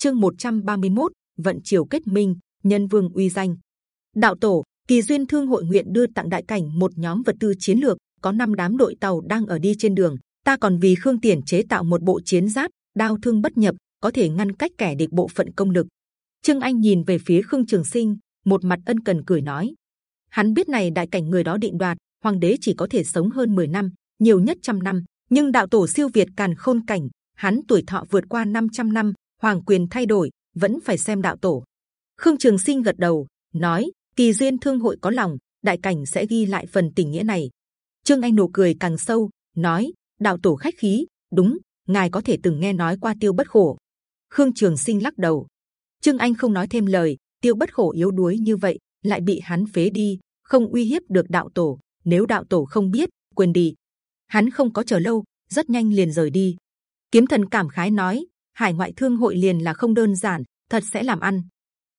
chương 131, vận triều kết minh nhân vương uy danh. Đạo tổ kỳ duyên thương hội nguyện đưa tặng đại cảnh một nhóm vật tư chiến lược có năm đám đội tàu đang ở đi trên đường. Ta còn vì khương tiền chế tạo một bộ chiến giáp đao thương bất nhập có thể ngăn cách kẻ địch bộ phận công lực. Trương anh nhìn về phía khương trường sinh một mặt ân cần cười nói. Hắn biết này đại cảnh người đó định đoạt hoàng đế chỉ có thể sống hơn 10 năm nhiều nhất trăm năm nhưng đạo tổ siêu việt càn khôn cảnh hắn tuổi thọ vượt qua 500 năm hoàng quyền thay đổi, vẫn phải xem đạo tổ. Khương trường sinh gật đầu, nói, kỳ duyên thương hội có lòng, đại cảnh sẽ ghi lại phần tình nghĩa này. Trương anh nụ cười càng sâu, nói, đạo tổ khách khí, đúng, ngài có thể từng nghe nói qua tiêu bất khổ. Khương trường sinh lắc đầu. Trương anh không nói thêm lời, tiêu bất khổ yếu đuối như vậy, lại bị hắn phế đi, không uy hiếp được đạo tổ. Nếu đạo tổ không biết, quên đi. Hắn không có chờ lâu, rất nhanh liền rời đi. Kiếm thần cảm khái nói hải ngoại thương hội liền là không đơn giản, thật sẽ làm ăn.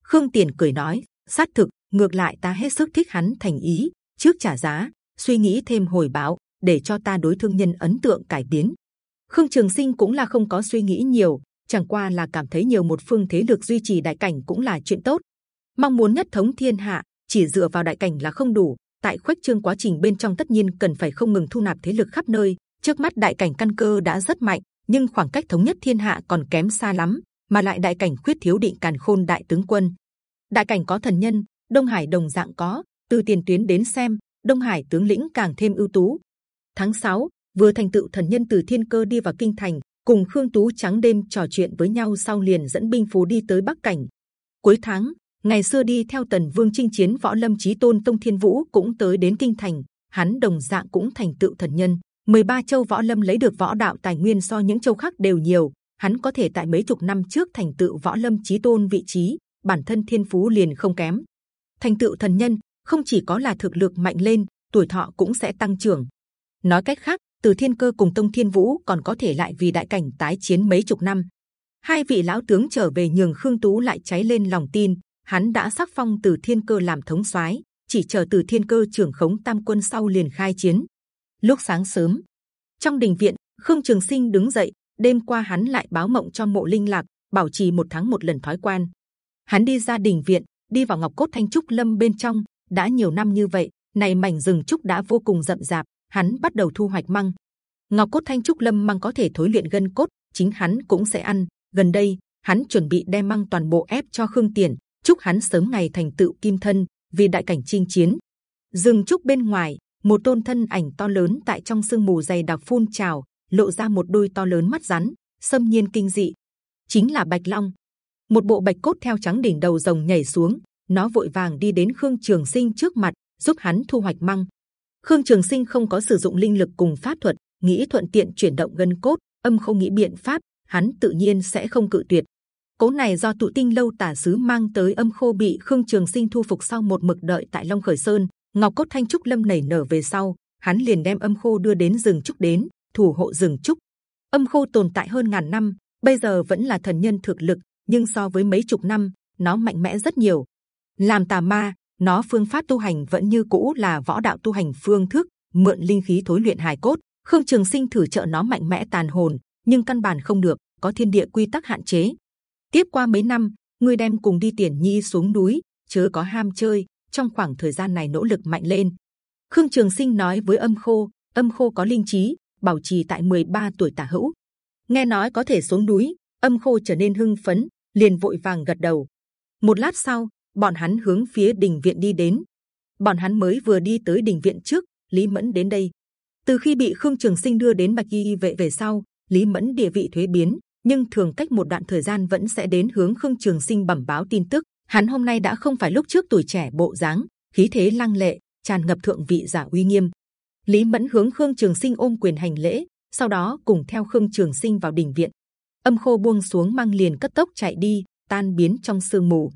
Khương tiền cười nói sát thực, ngược lại ta hết sức thích hắn thành ý, trước trả giá, suy nghĩ thêm hồi báo, để cho ta đối thương nhân ấn tượng cải biến khương trường sinh cũng là không có suy nghĩ nhiều, chẳng qua là cảm thấy nhiều một phương thế lực duy trì đại cảnh cũng là chuyện tốt. Mong muốn nhất thống thiên hạ, chỉ dựa vào đại cảnh là không đủ, tại khuếch trương quá trình bên trong tất nhiên cần phải không ngừng thu nạp thế lực khắp nơi. Trước mắt đại cảnh căn cơ đã rất mạnh nhưng khoảng cách thống nhất thiên hạ còn kém xa lắm mà lại đại cảnh khuyết thiếu định càn khôn đại tướng quân. Đại cảnh có thần nhân đông hải đồng dạng có từ tiền tuyến đến xem đông hải tướng lĩnh càng thêm ưu tú. Tháng 6, vừa thành tựu thần nhân từ thiên cơ đi vào kinh thành cùng khương tú trắng đêm trò chuyện với nhau sau liền dẫn binh phù đi tới bắc cảnh. Cuối tháng ngày xưa đi theo tần vương chinh chiến võ lâm chí tôn tông thiên vũ cũng tới đến kinh thành hắn đồng dạng cũng thành tựu thần nhân. 13 châu võ lâm lấy được võ đạo tài nguyên so những châu khác đều nhiều. Hắn có thể tại mấy chục năm trước thành tựu võ lâm chí tôn vị trí, bản thân thiên phú liền không kém. Thành tựu thần nhân, không chỉ có là thực lực mạnh lên, tuổi thọ cũng sẽ tăng trưởng. Nói cách khác, từ thiên cơ cùng tông thiên vũ còn có thể lại vì đại cảnh tái chiến mấy chục năm. Hai vị lão tướng trở về nhường khương tú lại cháy lên lòng tin, hắn đã sắc phong từ thiên cơ làm thống soái, chỉ chờ từ thiên cơ trưởng khống tam quân sau liền khai chiến lúc sáng sớm, trong đình viện, khương trường sinh đứng dậy, đêm qua hắn lại báo mộng cho mộ linh lạc, bảo trì một tháng một lần thói quen. Hắn đi ra đình viện, đi vào ngọc cốt thanh trúc lâm bên trong, đã nhiều năm như vậy này mảnh rừng trúc đã vô cùng rậm rạp, hắn bắt đầu thu hoạch măng. Ngọc cốt thanh trúc lâm măng có thể thối luyện gân cốt, chính hắn cũng sẽ ăn. Gần đây, hắn chuẩn bị đem măng toàn bộ ép cho khương tiền chúc hắn sớm ngày thành tựu kim thân vì đại cảnh chinh chiến. Rừng trúc bên ngoài một tôn thân ảnh to lớn tại trong sương mù dày đặc phun trào, lộ ra một đôi to lớn mắt rắn, xâm nhiên kinh dị. Chính là bạch long. Một bộ bạch cốt theo trắng đỉnh đầu rồng nhảy xuống, nó vội vàng đi đến khương trường sinh trước mặt, giúp hắn thu hoạch măng. Khương trường sinh không có sử dụng linh lực cùng pháp thuật, nghĩ thuận tiện chuyển động gân cốt, âm không nghĩ biện pháp, hắn tự nhiên sẽ không cự tuyệt. Cố này do tụ tinh lâu tả sứ mang tới âm khô bị khương trường sinh thu phục sau một mực đợi tại long khởi sơn ngọc cốt thanh trúc lâm nảy nở về sau, hắn liền đem âm khô đưa đến rừng trúc đến, thủ hộ rừng trúc. Âm khô tồn tại hơn ngàn năm, bây giờ vẫn là thần nhân thực lực, nhưng so với mấy chục năm, nó mạnh mẽ rất nhiều. Làm tà ma, nó phương pháp tu hành vẫn như cũ là võ đạo tu hành phương thức, mượn linh khí thối luyện hài cốt. Khương trường sinh thử trợ nó mạnh mẽ tàn hồn, nhưng căn bản không được, có thiên địa quy tắc hạn chế. Tiếp qua mấy năm, ngươi đem cùng đi tiền nhi xuống núi, chớ có ham chơi trong khoảng thời gian này nỗ lực mạnh lên. Khương trường sinh nói với âm khô âm khô có linh trí, bảo trì tại 13 tuổi tả hữu. Nghe nói có thể xuống núi, âm khô trở nên hưng phấn, liền vội vàng gật đầu. Một lát sau, bọn hắn hướng phía đình viện đi đến. Bọn hắn mới vừa đi tới đình viện trước, lý mẫn đến đây. Từ khi bị khương trường sinh đưa đến bạch y vệ về sau, lý mẫn địa vị thuế biến, nhưng thường cách một đoạn thời gian vẫn sẽ đến hướng khương trường sinh bẩm báo tin tức hắn hôm nay đã không phải lúc trước tuổi trẻ bộ dáng, khí thế lăng lệ, tràn ngập thượng vị giả uy nghiêm. Lý mẫn hướng khương trường sinh ôm quyền hành lễ, sau đó cùng theo khương trường sinh vào đình viện. Âm khô buông xuống mang liền cất tốc chạy đi, tan biến trong sương mù.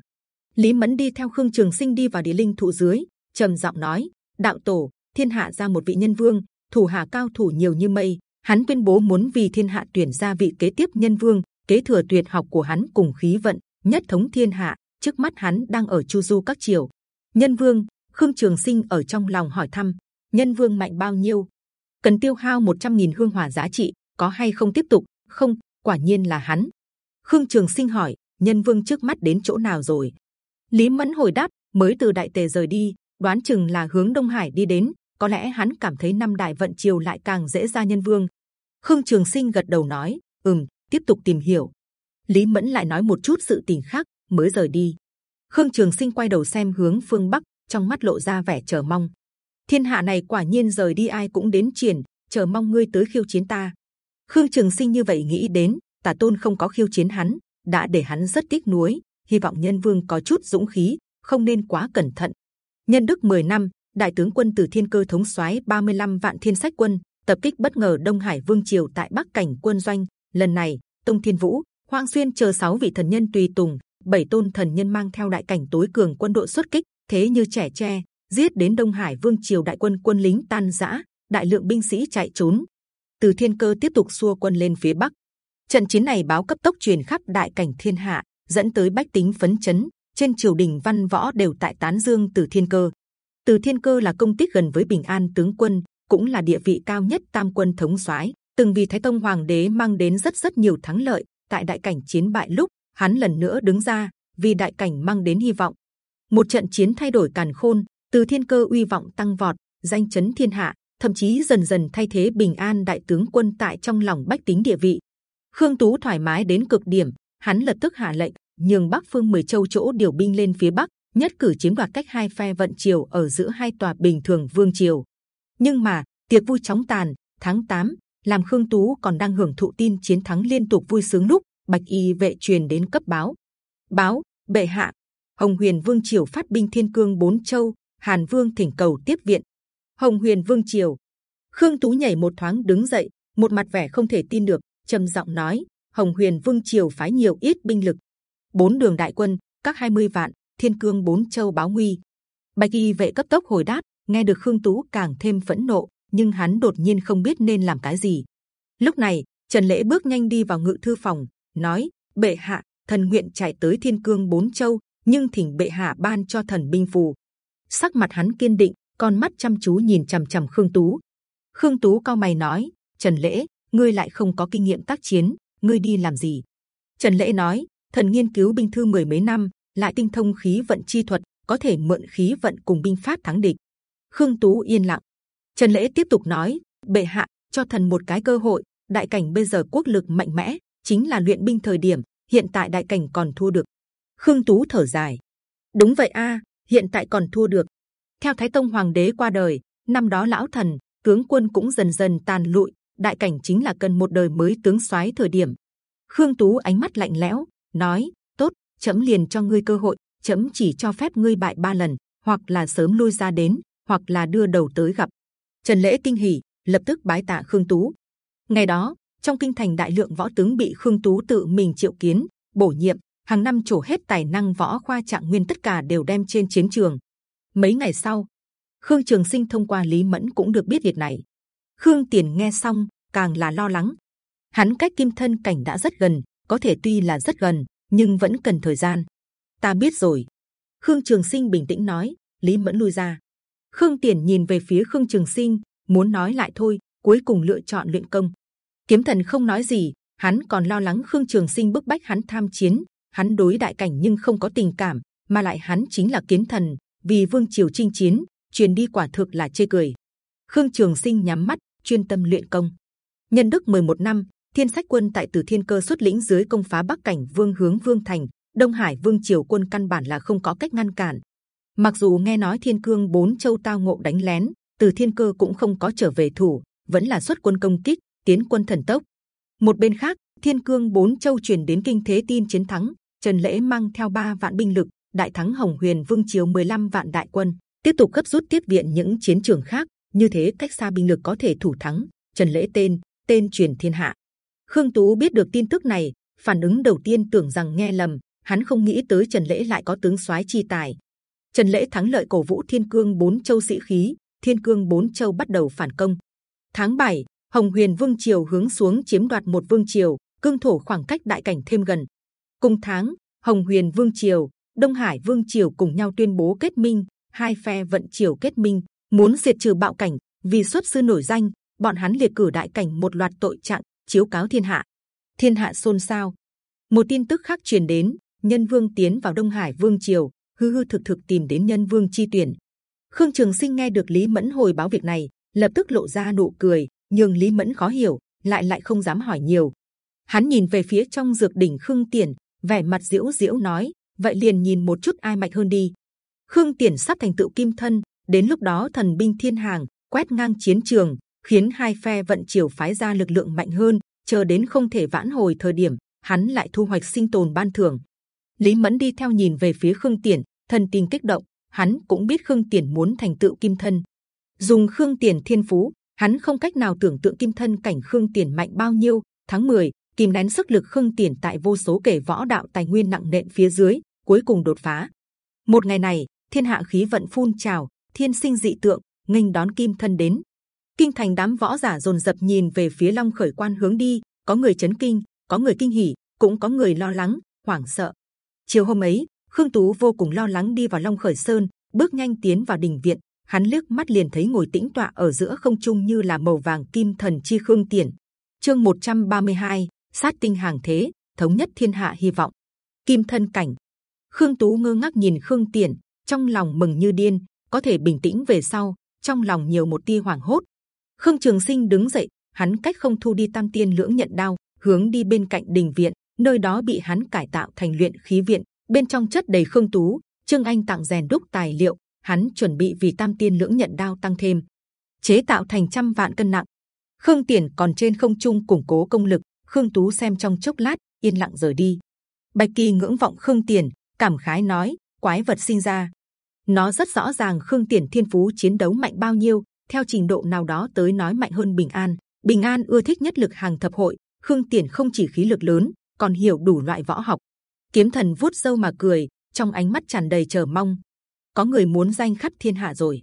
Lý mẫn đi theo khương trường sinh đi vào địa linh thụ dưới, trầm giọng nói, đạo tổ, thiên hạ ra một vị nhân vương, thủ hạ cao thủ nhiều như mây. Hắn tuyên bố muốn vì thiên hạ tuyển ra vị kế tiếp nhân vương, kế thừa tuyệt học của hắn cùng khí vận, nhất thống thiên hạ trước mắt hắn đang ở chu du các triều nhân vương khương trường sinh ở trong lòng hỏi thăm nhân vương mạnh bao nhiêu cần tiêu hao 100.000 hương hỏa giá trị có hay không tiếp tục không quả nhiên là hắn khương trường sinh hỏi nhân vương trước mắt đến chỗ nào rồi? Lý Mẫn hồi đáp, mới từ đại tề rời đi, đoán chừng là hướng Đông Hải đi đến. Có lẽ hắn cảm thấy năm đại vận triều lại càng dễ ra nhân vương. Khương Trường Sinh gật đầu nói, ừm, tiếp tục tìm hiểu. Lý Mẫn lại nói một chút sự tình khác, mới rời đi. Khương Trường Sinh quay đầu xem hướng phương bắc, trong mắt lộ ra vẻ chờ mong. Thiên hạ này quả nhiên rời đi ai cũng đến triển, chờ mong ngươi tới khiêu chiến ta. Khương Trường Sinh như vậy nghĩ đến, Tả Tôn không có khiêu chiến hắn, đã để hắn rất tiếc nuối. Hy vọng Nhân Vương có chút dũng khí, không nên quá cẩn thận. Nhân đức 10 năm, Đại tướng quân từ Thiên Cơ thống soái 35 vạn thiên sách quân tập kích bất ngờ Đông Hải Vương triều tại Bắc cảnh quân doanh. Lần này, Tông Thiên Vũ, Hoang Xuyên chờ sáu vị thần nhân tùy tùng, bảy tôn thần nhân mang theo đại cảnh tối cường quân đội xuất kích, thế như trẻ tre, giết đến Đông Hải Vương triều đại quân quân lính tan rã, đại lượng binh sĩ chạy trốn. Từ Thiên Cơ tiếp tục xua quân lên phía bắc. Trận chiến này báo cấp tốc truyền khắp đại cảnh thiên hạ, dẫn tới bách tính phấn chấn. Trên triều đình văn võ đều tại tán dương Từ Thiên Cơ. Từ Thiên Cơ là công tích gần với Bình An tướng quân, cũng là địa vị cao nhất tam quân thống soái, từng vì Thái Tông Hoàng đế mang đến rất rất nhiều thắng lợi. Tại đại cảnh chiến bại lúc, hắn lần nữa đứng ra vì đại cảnh mang đến hy vọng. Một trận chiến thay đổi càn khôn, từ thiên cơ uy vọng tăng vọt, danh chấn thiên hạ, thậm chí dần dần thay thế bình an đại tướng quân tại trong lòng bách tính địa vị. Khương Tú thoải mái đến cực điểm, hắn lập tức hạ lệnh nhường Bắc phương 10 châu chỗ điều binh lên phía Bắc, nhất cử chiếm đoạt cách hai phe vận triều ở giữa hai tòa bình thường vương triều. Nhưng mà tiệc vui chóng tàn, tháng 8, làm Khương Tú còn đang hưởng thụ tin chiến thắng liên tục vui sướng lúc bạch y vệ truyền đến cấp báo. Báo, bệ hạ. Hồng huyền vương triều phát binh thiên cương bốn châu, hàn vương thỉnh cầu tiếp viện. Hồng huyền vương triều. Khương tú nhảy một thoáng đứng dậy, một mặt vẻ không thể tin được, trầm giọng nói, hồng huyền vương triều phái nhiều ít binh lực. Bốn đường đại quân, các 20 vạn, thiên cương bốn châu báo nguy. Bạch y vệ cấp tốc hồi đáp, nghe được khương tú càng thêm phẫn nộ, nhưng hắn đột nhiên không biết nên làm cái gì. Lúc này, trần lễ bước nhanh đi vào ngự thư phòng nói, bệ hạ, thần nguyện chạy tới thiên cương bốn châu, nhưng thỉnh bệ hạ ban cho thần binh phù. Sắc mặt hắn kiên định, con mắt chăm chú nhìn c h ầ m c h ầ m khương tú. Khương tú cao mày nói, trần lễ, ngươi lại không có kinh nghiệm tác chiến, ngươi đi làm gì? Trần lễ nói, thần nghiên cứu binh thư mười mấy năm, lại tinh thông khí vận chi thuật, có thể mượn khí vận cùng binh pháp thắng địch. Khương tú yên lặng. Trần lễ tiếp tục nói, bệ hạ, cho thần một cái cơ hội, đại cảnh bây giờ quốc lực mạnh mẽ chính là luyện binh thời điểm, hiện tại đại cảnh còn thua được. Khương tú thở dài. Đúng vậy a, hiện tại còn thua được. Theo thái tông hoàng đế qua đời, năm đó lão thần, tướng quân cũng dần dần tàn lụi, đại cảnh chính là cần một đời mới tướng soái thời điểm. Khương tú ánh mắt lạnh lẽo, nói, tốt, chấm liền cho ngươi cơ hội, chấm chỉ cho phép ngươi bại ba lần, hoặc là sớm lui ra đến, hoặc là đưa đầu tới gặp. Trần lễ kinh hỉ, lập tức bái tạ khương tú. Ngày đó trong kinh thành đại lượng võ tướng bị khương tú tự mình triệu kiến, bổ nhiệm, hàng năm trổ hết tài năng võ khoa trạng nguyên tất cả đều đem trên chiến trường. Mấy ngày sau, khương trường sinh thông qua lý mẫn cũng được biết việc này. Khương tiền nghe xong, càng là lo lắng. Hắn cách kim thân cảnh đã rất gần, có thể tuy là rất gần, nhưng vẫn cần thời gian. Ta biết rồi. Khương trường sinh bình tĩnh nói, lý mẫn lui ra. Khương tiền nhìn về phía khương trường sinh, muốn nói lại thôi, cuối cùng lựa chọn luyện công kiếm thần không nói gì, hắn còn lo lắng khương trường sinh bức bách hắn tham chiến. Hắn đối đại cảnh nhưng không có tình cảm, mà lại hắn chính là kiếm thần, vì vương triều chinh chiến, truyền đi quả thực là chê cười. Khương trường sinh nhắm mắt, chuyên tâm luyện công. Nhân đức 11 năm, thiên sách quân tại từ thiên cơ xuất lĩnh dưới công phá bắc cảnh vương hướng vương thành, đông hải vương triều quân căn bản là không có cách ngăn cản. Mặc dù nghe nói thiên cương bốn châu tao ngộ đánh lén, từ thiên cơ cũng không có trở về thủ, vẫn là xuất quân công kích tiến quân thần tốc. Một bên khác, Thiên Cương bốn châu truyền đến kinh thế tin chiến thắng. Trần Lễ mang theo ba vạn binh lực, đại thắng Hồng Huyền Vương triều 15 vạn đại quân, tiếp tục gấp rút tiếp viện những chiến trường khác. Như thế cách xa binh lực có thể thủ thắng. Trần Lễ tên tên truyền thiên hạ. Khương Tú biết được tin tức này, phản ứng đầu tiên tưởng rằng nghe lầm. Hắn không nghĩ tới Trần Lễ lại có tướng soái chi tài. Trần Lễ thắng lợi cổ vũ Thiên Cương bốn châu sĩ khí, Thiên Cương bốn châu bắt đầu phản công. Tháng 7, Hồng Huyền Vương triều hướng xuống chiếm đoạt một vương triều, cương thổ khoảng cách đại cảnh thêm gần. Cùng tháng, Hồng Huyền Vương triều, Đông Hải Vương triều cùng nhau tuyên bố kết minh, hai phe vận triều kết minh, muốn diệt trừ bạo cảnh. Vì xuất sư nổi danh, bọn hắn liệt cử đại cảnh một loạt tội trạng, chiếu cáo thiên hạ. Thiên hạ xôn xao. Một tin tức khác truyền đến, nhân vương tiến vào đông hải vương triều hư hư thực thực tìm đến nhân vương chi tuyển khương trường sinh nghe được lý mẫn hồi báo việc này lập tức lộ ra nụ cười nhưng lý mẫn khó hiểu, lại lại không dám hỏi nhiều. Hắn nhìn về phía trong dược đỉnh khương tiền vẻ mặt diễu diễu nói, vậy liền nhìn một chút ai mạnh hơn đi. Khương tiền sắp thành tựu kim thân, đến lúc đó thần binh thiên hàng, quét ngang chiến trường, khiến hai phe vận chiều phái ra lực lượng mạnh hơn, chờ đến không thể vãn hồi thời điểm, hắn lại thu hoạch sinh tồn ban thưởng. Lý mẫn đi theo nhìn về phía khương tiền thần tình kích động, hắn cũng biết khương tiền muốn thành tựu kim thân. Dùng khương tiền thiên phú hắn không cách nào tưởng tượng kim thân cảnh khương tiền mạnh bao nhiêu. Tháng 10, kìm nén sức lực khương tiền tại vô số kể võ đạo tài nguyên nặng nện phía dưới cuối cùng đột phá. Một ngày này thiên hạ khí vận phun trào thiên sinh dị tượng nghênh đón kim thân đến. Kinh thành đám võ giả dồn dập nhìn về phía long khởi quan hướng đi có người chấn kinh có người kinh hỉ cũng có người lo lắng hoảng sợ. Chiều hôm ấy khương tú vô cùng lo lắng đi vào long khởi sơn bước nhanh tiến vào đình viện hắn liếc mắt liền thấy ngồi tĩnh tọa ở giữa không trung như là màu vàng kim thần chi khương tiền chương 132, sát tinh hàng thế thống nhất thiên hạ hy vọng. Kim thân cảnh. Khương tú ngơ ngác nhìn khương tiền trong lòng mừng như điên có thể bình tĩnh về sau trong lòng nhiều một tia hoảng hốt. Khương trường sinh đứng dậy hắn cách không thu đi tam tiên lưỡng nhận đao hướng đi bên cạnh đình viện nơi đó bị hắn cải tạo thành luyện khí viện bên trong chất đầy khương tú trương anh tặng rèn đúc tài liệu hắn chuẩn bị vì tam tiên lưỡng nhận đao tăng thêm. Chế tạo thành trăm vạn cân nặng. Khương tiền còn trên không trung củng cố công lực. Khương tú xem trong chốc lát, yên lặng rời đi. Bạch kỳ ngưỡng vọng khương tiền, cảm khái nói, quái vật sinh ra. Nó rất rõ ràng khương tiền thiên phú chiến đấu mạnh bao nhiêu, theo trình độ nào đó tới nói mạnh hơn bình an. Bình an ưa thích nhất lực hàng thập hội, khương tiền không chỉ khí lực lớn, còn hiểu đủ loại võ học. Kiếm thần vuốt râu mà cười, trong ánh mắt tràn đầy chờ mong có người muốn danh khắp thiên hạ rồi.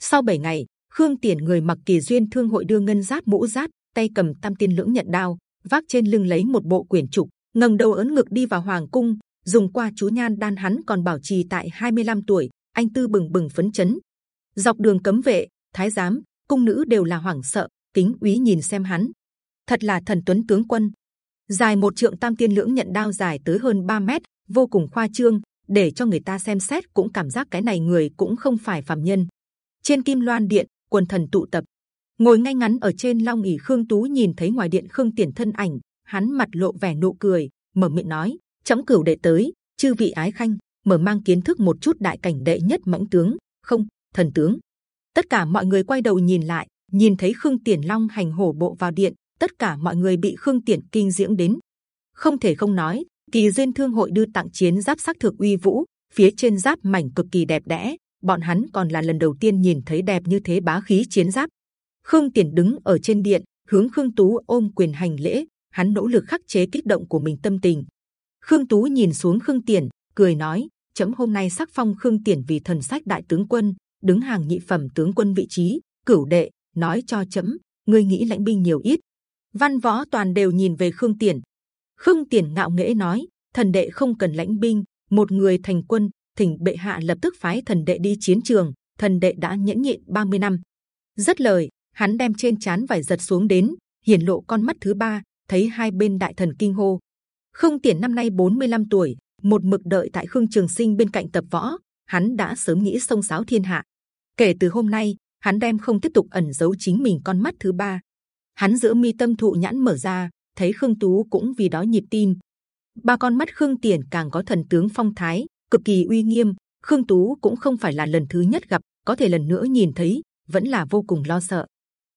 Sau 7 ngày, khương tiền người mặc kỳ duyên thương hội đưa ngân giáp mũ giáp, tay cầm tam tiên lưỡng nhận đao, vác trên lưng lấy một bộ quyển trục, ngẩng đầu ấn ngực đi vào hoàng cung, dùng qua chú nhan đan hắn còn bảo trì tại 25 tuổi, anh tư bừng bừng phấn chấn. Dọc đường cấm vệ, thái giám, cung nữ đều là hoảng sợ, kính úy nhìn xem hắn. Thật là thần tuấn tướng quân. Dài một trượng tam tiên lưỡng nhận đao dài tới hơn 3 mét, vô cùng khoa trương để cho người ta xem xét cũng cảm giác cái này người cũng không phải phàm nhân. Trên kim loan điện, quần thần tụ tập. Ngồi ngay ngắn ở trên long ỉ khương tú nhìn thấy ngoài điện khương tiền thân ảnh, hắn mặt lộ vẻ nụ cười, mở miệng nói, chấm cửu đệ tới, chư vị ái khanh, mở mang kiến thức một chút đại cảnh đệ nhất mãnh tướng. Không, thần tướng. Tất cả mọi người quay đầu nhìn lại, nhìn thấy khương tiền long hành hổ bộ vào điện, tất cả mọi người bị khương tiền kinh diễm đến. Không thể không nói kỳ duyên thương hội đưa tặng chiến giáp sắc thực uy vũ, phía trên giáp mảnh cực kỳ đẹp đẽ. Bọn hắn còn là lần đầu tiên nhìn thấy đẹp như thế bá khí chiến giáp. Khương tiền đứng ở trên điện, hướng khương tú ôm quyền hành lễ. Hắn nỗ lực khắc chế kích động của mình tâm tình. Khương tú nhìn xuống khương tiền cười nói, chấm hôm nay sắc phong khương tiền vì thần sách đại tướng quân, đứng hàng nhị phẩm tướng quân vị trí, cửu đệ, nói cho chấm, ngươi nghĩ lãnh binh nhiều ít. Văn võ toàn đều nhìn về khương tiền khương tiền ngạo nghễ nói, thần đệ không cần lãnh binh, một người thành quân, thỉnh bệ hạ lập tức phái thần đệ đi chiến trường, thần đệ đã nhẫn nhịn 30 năm. Rất lời, hắn đem trên chán vải giật xuống đến, hiển lộ con mắt thứ ba, thấy hai bên đại thần kinh hô. Khương tiền năm nay 45 tuổi, một mực đợi tại khương trường sinh bên cạnh tập võ, hắn đã sớm nghĩ sông sáo thiên hạ. Kể từ hôm nay, hắn đem không tiếp tục ẩn giấu chính mình con mắt thứ ba. Hắn giữa mi tâm thụ nhãn mở ra thấy khương tú cũng vì đó nhịp tim. Ba con mắt khương tiền càng có thần tướng phong thái, cực kỳ uy nghiêm. Khương tú cũng không phải là lần thứ nhất gặp, có thể lần nữa nhìn thấy, vẫn là vô cùng lo sợ.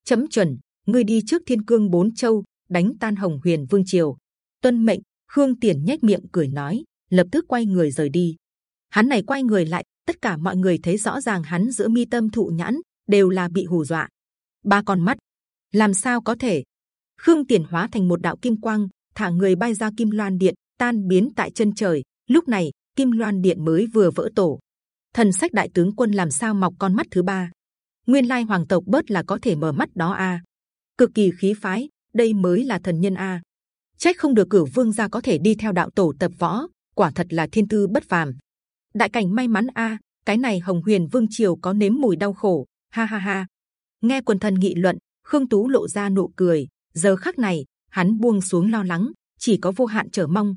Chấm chuẩn, ngươi đi trước thiên cương bốn châu, đánh tan hồng huyền vương triều. Tuân mệnh, khương tiền nhếch miệng cười nói, lập tức quay người rời đi. Hắn này quay người lại, tất cả mọi người thấy rõ ràng hắn giữa mi tâm thụ nhãn, đều là bị hù dọa. Ba con mắt, làm sao có thể? Khương tiền hóa thành một đạo kim quang, thả người bay ra kim loan điện, tan biến tại chân trời. Lúc này, kim loan điện mới vừa vỡ tổ. Thần sách đại tướng quân làm sao mọc con mắt thứ ba? Nguyên lai hoàng tộc bớt là có thể mở mắt đó a. Cực kỳ khí phái, đây mới là thần nhân a. Trách không được cửu vương gia có thể đi theo đạo tổ tập võ, quả thật là thiên tư bất phàm. Đại cảnh may mắn a, cái này hồng huyền vương triều có nếm mùi đau khổ, ha ha ha. Nghe quần thần nghị luận, khương tú lộ ra nụ cười giờ khắc này hắn buông xuống lo lắng chỉ có vô hạn chờ mong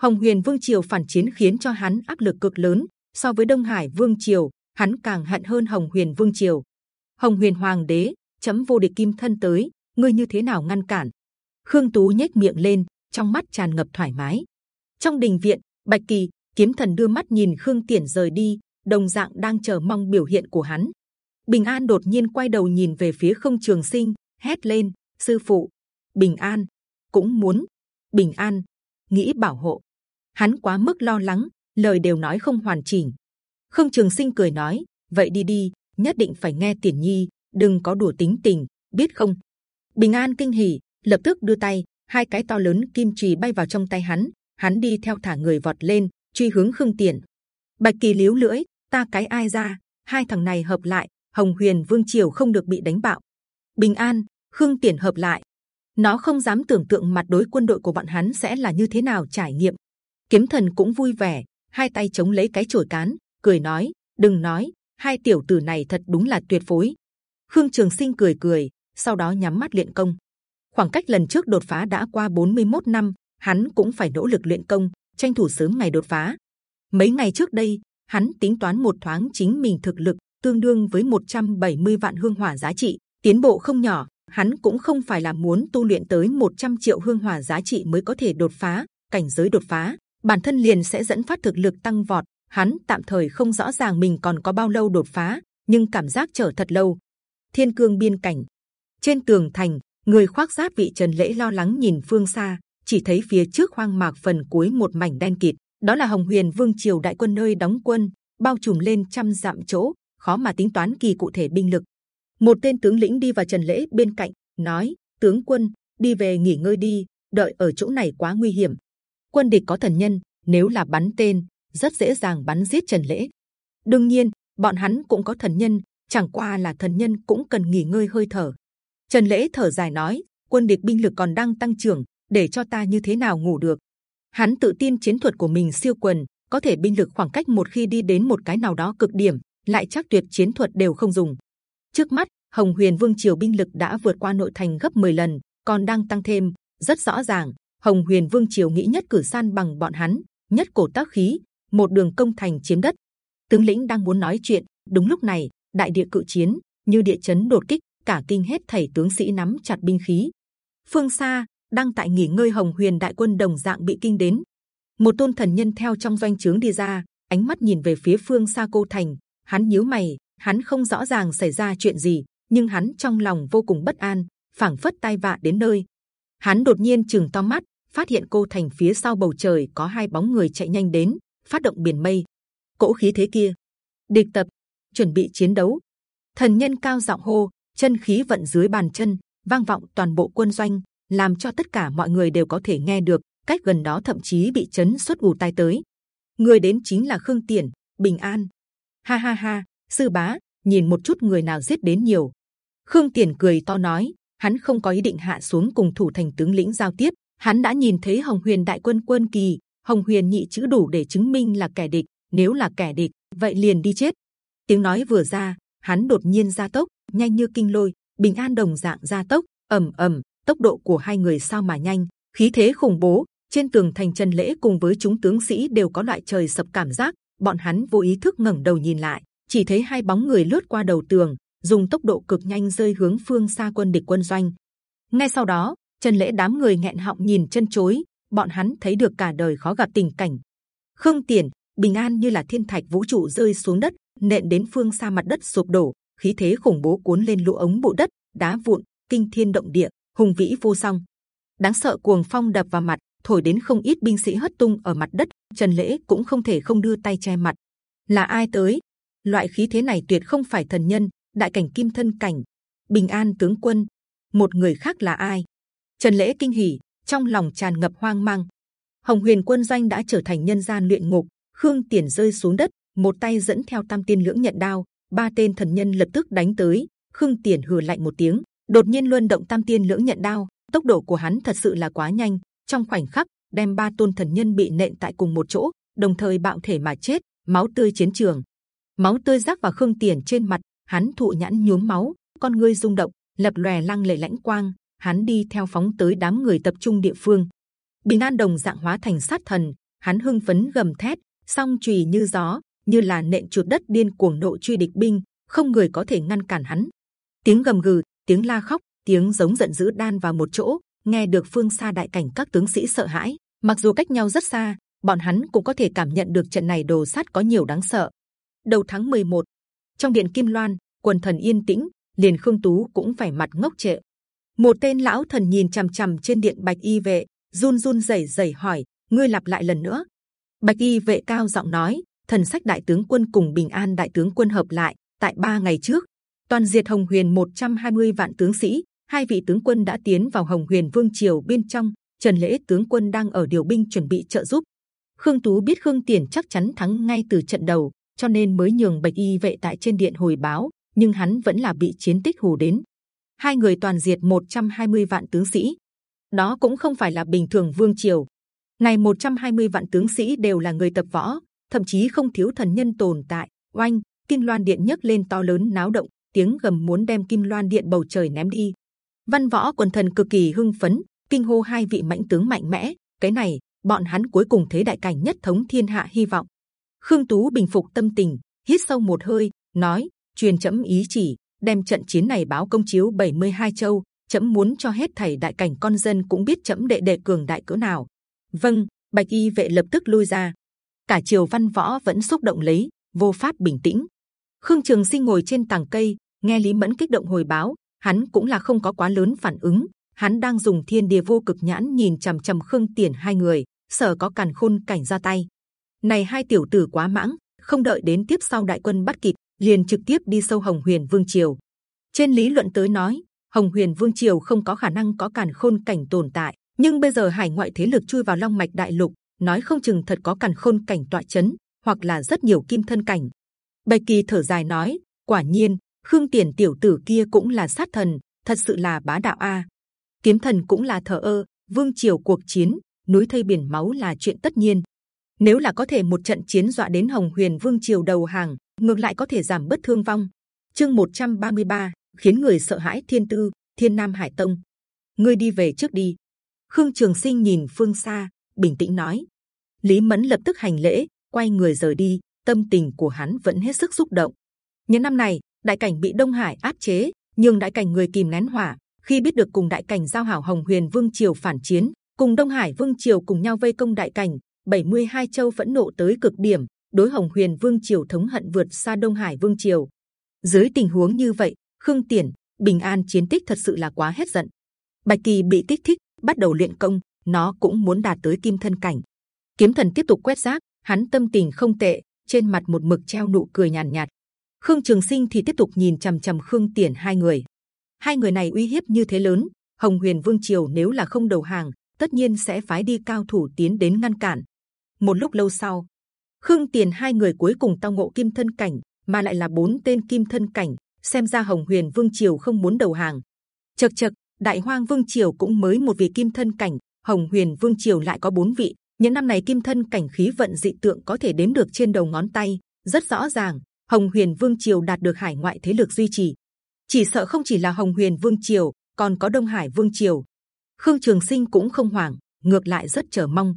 Hồng Huyền Vương triều phản chiến khiến cho hắn áp lực cực lớn. So với Đông Hải Vương triều, hắn càng hận hơn Hồng Huyền Vương triều. Hồng Huyền Hoàng đế, chấm vô địch kim thân tới, ngươi như thế nào ngăn cản? Khương Tú nhếch miệng lên, trong mắt tràn ngập thoải mái. Trong đình viện, Bạch Kỳ, Kiếm Thần đưa mắt nhìn Khương tiển rời đi, đồng dạng đang chờ mong biểu hiện của hắn. Bình An đột nhiên quay đầu nhìn về phía Không Trường Sinh, hét lên: sư phụ, Bình An cũng muốn Bình An nghĩ bảo hộ. Hắn quá mức lo lắng, lời đều nói không hoàn chỉnh. Khương Trường Sinh cười nói: vậy đi đi, nhất định phải nghe Tiền Nhi, đừng có đùa tính tình, biết không? Bình An kinh hỉ, lập tức đưa tay, hai cái to lớn kim trì bay vào trong tay hắn, hắn đi theo thả người vọt lên, truy hướng Khương Tiền. Bạch Kỳ liếu lưỡi, ta cái ai ra? Hai thằng này hợp lại, Hồng Huyền Vương triều không được bị đánh bạo. Bình An, Khương Tiền hợp lại, nó không dám tưởng tượng mặt đối quân đội của bọn hắn sẽ là như thế nào trải nghiệm. Kiếm Thần cũng vui vẻ, hai tay chống lấy cái chổi cán, cười nói: đừng nói, hai tiểu tử này thật đúng là tuyệt phối. Khương Trường Sinh cười cười, sau đó nhắm mắt luyện công. Khoảng cách lần trước đột phá đã qua 41 năm, hắn cũng phải nỗ lực luyện công, tranh thủ sớm ngày đột phá. Mấy ngày trước đây, hắn tính toán một thoáng chính mình thực lực tương đương với 170 vạn hương hỏa giá trị, tiến bộ không nhỏ. Hắn cũng không phải là muốn tu luyện tới 100 triệu hương hỏa giá trị mới có thể đột phá cảnh giới đột phá, bản thân liền sẽ dẫn phát thực lực tăng vọt. Hắn tạm thời không rõ ràng mình còn có bao lâu đột phá, nhưng cảm giác chờ thật lâu. Thiên cương biên cảnh, trên tường thành, người khoác giáp vị trần lễ lo lắng nhìn phương xa, chỉ thấy phía trước hoang mạc phần cuối một mảnh đen kịt, đó là Hồng Huyền Vương triều đại quân nơi đóng quân, bao trùm lên trăm dặm chỗ, khó mà tính toán kỳ cụ thể binh lực. Một tên tướng lĩnh đi vào Trần Lễ bên cạnh, nói: tướng quân đi về nghỉ ngơi đi, đợi ở chỗ này quá nguy hiểm. Quân địch có thần nhân, nếu là bắn tên, rất dễ dàng bắn giết Trần Lễ. đương nhiên, bọn hắn cũng có thần nhân, chẳng qua là thần nhân cũng cần nghỉ ngơi hơi thở. Trần Lễ thở dài nói: quân địch binh lực còn đang tăng trưởng, để cho ta như thế nào ngủ được? Hắn tự tin chiến thuật của mình siêu quần, có thể binh lực khoảng cách một khi đi đến một cái nào đó cực điểm, lại chắc tuyệt chiến thuật đều không dùng. Trước mắt Hồng Huyền Vương triều binh lực đã vượt qua nội thành gấp 10 lần, còn đang tăng thêm. Rất rõ ràng, Hồng Huyền Vương triều nghĩ nhất cử san bằng bọn hắn, nhất cổ tác khí, một đường công thành chiếm đất. Tướng lĩnh đang muốn nói chuyện, đúng lúc này, đại địa cự chiến như địa chấn đột kích, cả kinh hết thảy tướng sĩ nắm chặt binh khí. Phương xa, đang tại nghỉ ngơi Hồng Huyền đại quân đồng dạng bị kinh đến. Một tôn thần nhân theo trong doanh trướng đi ra, ánh mắt nhìn về phía phương xa cô thành, hắn nhíu mày, hắn không rõ ràng xảy ra chuyện gì, nhưng hắn trong lòng vô cùng bất an, phảng phất tai vạ đến nơi. Hắn đột nhiên chừng to mắt, phát hiện cô thành phía sau bầu trời có hai bóng người chạy nhanh đến, phát động biển mây. Cỗ khí thế kia, địch tập, chuẩn bị chiến đấu. Thần nhân cao giọng hô, chân khí vận dưới bàn chân, vang vọng toàn bộ quân doanh, làm cho tất cả mọi người đều có thể nghe được. Cách gần đó thậm chí bị chấn xuất ù tai tới. Người đến chính là Khương Tiền, Bình An. Ha ha ha, sư bá, nhìn một chút người nào giết đến nhiều. Khương Tiền cười to nói, hắn không có ý định hạ xuống cùng thủ thành tướng lĩnh giao tiếp. Hắn đã nhìn thấy Hồng Huyền đại quân quân kỳ, Hồng Huyền nhị chữ đủ để chứng minh là kẻ địch. Nếu là kẻ địch, vậy liền đi chết. Tiếng nói vừa ra, hắn đột nhiên gia tốc, nhanh như kinh lôi. Bình An đồng dạng gia tốc, ầm ầm, tốc độ của hai người sao mà nhanh, khí thế khủng bố. Trên tường thành Trần Lễ cùng với chúng tướng sĩ đều có loại trời sập cảm giác. Bọn hắn vô ý thức ngẩng đầu nhìn lại, chỉ thấy hai bóng người lướt qua đầu tường, dùng tốc độ cực nhanh rơi hướng phương xa quân địch quân doanh. Ngay sau đó, Trần Lễ đám người nghẹn họng nhìn chân chối, bọn hắn thấy được cả đời khó gặp tình cảnh. Khương Tiền, bình an như là thiên thạch vũ trụ rơi xuống đất, nện đến phương xa mặt đất sụp đổ, khí thế khủng bố cuốn lên lũ ống bụi đất, đá vụn, kinh thiên động địa, hùng vĩ vô song. Đáng sợ cuồng phong đập vào mặt, thổi đến không ít binh sĩ hất tung ở mặt đất. Trần Lễ cũng không thể không đưa tay che mặt. Là ai tới? Loại khí thế này tuyệt không phải thần nhân, đại cảnh kim thân cảnh, bình an tướng quân. Một người khác là ai? Trần Lễ kinh hỉ, trong lòng tràn ngập hoang mang. Hồng Huyền quân doanh đã trở thành nhân gian luyện ngục. Khương Tiền rơi xuống đất, một tay dẫn theo Tam Tiên lưỡng nhận đao, ba tên thần nhân lập tức đánh tới. Khương Tiền hừ lạnh một tiếng, đột nhiên luân động Tam Tiên lưỡng nhận đao. Tốc độ của hắn thật sự là quá nhanh, trong khoảnh khắc đem ba tôn thần nhân bị nện tại cùng một chỗ, đồng thời bạo thể mà chết, máu tươi chiến trường, máu tươi rắc vào khương tiền trên mặt, hắn thụ nhãn nhuốm máu, con ngươi rung động, lập lòe lăng lệ lãnh quang, hắn đi theo phóng tới đám người tập trung địa phương. Bình An đồng dạng hóa thành sát thần, hắn hưng phấn gầm thét, song chùy như gió, như là nện chuột đất điên cuồng nộ truy địch binh, không người có thể ngăn cản hắn. Tiếng gầm gừ, tiếng la khóc, tiếng giống giận dữ đan vào một chỗ, nghe được phương xa đại cảnh các tướng sĩ sợ hãi. Mặc dù cách nhau rất xa, bọn hắn cũng có thể cảm nhận được trận này đồ sát có nhiều đáng sợ. Đầu tháng 11, trong điện Kim Loan, quần thần yên tĩnh, liền Khương Tú cũng phải mặt ngốc trệ. Một tên lão thần nhìn c h ầ m c h ầ m trên điện bạch y vệ, run run rẩy rẩy hỏi: ngươi lặp lại lần nữa? Bạch y vệ cao giọng nói: thần sách đại tướng quân cùng bình an đại tướng quân hợp lại tại ba ngày trước, toàn diệt Hồng Huyền 120 vạn tướng sĩ, hai vị tướng quân đã tiến vào Hồng Huyền Vương triều bên trong. Trần lễ tướng quân đang ở điều binh chuẩn bị trợ giúp. Khương Tú biết Khương Tiền chắc chắn thắng ngay từ trận đầu, cho nên mới nhường bạch y vệ tại trên điện hồi báo, nhưng hắn vẫn là bị chiến tích hù đến. Hai người toàn diệt 120 vạn tướng sĩ. Đó cũng không phải là bình thường vương triều. Này 120 vạn tướng sĩ đều là người tập võ, thậm chí không thiếu thần nhân tồn tại. Oanh, kim loan điện nhấc lên to lớn náo động, tiếng gầm muốn đem kim loan điện bầu trời ném đi. Văn võ quần thần cực kỳ hưng phấn, kinh hô hai vị mãnh tướng mạnh mẽ. Cái này, bọn hắn cuối cùng thấy đại cảnh nhất thống thiên hạ hy vọng. Khương Tú bình phục tâm tình, hít sâu một hơi, nói: truyền chấm ý chỉ, đem trận chiến này báo công chiếu 72 châu. Chấm muốn cho hết thảy đại cảnh con dân cũng biết chấm đệ đệ cường đại cỡ nào. Vâng, bạch y vệ lập tức lui ra. Cả triều văn võ vẫn xúc động lấy, vô pháp bình tĩnh. Khương Trường Sinh ngồi trên tàng cây, nghe Lý Mẫn kích động hồi báo, hắn cũng là không có quá lớn phản ứng. Hắn đang dùng thiên địa vô cực nhãn nhìn c h ầ m c h ầ m Khương Tiền hai người, sợ có càn khôn cảnh ra tay này hai tiểu tử quá mãng, không đợi đến tiếp sau đại quân bắt kịp, liền trực tiếp đi sâu hồng huyền vương triều. Trên lý luận tới nói, hồng huyền vương triều không có khả năng có càn khôn cảnh tồn tại, nhưng bây giờ hải ngoại thế lực chui vào long mạch đại lục, nói không chừng thật có càn khôn cảnh tọa chấn, hoặc là rất nhiều kim thân cảnh. Bạch kỳ thở dài nói, quả nhiên, khương tiền tiểu tử kia cũng là sát thần, thật sự là bá đạo a. Kiếm thần cũng là thờ ơ, vương triều cuộc chiến, núi thây biển máu là chuyện tất nhiên nếu là có thể một trận chiến dọa đến Hồng Huyền Vương triều đầu hàng, ngược lại có thể giảm bớt thương vong. Chương 133, khiến người sợ hãi Thiên Tư, Thiên Nam Hải Tông. Ngươi đi về trước đi. Khương Trường Sinh nhìn phương xa, bình tĩnh nói. Lý Mẫn lập tức hành lễ, quay người rời đi. Tâm tình của hắn vẫn hết sức xúc động. Những năm này, đại cảnh bị Đông Hải áp chế, nhưng đại cảnh người kìm nén hỏa. Khi biết được cùng đại cảnh giao hảo Hồng Huyền Vương triều phản chiến, cùng Đông Hải Vương triều cùng nhau vây công đại cảnh, 72 châu phẫn nộ tới cực điểm, đối Hồng Huyền Vương triều thống hận vượt xa Đông Hải Vương triều. Dưới tình huống như vậy, Khương Tiền, Bình An chiến tích thật sự là quá hết giận. Bạch Kỳ bị kích thích, bắt đầu luyện công, nó cũng muốn đạt tới kim thân cảnh. Kiếm Thần tiếp tục quét rác, hắn tâm tình không tệ, trên mặt một mực treo nụ cười nhàn nhạt, nhạt. Khương Trường Sinh thì tiếp tục nhìn c h ầ m c h ầ m Khương Tiền hai người. Hai người này uy hiếp như thế lớn, Hồng Huyền Vương triều nếu là không đầu hàng, tất nhiên sẽ phái đi cao thủ tiến đến ngăn cản một lúc lâu sau, khương tiền hai người cuối cùng tao ngộ kim thân cảnh, mà lại là bốn tên kim thân cảnh, xem ra hồng huyền vương triều không muốn đầu hàng. Chật chật đại hoang vương triều cũng mới một vị kim thân cảnh, hồng huyền vương triều lại có bốn vị. Những năm này kim thân cảnh khí vận dị tượng có thể đếm được trên đầu ngón tay, rất rõ ràng, hồng huyền vương triều đạt được hải ngoại thế lực duy trì. Chỉ sợ không chỉ là hồng huyền vương triều, còn có đông hải vương triều. Khương trường sinh cũng không hoảng, ngược lại rất chờ mong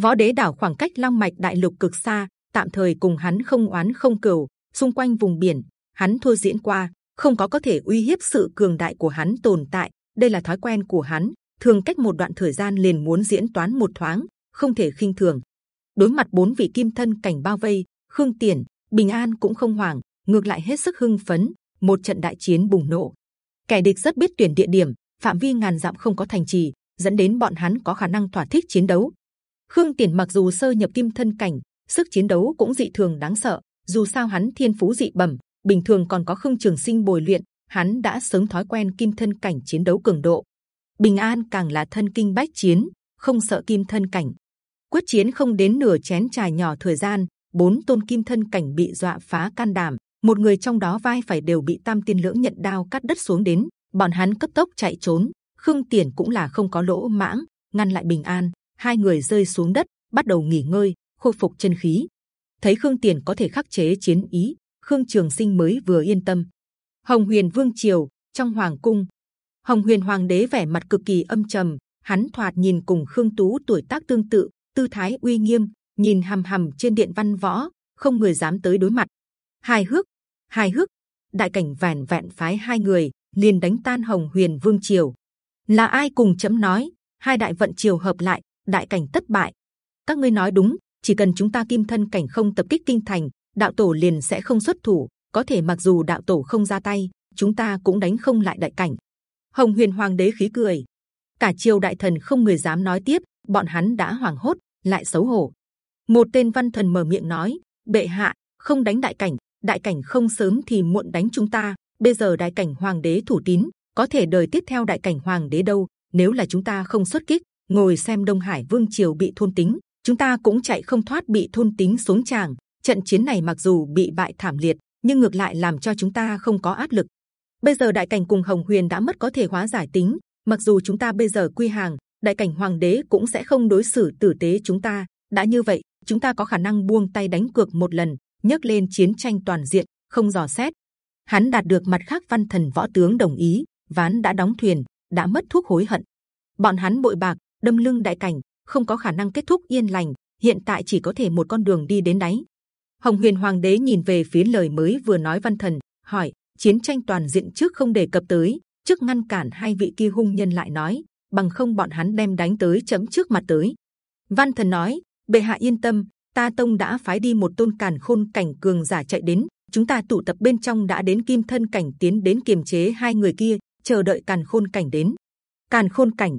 võ đế đảo khoảng cách long mạch đại lục cực xa, tạm thời cùng hắn không oán không cừu, xung quanh vùng biển, hắn thua diễn qua, không có có thể uy hiếp sự cường đại của hắn tồn tại. Đây là thói quen của hắn, thường cách một đoạn thời gian liền muốn diễn toán một thoáng, không thể khinh thường. Đối mặt bốn vị kim thân cảnh bao vây, khương tiền bình an cũng không hoảng, ngược lại hết sức hưng phấn, một trận đại chiến bùng nổ. Kẻ địch rất biết tuyển địa điểm, phạm vi ngàn dặm không có thành trì, dẫn đến bọn hắn có khả năng thỏa thích chiến đấu Khương Tiền mặc dù sơ nhập kim thân cảnh, sức chiến đấu cũng dị thường đáng sợ. Dù sao hắn thiên phú dị bẩm, bình thường còn có Khương Trường Sinh bồi luyện, hắn đã sớm thói quen kim thân cảnh chiến đấu cường độ. Bình An càng là thân kinh bách chiến, không sợ kim thân cảnh. Quyết chiến không đến nửa chén trà nhỏ thời gian, bốn tôn kim thân cảnh bị dọa phá can đảm, một người trong đó vai phải đều bị tam tiên lưỡng nhận đao cắt đất xuống đến, bọn hắn cấp tốc chạy trốn. Khương Tiền cũng là không có lỗ mãng, ngăn lại Bình An hai người rơi xuống đất bắt đầu nghỉ ngơi khôi phục chân khí thấy khương tiền có thể khắc chế chiến ý khương trường sinh mới vừa yên tâm hồng huyền vương triều trong hoàng cung hồng huyền hoàng đế vẻ mặt cực kỳ âm trầm hắn thoạt nhìn cùng khương tú tuổi tác tương tự tư thái uy nghiêm, nhìn hầm hầm trên điện văn võ, không người dám tới đối mặt. Hài hước, hài hước, đại cảnh vẹn vẹn phái hai người liền đánh tan Hồng Huyền Vương triều. Là ai cùng chấm nói? Hai đại vận triều hợp lại, đại cảnh tất bại. Các ngươi nói đúng, chỉ cần chúng ta kim thân cảnh không tập kích kinh thành, đạo tổ liền sẽ không xuất thủ. Có thể mặc dù đạo tổ không ra tay, chúng ta cũng đánh không lại đại cảnh. Hồng Huyền Hoàng đế khí cười, cả triều đại thần không người dám nói tiếp, bọn hắn đã hoảng hốt, lại xấu hổ. Một tên văn thần mở miệng nói: bệ hạ không đánh đại cảnh, đại cảnh không sớm thì muộn đánh chúng ta. Bây giờ đại cảnh hoàng đế thủ tín, có thể đời tiếp theo đại cảnh hoàng đế đâu? Nếu là chúng ta không xuất kích, ngồi xem Đông Hải Vương triều bị thôn tính, chúng ta cũng chạy không thoát bị thôn tính xuống tràng. Trận chiến này mặc dù bị bại thảm liệt, nhưng ngược lại làm cho chúng ta không có áp lực. Bây giờ đại cảnh cùng Hồng Huyền đã mất có thể hóa giải tính, mặc dù chúng ta bây giờ quy hàng, đại cảnh hoàng đế cũng sẽ không đối xử tử tế chúng ta. đã như vậy, chúng ta có khả năng buông tay đánh cược một lần, nhấc lên chiến tranh toàn diện, không dò xét. Hắn đạt được mặt khác văn thần võ tướng đồng ý, ván đã đóng thuyền, đã mất thuốc hối hận. Bọn hắn bội bạc, đâm lưng đại cảnh, không có khả năng kết thúc yên lành. Hiện tại chỉ có thể một con đường đi đến đáy. Hồng Huyền Hoàng đế nhìn về phía lời mới vừa nói văn thần, hỏi: chiến tranh toàn diện trước không đề cập tới, trước ngăn cản hai vị kia hung nhân lại nói, bằng không bọn hắn đem đánh tới chấm trước mặt tới. Văn thần nói: bệ hạ yên tâm, ta tông đã phái đi một tôn càn khôn cảnh cường giả chạy đến, chúng ta tụ tập bên trong đã đến kim thân cảnh tiến đến kiềm chế hai người kia, chờ đợi càn khôn cảnh đến. Càn khôn cảnh,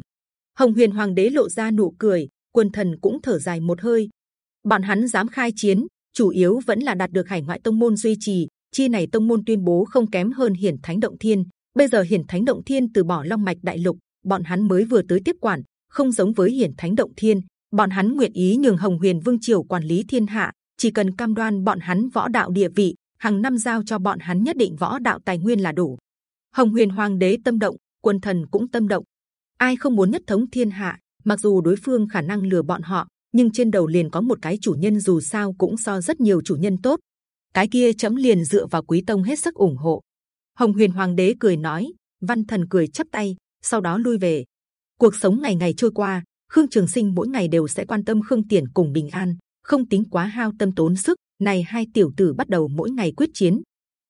Hồng Huyền Hoàng đế lộ ra nụ cười, quân thần cũng thở dài một hơi. Bọn hắn dám khai chiến, chủ yếu vẫn là đạt được hải ngoại tông môn duy trì. Chi này tông môn tuyên bố không kém hơn Hiển Thánh Động Thiên. Bây giờ Hiển Thánh Động Thiên từ bỏ Long Mạch Đại Lục, bọn hắn mới vừa tới tiếp quản, không giống với Hiển Thánh Động Thiên, bọn hắn nguyện ý nhường Hồng Huyền Vương triều quản lý thiên hạ, chỉ cần cam đoan bọn hắn võ đạo địa vị, hàng năm giao cho bọn hắn nhất định võ đạo tài nguyên là đủ. Hồng Huyền Hoàng đế tâm động, quân thần cũng tâm động. Ai không muốn nhất thống thiên hạ? Mặc dù đối phương khả năng lừa bọn họ, nhưng trên đầu liền có một cái chủ nhân dù sao cũng so rất nhiều chủ nhân tốt. Cái kia chấm liền dựa vào quý tông hết sức ủng hộ. Hồng Huyền Hoàng đế cười nói, Văn Thần cười chắp tay, sau đó lui về. Cuộc sống ngày ngày trôi qua, Khương Trường Sinh mỗi ngày đều sẽ quan tâm Khương Tiền cùng bình an, không tính quá hao tâm tốn sức. Này hai tiểu tử bắt đầu mỗi ngày quyết chiến,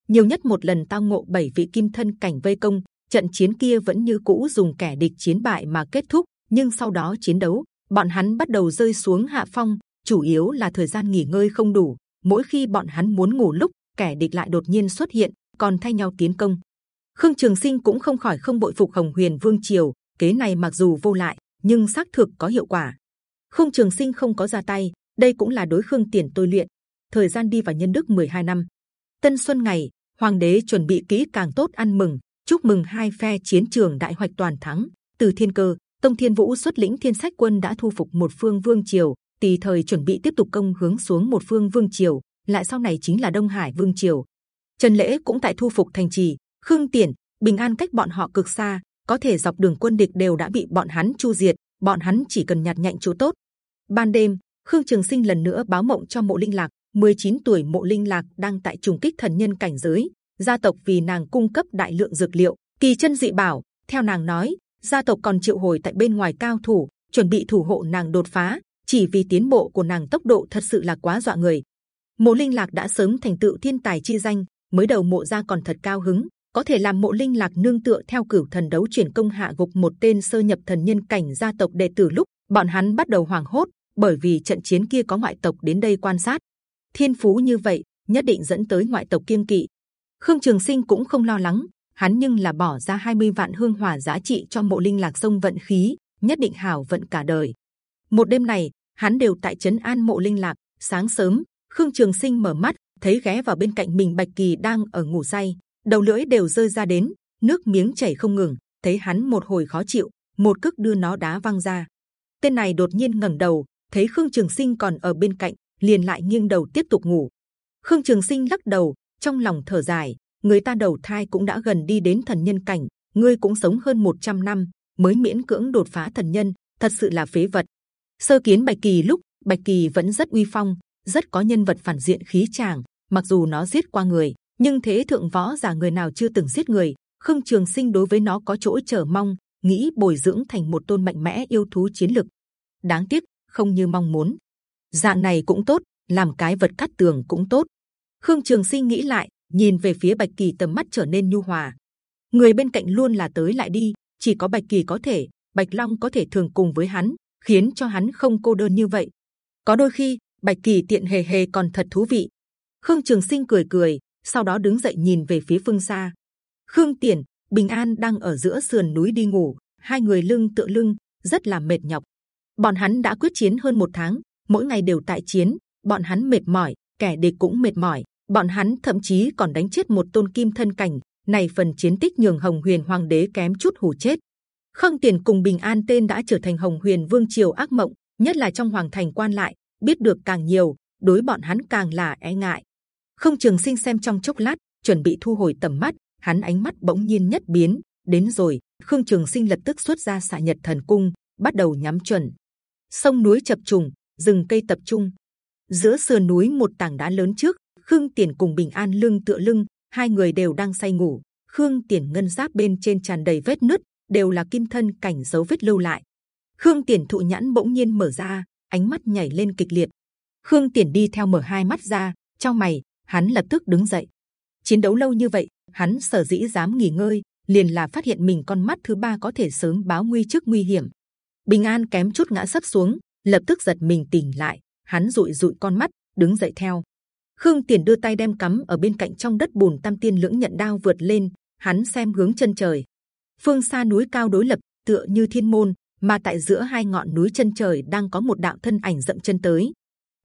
nhiều nhất một lần tao ngộ bảy vị kim thân cảnh vây công, trận chiến kia vẫn như cũ dùng kẻ địch chiến bại mà kết thúc. Nhưng sau đó chiến đấu, bọn hắn bắt đầu rơi xuống hạ phong, chủ yếu là thời gian nghỉ ngơi không đủ. Mỗi khi bọn hắn muốn ngủ lúc, kẻ địch lại đột nhiên xuất hiện, còn thay nhau tiến công. Khương Trường Sinh cũng không khỏi không bội phục Hồng Huyền Vương triều. Kế này mặc dù vô lại, nhưng xác thực có hiệu quả. Khương Trường Sinh không có ra tay, đây cũng là đối Khương Tiền tôi luyện. Thời gian đi vào nhân đức 12 năm. Tân Xuân ngày, Hoàng đế chuẩn bị kỹ càng tốt ăn mừng, chúc mừng hai phe chiến trường đại hoạch toàn thắng. Từ Thiên Cơ, Tông Thiên Vũ xuất lĩnh Thiên Sách quân đã thu phục một phương vương triều, tùy thời chuẩn bị tiếp tục công hướng xuống một phương vương triều, lại sau này chính là Đông Hải vương triều. Trần Lễ cũng tại thu phục thành trì, Khương tiển Bình An cách bọn họ cực xa, có thể dọc đường quân địch đều đã bị bọn hắn chu diệt, bọn hắn chỉ cần nhặt nhạnh chỗ tốt. Ban đêm, Khương Trường Sinh lần nữa báo mộng cho Mộ Linh Lạc, 19 tuổi Mộ Linh Lạc đang tại trùng kích thần nhân cảnh giới, gia tộc vì nàng cung cấp đại lượng dược liệu, kỳ chân dị bảo. Theo nàng nói, gia tộc còn triệu hồi tại bên ngoài cao thủ, chuẩn bị thủ hộ nàng đột phá. Chỉ vì tiến bộ của nàng tốc độ thật sự là quá dọa người. Mộ Linh Lạc đã sớm thành tựu thiên tài chi danh, mới đầu mộ gia còn thật cao hứng, có thể làm mộ linh lạc nương tựa theo cửu thần đấu chuyển công hạ gục một tên sơ nhập thần nhân cảnh gia tộc đệ tử lúc bọn hắn bắt đầu hoảng hốt bởi vì trận chiến kia có ngoại tộc đến đây quan sát thiên phú như vậy nhất định dẫn tới ngoại tộc kiêng kỵ khương trường sinh cũng không lo lắng hắn nhưng là bỏ ra 20 vạn hương hỏa giá trị cho mộ linh lạc sông vận khí nhất định hảo vận cả đời một đêm này hắn đều tại trấn an mộ linh lạc sáng sớm khương trường sinh mở mắt thấy ghé vào bên cạnh mình bạch kỳ đang ở ngủ say đầu lưỡi đều rơi ra đến, nước miếng chảy không ngừng. Thấy hắn một hồi khó chịu, một cước đưa nó đá văng ra. Tên này đột nhiên ngẩng đầu, thấy Khương Trường Sinh còn ở bên cạnh, liền lại nghiêng đầu tiếp tục ngủ. Khương Trường Sinh lắc đầu, trong lòng thở dài, người ta đầu thai cũng đã gần đi đến thần nhân cảnh, ngươi cũng sống hơn 100 năm mới miễn cưỡng đột phá thần nhân, thật sự là phế vật. Sơ kiến Bạch Kỳ lúc Bạch Kỳ vẫn rất uy phong, rất có nhân vật phản diện khí chàng, mặc dù nó giết qua người, nhưng thế thượng võ giả người nào chưa từng giết người khương trường sinh đối với nó có chỗ chờ mong nghĩ bồi dưỡng thành một tôn mạnh mẽ yêu thú chiến lực đáng tiếc không như mong muốn. Dạng này cũng tốt, làm cái vật cắt tường cũng tốt. Khương Trường Sinh nghĩ lại, nhìn về phía Bạch Kỳ tầm mắt trở nên nhu hòa. Người bên cạnh luôn là tới lại đi, chỉ có Bạch Kỳ có thể, Bạch Long có thể thường cùng với hắn, khiến cho hắn không cô đơn như vậy. Có đôi khi Bạch Kỳ tiện hề hề còn thật thú vị. Khương Trường Sinh cười cười, sau đó đứng dậy nhìn về phía phương xa. Khương Tiền, Bình An đang ở giữa sườn núi đi ngủ, hai người lưng tựa lưng, rất là mệt nhọc. Bọn hắn đã quyết chiến hơn một tháng, mỗi ngày đều tại chiến, bọn hắn mệt mỏi, kẻ địch cũng mệt mỏi. Bọn hắn thậm chí còn đánh chết một tôn kim thân cảnh. Này phần chiến tích nhường Hồng Huyền Hoàng đế kém chút hù chết. Khương Tiền cùng Bình An tên đã trở thành Hồng Huyền Vương triều ác mộng, nhất là trong hoàng thành quan lại biết được càng nhiều, đối bọn hắn càng là e ngại. Không Trường Sinh xem trong chốc lát, chuẩn bị thu hồi tầm mắt, hắn ánh mắt bỗng nhiên nhất biến, đến rồi. Khương Trường Sinh lập tức xuất ra xạ nhật thần cung, bắt đầu nhắm chuẩn. Sông núi chập trùng, rừng cây tập trung. Giữa sườn núi một tảng đá lớn trước, Khương Tiền cùng Bình An lưng tựa lưng, hai người đều đang say ngủ. Khương Tiền ngân giáp bên trên tràn đầy vết nứt, đều là kim thân cảnh dấu vết lưu lại. Khương Tiền thụ nhãn bỗng nhiên mở ra, ánh mắt nhảy lên kịch liệt. Khương Tiền đi theo mở hai mắt ra, trong mày, hắn lập tức đứng dậy. Chiến đấu lâu như vậy, hắn sở dĩ dám nghỉ ngơi, liền là phát hiện mình con mắt thứ ba có thể sớm báo nguy trước nguy hiểm. Bình An kém chút ngã sấp xuống, lập tức giật mình tỉnh lại. Hắn dụi dụi con mắt, đứng dậy theo. Khương Tiền đưa tay đem cắm ở bên cạnh trong đất bùn tam tiên lưỡng nhận đao vượt lên. Hắn xem hướng chân trời, phương xa núi cao đối lập, tựa như thiên môn, mà tại giữa hai ngọn núi chân trời đang có một đạo thân ảnh dậm chân tới.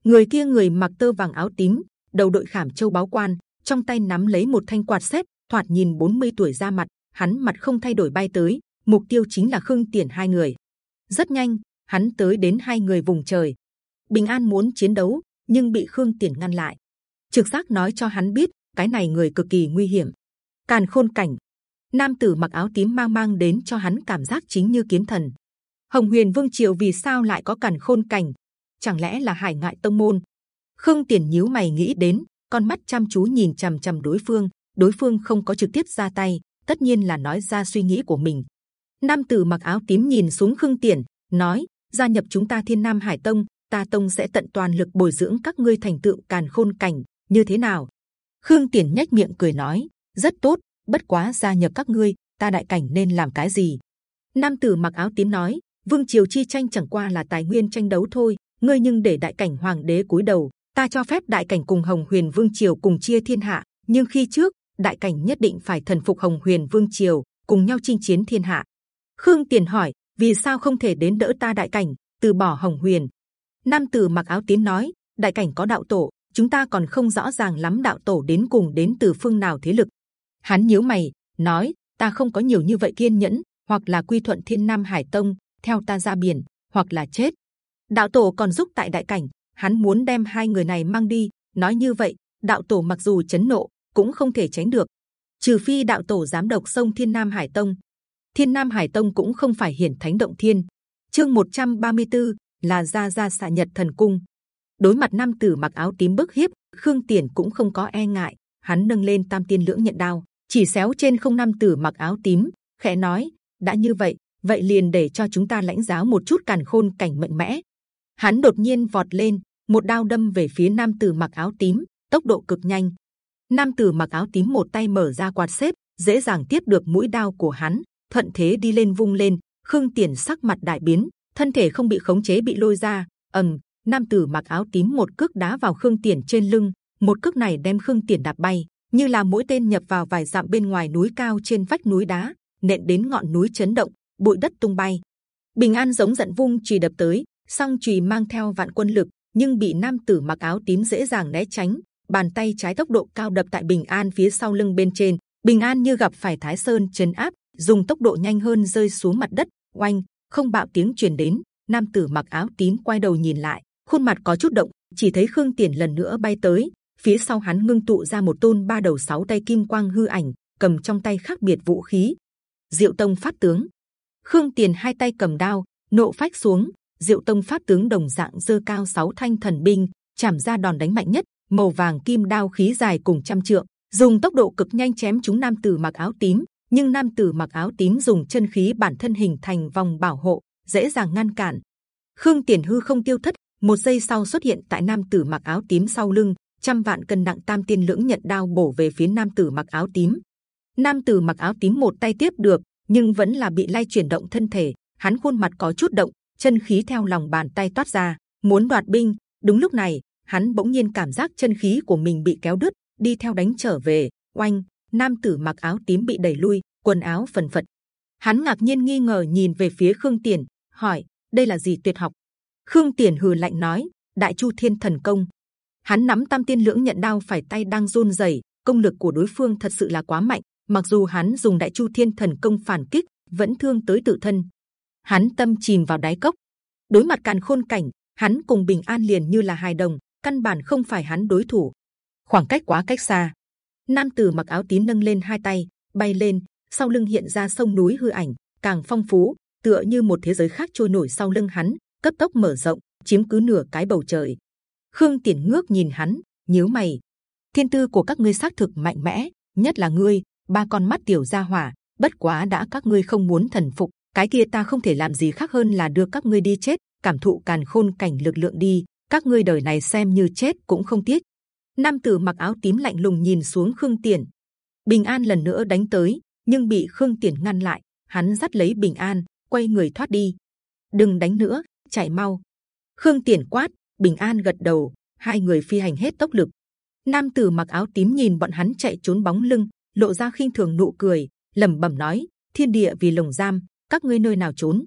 Người kia người mặc tơ vàng áo tím, đầu đội khảm châu báo quan, trong tay nắm lấy một thanh quạt xếp, thoạt nhìn 40 tuổi ra mặt, hắn mặt không thay đổi bay tới, mục tiêu chính là khương tiền hai người. Rất nhanh, hắn tới đến hai người vùng trời. Bình An muốn chiến đấu, nhưng bị khương tiền ngăn lại. Trực giác nói cho hắn biết, cái này người cực kỳ nguy hiểm. Càn khôn cảnh, nam tử mặc áo tím mang mang đến cho hắn cảm giác chính như kiếm thần. Hồng Huyền Vương triều vì sao lại có càn khôn cảnh? Chẳng lẽ là Hải Ngại Tông môn? Khương Tiền nhíu mày nghĩ đến, con mắt chăm chú nhìn c h ầ m c h ầ m đối phương. Đối phương không có trực tiếp ra tay, tất nhiên là nói ra suy nghĩ của mình. Nam tử mặc áo tím nhìn xuống Khương Tiền, nói: gia nhập chúng ta Thiên Nam Hải Tông, ta tông sẽ tận toàn lực bồi dưỡng các ngươi thành tựu càn khôn cảnh. Như thế nào? Khương Tiền nhếch miệng cười nói: rất tốt. Bất quá gia nhập các ngươi, ta đại cảnh nên làm cái gì? Nam tử mặc áo tím nói: vương triều chi tranh chẳng qua là tài nguyên tranh đấu thôi ngươi nhưng để đại cảnh hoàng đế cúi đầu ta cho phép đại cảnh cùng hồng huyền vương triều cùng chia thiên hạ nhưng khi trước đại cảnh nhất định phải thần phục hồng huyền vương triều cùng nhau chinh chiến thiên hạ khương tiền hỏi vì sao không thể đến đỡ ta đại cảnh từ bỏ hồng huyền nam tử mặc áo tím nói đại cảnh có đạo tổ chúng ta còn không rõ ràng lắm đạo tổ đến cùng đến từ phương nào thế lực hắn nhíu mày nói ta không có nhiều như vậy kiên nhẫn hoặc là quy thuận thiên nam hải tông theo ta ra biển hoặc là chết. Đạo tổ còn giúp tại đại cảnh, hắn muốn đem hai người này mang đi. Nói như vậy, đạo tổ mặc dù chấn nộ cũng không thể tránh được, trừ phi đạo tổ dám độc sông Thiên Nam Hải Tông. Thiên Nam Hải Tông cũng không phải hiển thánh động thiên. Chương 134 là gia gia xạ nhật thần cung. Đối mặt nam tử mặc áo tím bức hiếp, Khương Tiền cũng không có e ngại. Hắn nâng lên tam tiên lưỡng nhận đao, chỉ xéo trên không nam tử mặc áo tím, khẽ nói: đã như vậy, vậy liền để cho chúng ta lãnh giáo một chút càn khôn cảnh mạnh mẽ. Hắn đột nhiên vọt lên, một đao đâm về phía nam tử mặc áo tím, tốc độ cực nhanh. Nam tử mặc áo tím một tay mở ra quạt xếp, dễ dàng tiếp được mũi đao của hắn, thuận thế đi lên vung lên. Khương Tiền sắc mặt đại biến, thân thể không bị khống chế bị lôi ra. ầm, nam tử mặc áo tím một cước đá vào Khương Tiền trên lưng, một cước này đem Khương Tiền đạp bay, như là mũi tên nhập vào vài dặm bên ngoài núi cao trên vách núi đá, nện đến ngọn núi chấn động, bụi đất tung bay. Bình An giống giận vung chì đập tới, song chì mang theo vạn quân lực, nhưng bị nam tử mặc áo tím dễ dàng né tránh. Bàn tay trái tốc độ cao đập tại Bình An phía sau lưng bên trên. Bình An như gặp phải Thái Sơn chấn áp, dùng tốc độ nhanh hơn rơi xuống mặt đất. Oanh, không bạo tiếng truyền đến. Nam tử mặc áo tím quay đầu nhìn lại, khuôn mặt có chút động, chỉ thấy Khương Tiền lần nữa bay tới. Phía sau hắn ngưng tụ ra một tôn ba đầu sáu tay kim quang hư ảnh, cầm trong tay khác biệt vũ khí. Diệu Tông phát tướng, Khương Tiền hai tay cầm đao, nộ phách xuống. Diệu Tông phát tướng đồng dạng dơ cao sáu thanh thần binh, chạm ra đòn đánh mạnh nhất, màu vàng kim đao khí dài cùng trăm trượng, dùng tốc độ cực nhanh chém chúng nam tử mặc áo tím. Nhưng nam tử mặc áo tím dùng chân khí bản thân hình thành vòng bảo hộ, dễ dàng ngăn cản. Khương Tiền hư không tiêu thất, một giây sau xuất hiện tại nam tử mặc áo tím sau lưng, trăm vạn cân nặng tam tiên lưỡng nhận đao bổ về phía nam tử mặc áo tím. Nam tử mặc áo tím một tay tiếp được, nhưng vẫn là bị lay chuyển động thân thể. Hắn khuôn mặt có chút động, chân khí theo lòng bàn tay toát ra, muốn đoạt binh. Đúng lúc này, hắn bỗng nhiên cảm giác chân khí của mình bị kéo đứt, đi theo đánh trở về. Oanh, nam tử mặc áo tím bị đẩy lui, quần áo phần phật. Hắn ngạc nhiên nghi ngờ nhìn về phía Khương Tiền, hỏi: đây là gì tuyệt học? Khương Tiền hừ lạnh nói: Đại Chu Thiên Thần Công. Hắn nắm tam tiên lưỡng nhận đao phải tay đang run rẩy, công lực của đối phương thật sự là quá mạnh. Mặc dù hắn dùng Đại Chu Thiên Thần Công phản kích, vẫn thương tới tự thân. Hắn tâm chìm vào đáy cốc. Đối mặt càn khôn cảnh, hắn cùng bình an liền như là hài đồng, căn bản không phải hắn đối thủ. Khoảng cách quá cách xa. Nam tử mặc áo tím nâng lên hai tay, bay lên, sau lưng hiện ra sông núi hư ảnh, càng phong phú, tựa như một thế giới khác trôi nổi sau lưng hắn, cấp tốc mở rộng, chiếm cứ nửa cái bầu trời. Khương Tiền ngước nhìn hắn, nhíu mày. Thiên tư của các ngươi xác thực mạnh mẽ, nhất là ngươi, ba con mắt tiểu gia hỏa. Bất quá đã các ngươi không muốn thần phục, cái kia ta không thể làm gì khác hơn là đưa các ngươi đi chết, cảm thụ càn khôn cảnh lực lượng đi. Các ngươi đời này xem như chết cũng không tiếc. Nam tử mặc áo tím lạnh lùng nhìn xuống Khương Tiền. Bình An lần nữa đánh tới, nhưng bị Khương Tiền ngăn lại. Hắn dắt lấy Bình An, quay người thoát đi. Đừng đánh nữa, chạy mau. Khương Tiền quát, Bình An gật đầu. Hai người phi hành hết tốc lực. Nam tử mặc áo tím nhìn bọn hắn chạy trốn bóng lưng, lộ ra khinh thường nụ cười, lẩm bẩm nói: Thiên địa vì lồng giam, các ngươi nơi nào trốn?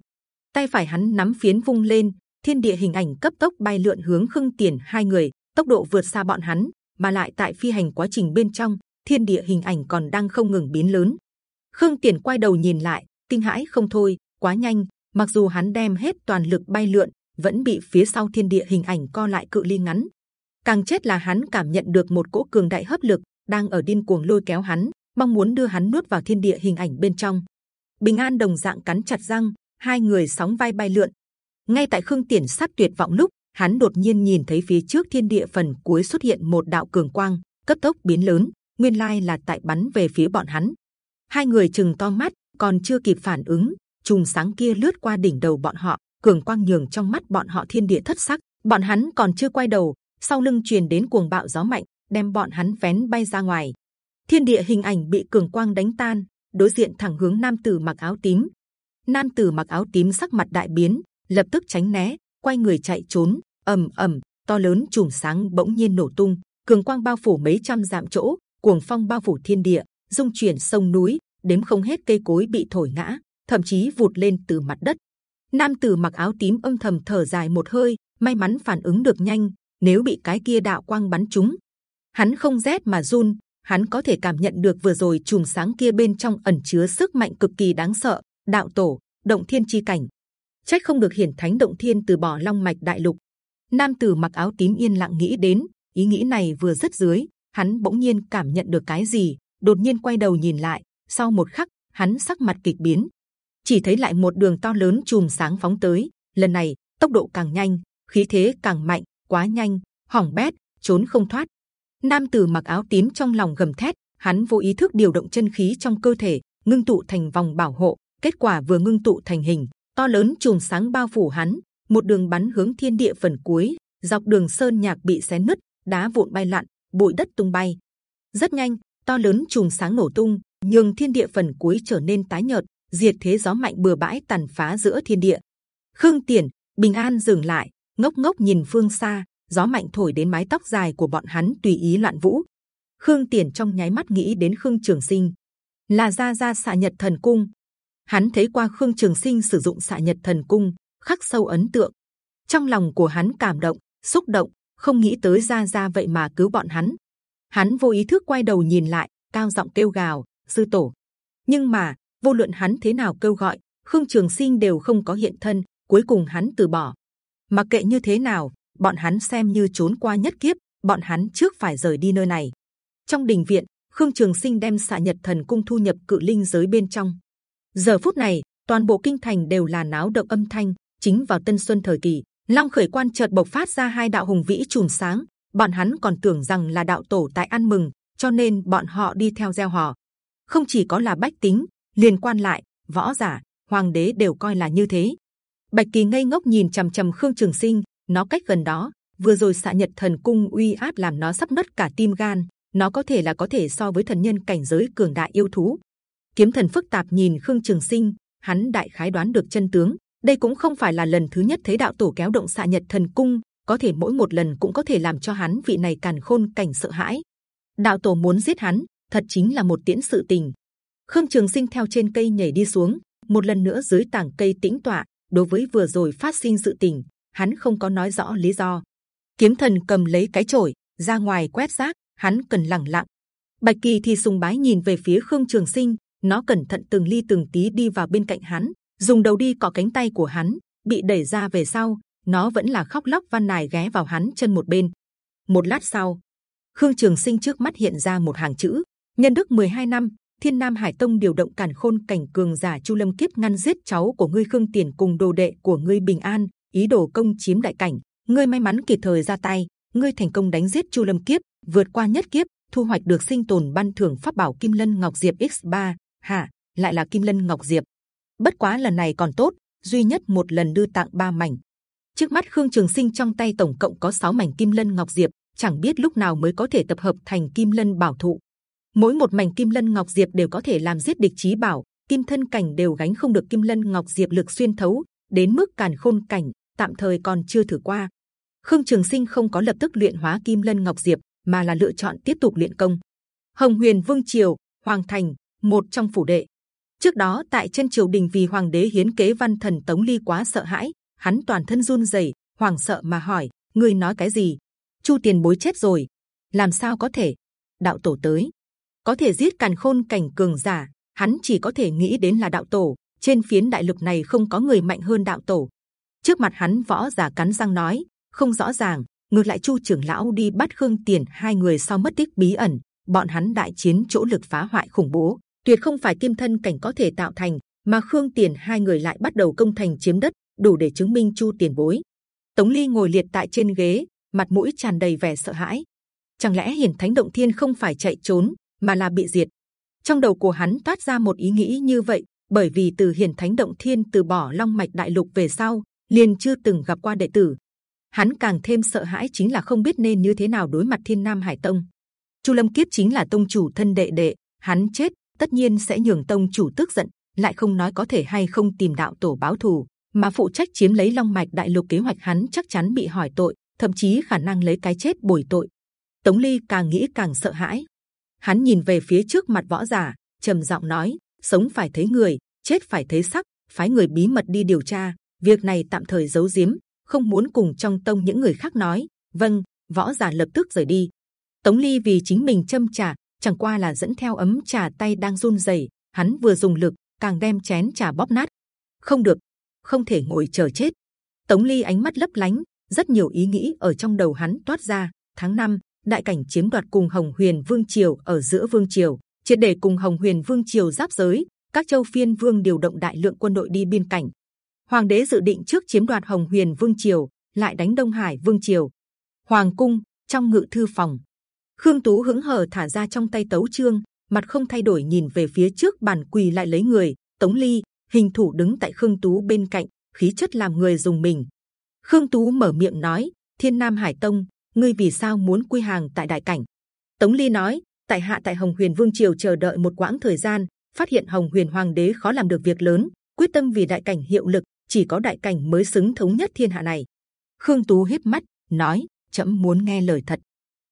Tay phải hắn nắm phiến vung lên, thiên địa hình ảnh cấp tốc bay lượn hướng Khương Tiền hai người, tốc độ vượt xa bọn hắn, mà lại tại phi hành quá trình bên trong, thiên địa hình ảnh còn đang không ngừng biến lớn. Khương Tiền quay đầu nhìn lại, kinh hãi không thôi, quá nhanh. Mặc dù hắn đem hết toàn lực bay lượn, vẫn bị phía sau thiên địa hình ảnh co lại cự ly ngắn. Càng chết là hắn cảm nhận được một cỗ cường đại hấp lực đang ở điên cuồng lôi kéo hắn, mong muốn đưa hắn nuốt vào thiên địa hình ảnh bên trong. Bình An đồng dạng cắn chặt răng, hai người sóng vai bay lượn. Ngay tại Khương Tiền sắp tuyệt vọng lúc, hắn đột nhiên nhìn thấy phía trước thiên địa phần cuối xuất hiện một đạo cường quang, cấp tốc biến lớn. Nguyên lai là tại bắn về phía bọn hắn. Hai người chừng to mắt, còn chưa kịp phản ứng, chùm sáng kia lướt qua đỉnh đầu bọn họ, cường quang nhường trong mắt bọn họ thiên địa thất sắc. Bọn hắn còn chưa quay đầu, sau lưng truyền đến cuồng bạo gió mạnh, đem bọn hắn vén bay ra ngoài. Thiên địa hình ảnh bị cường quang đánh tan, đối diện thẳng hướng nam tử mặc áo tím. Nam tử mặc áo tím sắc mặt đại biến, lập tức tránh né, quay người chạy trốn ầm ầm, to lớn chùm sáng bỗng nhiên nổ tung, cường quang bao phủ mấy trăm dặm chỗ, cuồng phong bao phủ thiên địa, dung chuyển sông núi, đếm không hết cây cối bị thổi ngã, thậm chí vụt lên từ mặt đất. Nam tử mặc áo tím âm thầm thở dài một hơi, may mắn phản ứng được nhanh. Nếu bị cái kia đạo quang bắn trúng, hắn không rét mà run. Hắn có thể cảm nhận được vừa rồi chùm sáng kia bên trong ẩn chứa sức mạnh cực kỳ đáng sợ. Đạo tổ, động thiên chi cảnh, trách không được hiển thánh động thiên từ bỏ long mạch đại lục. Nam tử mặc áo tím yên lặng nghĩ đến ý nghĩ này vừa rất dưới, hắn bỗng nhiên cảm nhận được cái gì, đột nhiên quay đầu nhìn lại. Sau một khắc, hắn sắc mặt kịch biến, chỉ thấy lại một đường to lớn chùm sáng phóng tới. Lần này tốc độ càng nhanh, khí thế càng mạnh, quá nhanh, hỏng bét, trốn không thoát. Nam tử mặc áo tím trong lòng gầm thét, hắn vô ý thức điều động chân khí trong cơ thể, ngưng tụ thành vòng bảo hộ. Kết quả vừa ngưng tụ thành hình, to lớn chùm sáng bao phủ hắn, một đường bắn hướng thiên địa phần cuối, dọc đường sơn nhạc bị xé nứt, đá vụn bay lặn, bụi đất tung bay. Rất nhanh, to lớn chùm sáng nổ tung, nhường thiên địa phần cuối trở nên tái nhợt, diệt thế gió mạnh bừa bãi tàn phá giữa thiên địa. Khương Tiền, Bình An dừng lại, ngốc ngốc nhìn phương xa, gió mạnh thổi đến mái tóc dài của bọn hắn tùy ý loạn vũ. Khương Tiền trong nháy mắt nghĩ đến Khương Trường Sinh, là gia gia xạ nhật thần cung. Hắn thấy qua Khương Trường Sinh sử dụng xạ nhật thần cung, khắc sâu ấn tượng. Trong lòng của hắn cảm động, xúc động, không nghĩ tới gia gia vậy mà cứu bọn hắn. Hắn vô ý thức quay đầu nhìn lại, cao giọng kêu gào, sư tổ. Nhưng mà vô luận hắn thế nào kêu gọi, Khương Trường Sinh đều không có hiện thân. Cuối cùng hắn từ bỏ. Mặc kệ như thế nào, bọn hắn xem như trốn qua nhất kiếp, bọn hắn trước phải rời đi nơi này. Trong đình viện, Khương Trường Sinh đem xạ Nhật Thần Cung thu nhập cự linh giới bên trong. Giờ phút này, toàn bộ kinh thành đều là náo động âm thanh. Chính vào Tân Xuân thời kỳ, Long Khởi Quan chợt bộc phát ra hai đạo hùng vĩ chùm sáng. Bọn hắn còn tưởng rằng là đạo tổ tại ăn mừng, cho nên bọn họ đi theo gieo họ. Không chỉ có là bách tính, liên quan lại võ giả hoàng đế đều coi là như thế Bạch Kỳ ngây ngốc nhìn c h ầ m c h ầ m Khương Trường Sinh, nó cách gần đó, vừa rồi xạ nhật thần cung uy áp làm nó sắp nứt cả tim gan, nó có thể là có thể so với thần nhân cảnh giới cường đại yêu thú. Kiếm thần phức tạp nhìn Khương Trường Sinh, hắn đại khái đoán được chân tướng. Đây cũng không phải là lần thứ nhất thấy đạo tổ kéo động xạ nhật thần cung, có thể mỗi một lần cũng có thể làm cho hắn vị này càn khôn cảnh sợ hãi. Đạo tổ muốn giết hắn, thật chính là một tiễn sự tình. Khương Trường Sinh theo trên cây nhảy đi xuống, một lần nữa dưới tảng cây tĩnh tọa. Đối với vừa rồi phát sinh sự tình, hắn không có nói rõ lý do. Kiếm thần cầm lấy cái chổi ra ngoài quét rác, hắn cần lặng lặng. Bạch Kỳ thì sùng bái nhìn về phía Khương Trường Sinh, nó cẩn thận từng ly từng tí đi vào bên cạnh hắn, dùng đầu đi cọ cánh tay của hắn, bị đẩy ra về sau, nó vẫn là khóc lóc van nài ghé vào hắn chân một bên. Một lát sau, Khương Trường Sinh trước mắt hiện ra một hàng chữ: nhân đức 12 năm Thiên Nam Hải Tông điều động càn khôn cảnh cường giả Chu Lâm Kiếp ngăn giết cháu của ngươi Khương Tiền cùng đồ đệ của ngươi Bình An, ý đồ công chiếm đại cảnh. Ngươi may mắn kịp thời ra tay, ngươi thành công đánh giết Chu Lâm Kiếp, vượt qua nhất kiếp, thu hoạch được sinh tồn ban thưởng pháp bảo Kim Lân Ngọc Diệp X3. Hạ lại là Kim Lân Ngọc Diệp. Bất quá lần này còn tốt, duy nhất một lần đưa tặng ba mảnh. Trước mắt Khương Trường Sinh trong tay tổng cộng có 6 mảnh Kim Lân Ngọc Diệp, chẳng biết lúc nào mới có thể tập hợp thành Kim Lân Bảo Thụ. Mỗi một mảnh kim lân ngọc diệp đều có thể làm giết địch chí bảo kim thân cảnh đều gánh không được kim lân ngọc diệp lực xuyên thấu đến mức càn khôn cảnh tạm thời còn chưa thử qua. Khương trường sinh không có lập tức luyện hóa kim lân ngọc diệp mà là lựa chọn tiếp tục luyện công. Hồng huyền vương triều hoàng thành một trong phủ đệ trước đó, tại chân triều đình vì hoàng đế hiến kế văn thần tống ly quá sợ hãi, hắn toàn thân run rẩy hoàng sợ mà hỏi người nói cái gì? Chu tiền bối chết rồi. Làm sao có thể? Đạo tổ tới. Có thể giết càn khôn cảnh cường giả, hắn chỉ có thể nghĩ đến là đạo tổ. Trên phiến đại lục này không có người mạnh hơn đạo tổ. Trước mặt hắn võ giả cắn răng nói, không rõ ràng. Ngược lại chu trưởng lão đi bắt khương tiền, hai người sau mất tích bí ẩn. Bọn hắn đại chiến chỗ lực phá hoại khủng bố tuyệt không phải kim thân cảnh có thể tạo thành mà khương tiền hai người lại bắt đầu công thành chiếm đất đủ để chứng minh chu tiền bối tống ly ngồi liệt tại trên ghế mặt mũi tràn đầy vẻ sợ hãi chẳng lẽ hiển thánh động thiên không phải chạy trốn mà là bị diệt. Trong đầu của hắn toát ra một ý nghĩ như vậy, bởi vì từ hiển thánh động thiên từ bỏ long mạch đại lục về sau, liền chưa từng gặp qua đệ tử. Hắn càng thêm sợ hãi chính là không biết nên như thế nào đối mặt thiên nam hải tông. Chu Lâm Kiếp chính là tông chủ thân đệ đệ, hắn chết tất nhiên sẽ nhường tông chủ tức giận, lại không nói có thể hay không tìm đạo tổ báo thù, mà phụ trách chiếm lấy long mạch đại lục kế hoạch hắn chắc chắn bị hỏi tội, thậm chí khả năng lấy cái chết bồi tội. Tống Ly càng nghĩ càng sợ hãi, hắn nhìn về phía trước mặt võ giả trầm giọng nói sống phải thấy người chết phải thấy sắc phái người bí mật đi điều tra việc này tạm thời giấu giếm không muốn cùng trong tông những người khác nói. Vâng võ giả lập tức rời đi. Tống ly vì chính mình châm trà chẳng qua là dẫn theo ấm trà tay đang run rẩy hắn vừa dùng lực càng đem chén trà bóp nát không được không thể ngồi chờ chết tống ly ánh mắt lấp lánh rất nhiều ý nghĩ ở trong đầu hắn toát ra tháng 5, đại cảnh chiếm đoạt cùng Hồng Huyền Vương triều ở giữa Vương triều, triệt để cùng Hồng Huyền Vương triều giáp giới, các châu phiên vương điều động đại lượng quân đội đi biên cảnh. Hoàng đế dự định trước chiếm đoạt Hồng Huyền Vương triều, lại đánh Đông Hải Vương triều. Hoàng cung trong ngự thư phòng, Khương Tú hứng hờ thả ra trong tay tấu chương, mặt không thay đổi nhìn về phía trước bàn quỳ lại lấy người. Tống Ly hình thủ đứng tại Khương Tú bên cạnh, khí chất làm người dùng mình. Khương Tú mở miệng nói: Thiên Nam Hải Tông ngươi vì sao muốn quy hàng tại đại cảnh? Tống Ly nói, tại hạ tại Hồng Huyền Vương triều chờ đợi một quãng thời gian, phát hiện Hồng Huyền Hoàng đế khó làm được việc lớn, quyết tâm vì đại cảnh hiệu lực, chỉ có đại cảnh mới xứng thống nhất thiên hạ này. Khương Tú híp mắt nói, chậm muốn nghe lời thật.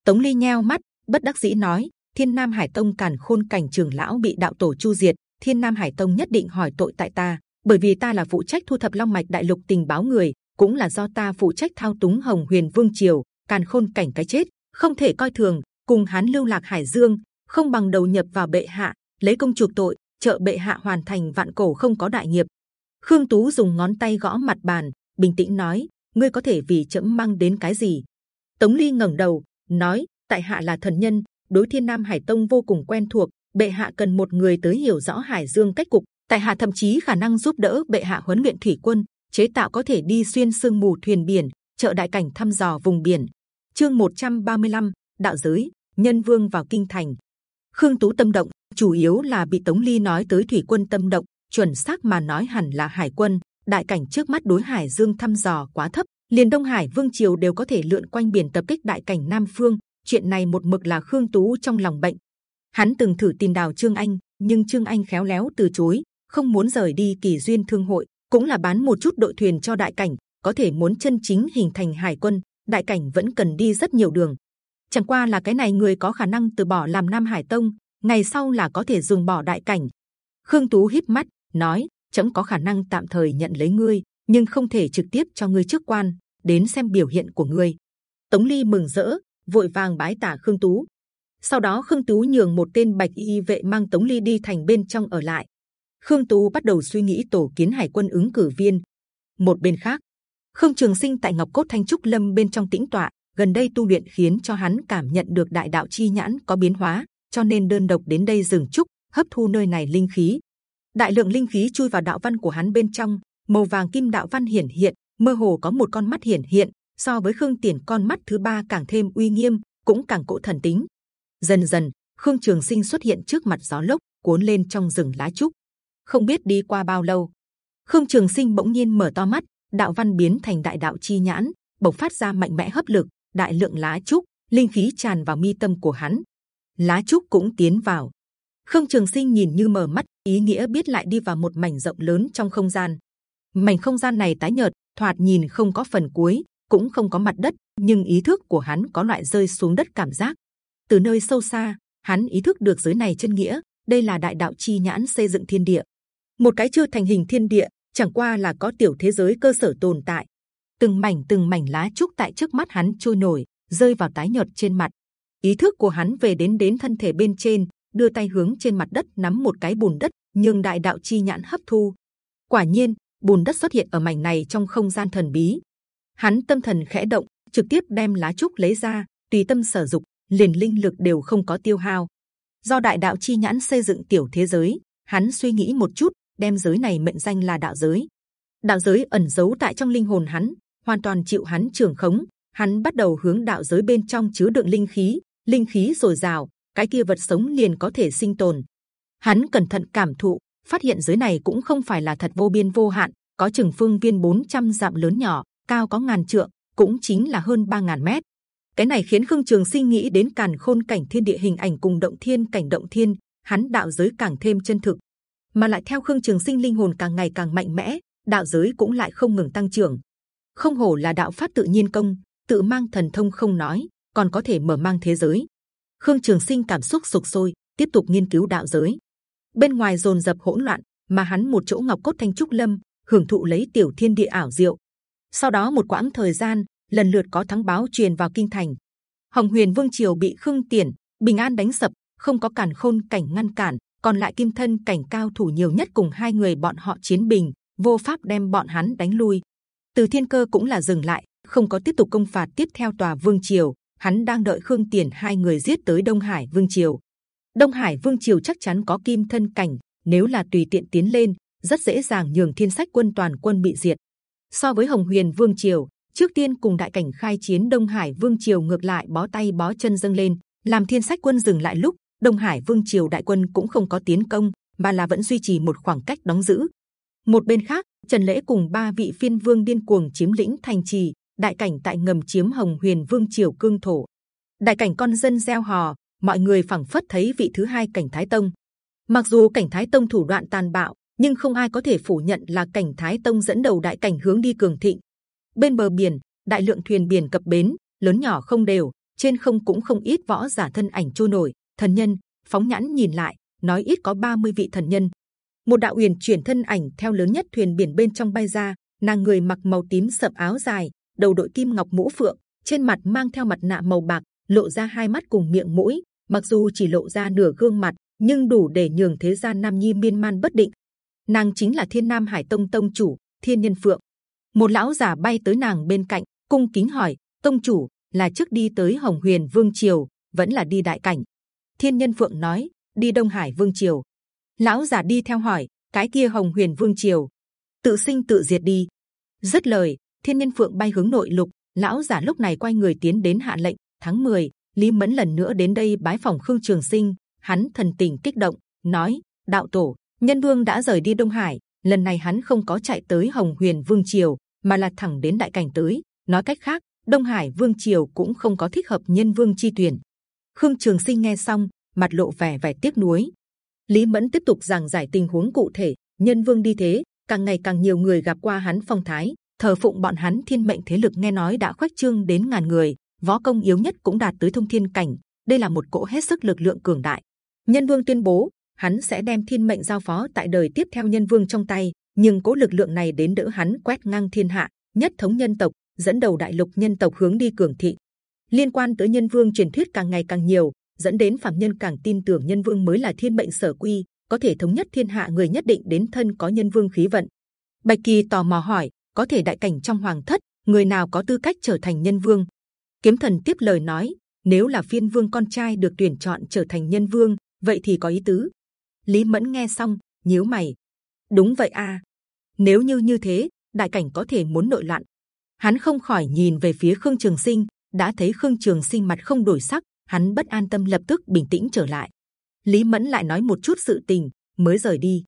Tống Ly nheo mắt, bất đắc dĩ nói, Thiên Nam Hải Tông càn khôn cảnh trưởng lão bị đạo tổ chu diệt, Thiên Nam Hải Tông nhất định hỏi tội tại ta, bởi vì ta là phụ trách thu thập long mạch đại lục tình báo người, cũng là do ta phụ trách thao túng Hồng Huyền Vương triều, càn khôn cảnh cái chết không thể coi thường cùng hắn lưu lạc hải dương không bằng đầu nhập vào bệ hạ lấy công chuộc tội trợ bệ hạ hoàn thành vạn cổ không có đại nghiệp. Khương tú dùng ngón tay gõ mặt bàn bình tĩnh nói ngươi có thể vì chậm mang đến cái gì? Tống ly ngẩng đầu nói tại hạ là thần nhân đối thiên nam hải tông vô cùng quen thuộc bệ hạ cần một người tới hiểu rõ hải dương cách cục tại hạ thậm chí khả năng giúp đỡ bệ hạ huấn luyện thủy quân chế tạo có thể đi xuyên sương mù thuyền biển trợ đại cảnh thăm dò vùng biển. Chương 135, đạo giới nhân vương vào kinh thành. Khương tú tâm động chủ yếu là bị tống ly nói tới thủy quân tâm động chuẩn xác mà nói hẳn là hải quân đại cảnh trước mắt đối hải dương thăm dò quá thấp liền đông hải, vương triều đều có thể lượn quanh biển tập kích đại cảnh nam phương. Chuyện này một mực là khương tú trong lòng bệnh. Hắn từng thử tìm đào trương anh, nhưng trương anh khéo léo từ chối, không muốn rời đi kỳ duyên thương hội, cũng là bán một chút đội thuyền cho đại cảnh, có thể muốn chân chính hình thành hải quân, đại cảnh vẫn cần đi rất nhiều đường. Chẳng qua là cái này người có khả năng từ bỏ làm nam hải tông, ngày sau là có thể dùng bỏ đại cảnh. Khương tú hít mắt, nói, chấm có khả năng tạm thời nhận lấy ngươi nhưng không thể trực tiếp cho ngươi trước quan, đến xem biểu hiện của ngươi. Tống ly mừng rỡ, vội vàng bái tả khương tú. Sau đó khương tú nhường một tên bạch y vệ mang tống ly đi thành bên trong ở lại. Khương tú bắt đầu suy nghĩ tổ kiến hải quân ứng cử viên. Một bên khác, khương trường sinh tại ngọc cốt thanh trúc lâm bên trong tĩnh tọa, gần đây tu luyện khiến cho hắn cảm nhận được đại đạo chi nhãn có biến hóa, cho nên đơn độc đến đây dừng trúc, hấp thu nơi này linh khí. Đại lượng linh khí chui vào đạo văn của hắn bên trong màu vàng kim đạo văn hiển hiện, mơ hồ có một con mắt hiển hiện, so với khương tiền con mắt thứ ba càng thêm uy nghiêm, cũng càng cỗ thần tính. Dần dần, khương trường sinh xuất hiện trước mặt gió lốc, cuốn lên trong rừng lá trúc. Không biết đi qua bao lâu, khương trường sinh bỗng nhiên mở to mắt, đạo văn biến thành đại đạo chi nhãn, bộc phát ra mạnh mẽ hấp lực, đại lượng lá trúc, linh khí tràn vào mi tâm của hắn. Lá trúc cũng tiến vào. Khương trường sinh nhìn như mở mắt, ý nghĩa biết lại đi vào một mảnh rộng lớn trong không gian mảnh không gian này tái nhợt, thoạt nhìn không có phần cuối, cũng không có mặt đất, nhưng ý thức của hắn có loại rơi xuống đất cảm giác. Từ nơi sâu xa, hắn ý thức được giới này chân nghĩa, đây là đại đạo chi nhãn xây dựng thiên địa. Một cái chưa thành hình thiên địa, chẳng qua là có tiểu thế giới cơ sở tồn tại. Từng mảnh từng mảnh lá trúc tại trước mắt hắn trôi nổi, rơi vào tái nhợt trên mặt. Ý thức của hắn về đến đến thân thể bên trên, đưa tay hướng trên mặt đất nắm một cái bùn đất, nhưng đại đạo chi nhãn hấp thu. Quả nhiên bùn đất xuất hiện ở mảnh này trong không gian thần bí. Hắn tâm thần khẽ động, trực tiếp đem lá trúc lấy ra, tùy tâm sở dục, liền linh lực đều không có tiêu hao. Do đại đạo chi nhãn xây dựng tiểu thế giới, hắn suy nghĩ một chút, đem giới này mệnh danh là đạo giới. Đạo giới ẩn giấu tại trong linh hồn hắn, hoàn toàn chịu hắn trưởng khống. Hắn bắt đầu hướng đạo giới bên trong chứa đựng linh khí linh khí dồi dào, cái kia vật sống liền có thể sinh tồn. Hắn cẩn thận cảm thụ phát hiện giới này cũng không phải là thật vô biên vô hạn, có chừng phương viên 400 dặm lớn nhỏ, cao có ngàn trượng, cũng chính là hơn 3.000 mét. Cái này khiến khương trường sinh nghĩ đến càn khôn cảnh thiên địa hình ảnh cùng động thiên, cảnh động thiên, hắn đạo giới càng thêm chân thực. Mà lại theo khương trường sinh linh hồn càng ngày càng mạnh mẽ, đạo giới cũng lại không ngừng tăng trưởng. Không hổ là đạo pháp tự nhiên công, tự mang thần thông không nói, còn có thể mở mang thế giới. Khương trường sinh cảm xúc sục sôi, tiếp tục nghiên cứu đạo giới bên ngoài rồn rập hỗn loạn, mà hắn một chỗ ngọc cốt thanh trúc lâm, hưởng thụ lấy tiểu thiên địa ảo diệu. Sau đó một quãng thời gian, lần lượt có thắng báo truyền vào kinh thành. Hồng huyền vương triều bị khương tiền bình an đánh sập, không có cản khôn cảnh ngăn cản, còn lại kim thân cảnh cao thủ nhiều nhất cùng hai người bọn họ chiến bình, vô pháp đem bọn hắn đánh lui. Từ thiên cơ cũng là dừng lại, không có tiếp tục công phạt tiếp theo tòa vương triều. Hắn đang đợi khương tiền hai người giết tới đông hải vương triều đông hải vương triều chắc chắn có kim thân cảnh, nếu là tùy tiện tiến lên, rất dễ dàng nhường thiên sách quân toàn quân bị diệt. So với hồng huyền vương triều, trước tiên cùng đại cảnh khai chiến đông hải vương triều ngược lại bó tay bó chân dâng lên, làm thiên sách quân dừng lại lúc, đông hải vương triều đại quân cũng không có tiến công, mà là vẫn duy trì một khoảng cách đóng giữ. Một bên khác, trần lễ cùng ba vị phiên vương điên cuồng chiếm lĩnh thành trì, đại cảnh tại ngầm chiếm hồng huyền vương triều cương thổ. Đại cảnh con dân gieo hò mọi người phảng phất thấy vị thứ hai cảnh thái tông. Mặc dù cảnh thái tông thủ đoạn tàn bạo, nhưng không ai có thể phủ nhận là cảnh thái tông dẫn đầu đại cảnh hướng đi cường thịnh. Bên bờ biển, đại lượng thuyền biển cập bến, lớn nhỏ không đều, trên không cũng không ít võ giả thân ảnh trôi nổi, thần nhân, phóng nhãn nhìn lại, nói ít có 30 vị thần nhân. Một đạo uyển chuyển thân ảnh theo lớn nhất thuyền biển bên trong bay ra, nàng người mặc màu tím sậm áo dài, đầu đội kim ngọc mũ phượng, trên mặt mang theo mặt nạ màu bạc, lộ ra hai mắt cùng miệng mũi mặc dù chỉ lộ ra nửa gương mặt nhưng đủ để nhường thế gian nam nhi miên man bất định. Nàng chính là thiên nam hải tông tông chủ thiên nhân phượng. Một lão già bay tới nàng bên cạnh cung kính hỏi tông chủ là trước đi tới hồng huyền vương triều vẫn là đi đại cảnh? Thiên nhân phượng nói đi đông hải vương triều. Lão già đi theo hỏi cái kia hồng huyền vương triều tự sinh tự diệt đi? Dứt lời thiên nhân phượng bay hướng nội lục. Lão giả lúc này quay người tiến đến hạ lệnh tháng 10, lý mẫn lần nữa đến đây bái phòng khương trường sinh hắn thần tình kích động nói đạo tổ nhân vương đã rời đi đông hải lần này hắn không có chạy tới Hồng Huyền Vương triều, mà là thẳng đến đại cảnh tới. Nói cách khác, Đông Hải Vương triều cũng không có thích hợp nhân vương chi tuyển. Khương Trường Sinh nghe xong, mặt lộ vẻ vẻ tiếc nuối. Lý Mẫn tiếp tục giảng giải tình huống cụ thể. Nhân vương đi thế, càng ngày càng nhiều người gặp qua hắn phong thái, thờ phụng bọn hắn thiên mệnh thế lực nghe nói đã khoách trương đến ngàn người, võ công yếu nhất cũng đạt tới thông thiên cảnh. Đây là một cỗ hết sức lực lượng cường đại. Nhân vương tuyên bố hắn sẽ đem thiên mệnh giao phó tại đời tiếp theo nhân vương trong tay, nhưng cỗ lực lượng này đến đỡ hắn quét ngang thiên hạ, nhất thống nhân tộc, dẫn đầu đại lục nhân tộc hướng đi cường thị. Liên quan tới nhân vương truyền thuyết càng ngày càng nhiều, dẫn đến phạm nhân càng tin tưởng nhân vương mới là thiên mệnh sở quy, có thể thống nhất thiên hạ người nhất định đến thân có nhân vương khí vận. Bạch kỳ tò mò hỏi, có thể đại cảnh trong hoàng thất, người nào có tư cách trở thành nhân vương? Kiếm thần tiếp lời nói, nếu là phiên vương con trai được tuyển chọn trở thành nhân vương, vậy thì có ý tứ. Lý Mẫn nghe xong, nhíu mày. Đúng vậy a. À. Nếu như như thế, đại cảnh có thể muốn nội loạn. Hắn không khỏi nhìn về phía Khương Trường Sinh, đã thấy Khương Trường Sinh mặt không đổi sắc, hắn bất an tâm lập tức bình tĩnh trở lại. Lý Mẫn lại nói một chút sự tình, mới rời đi.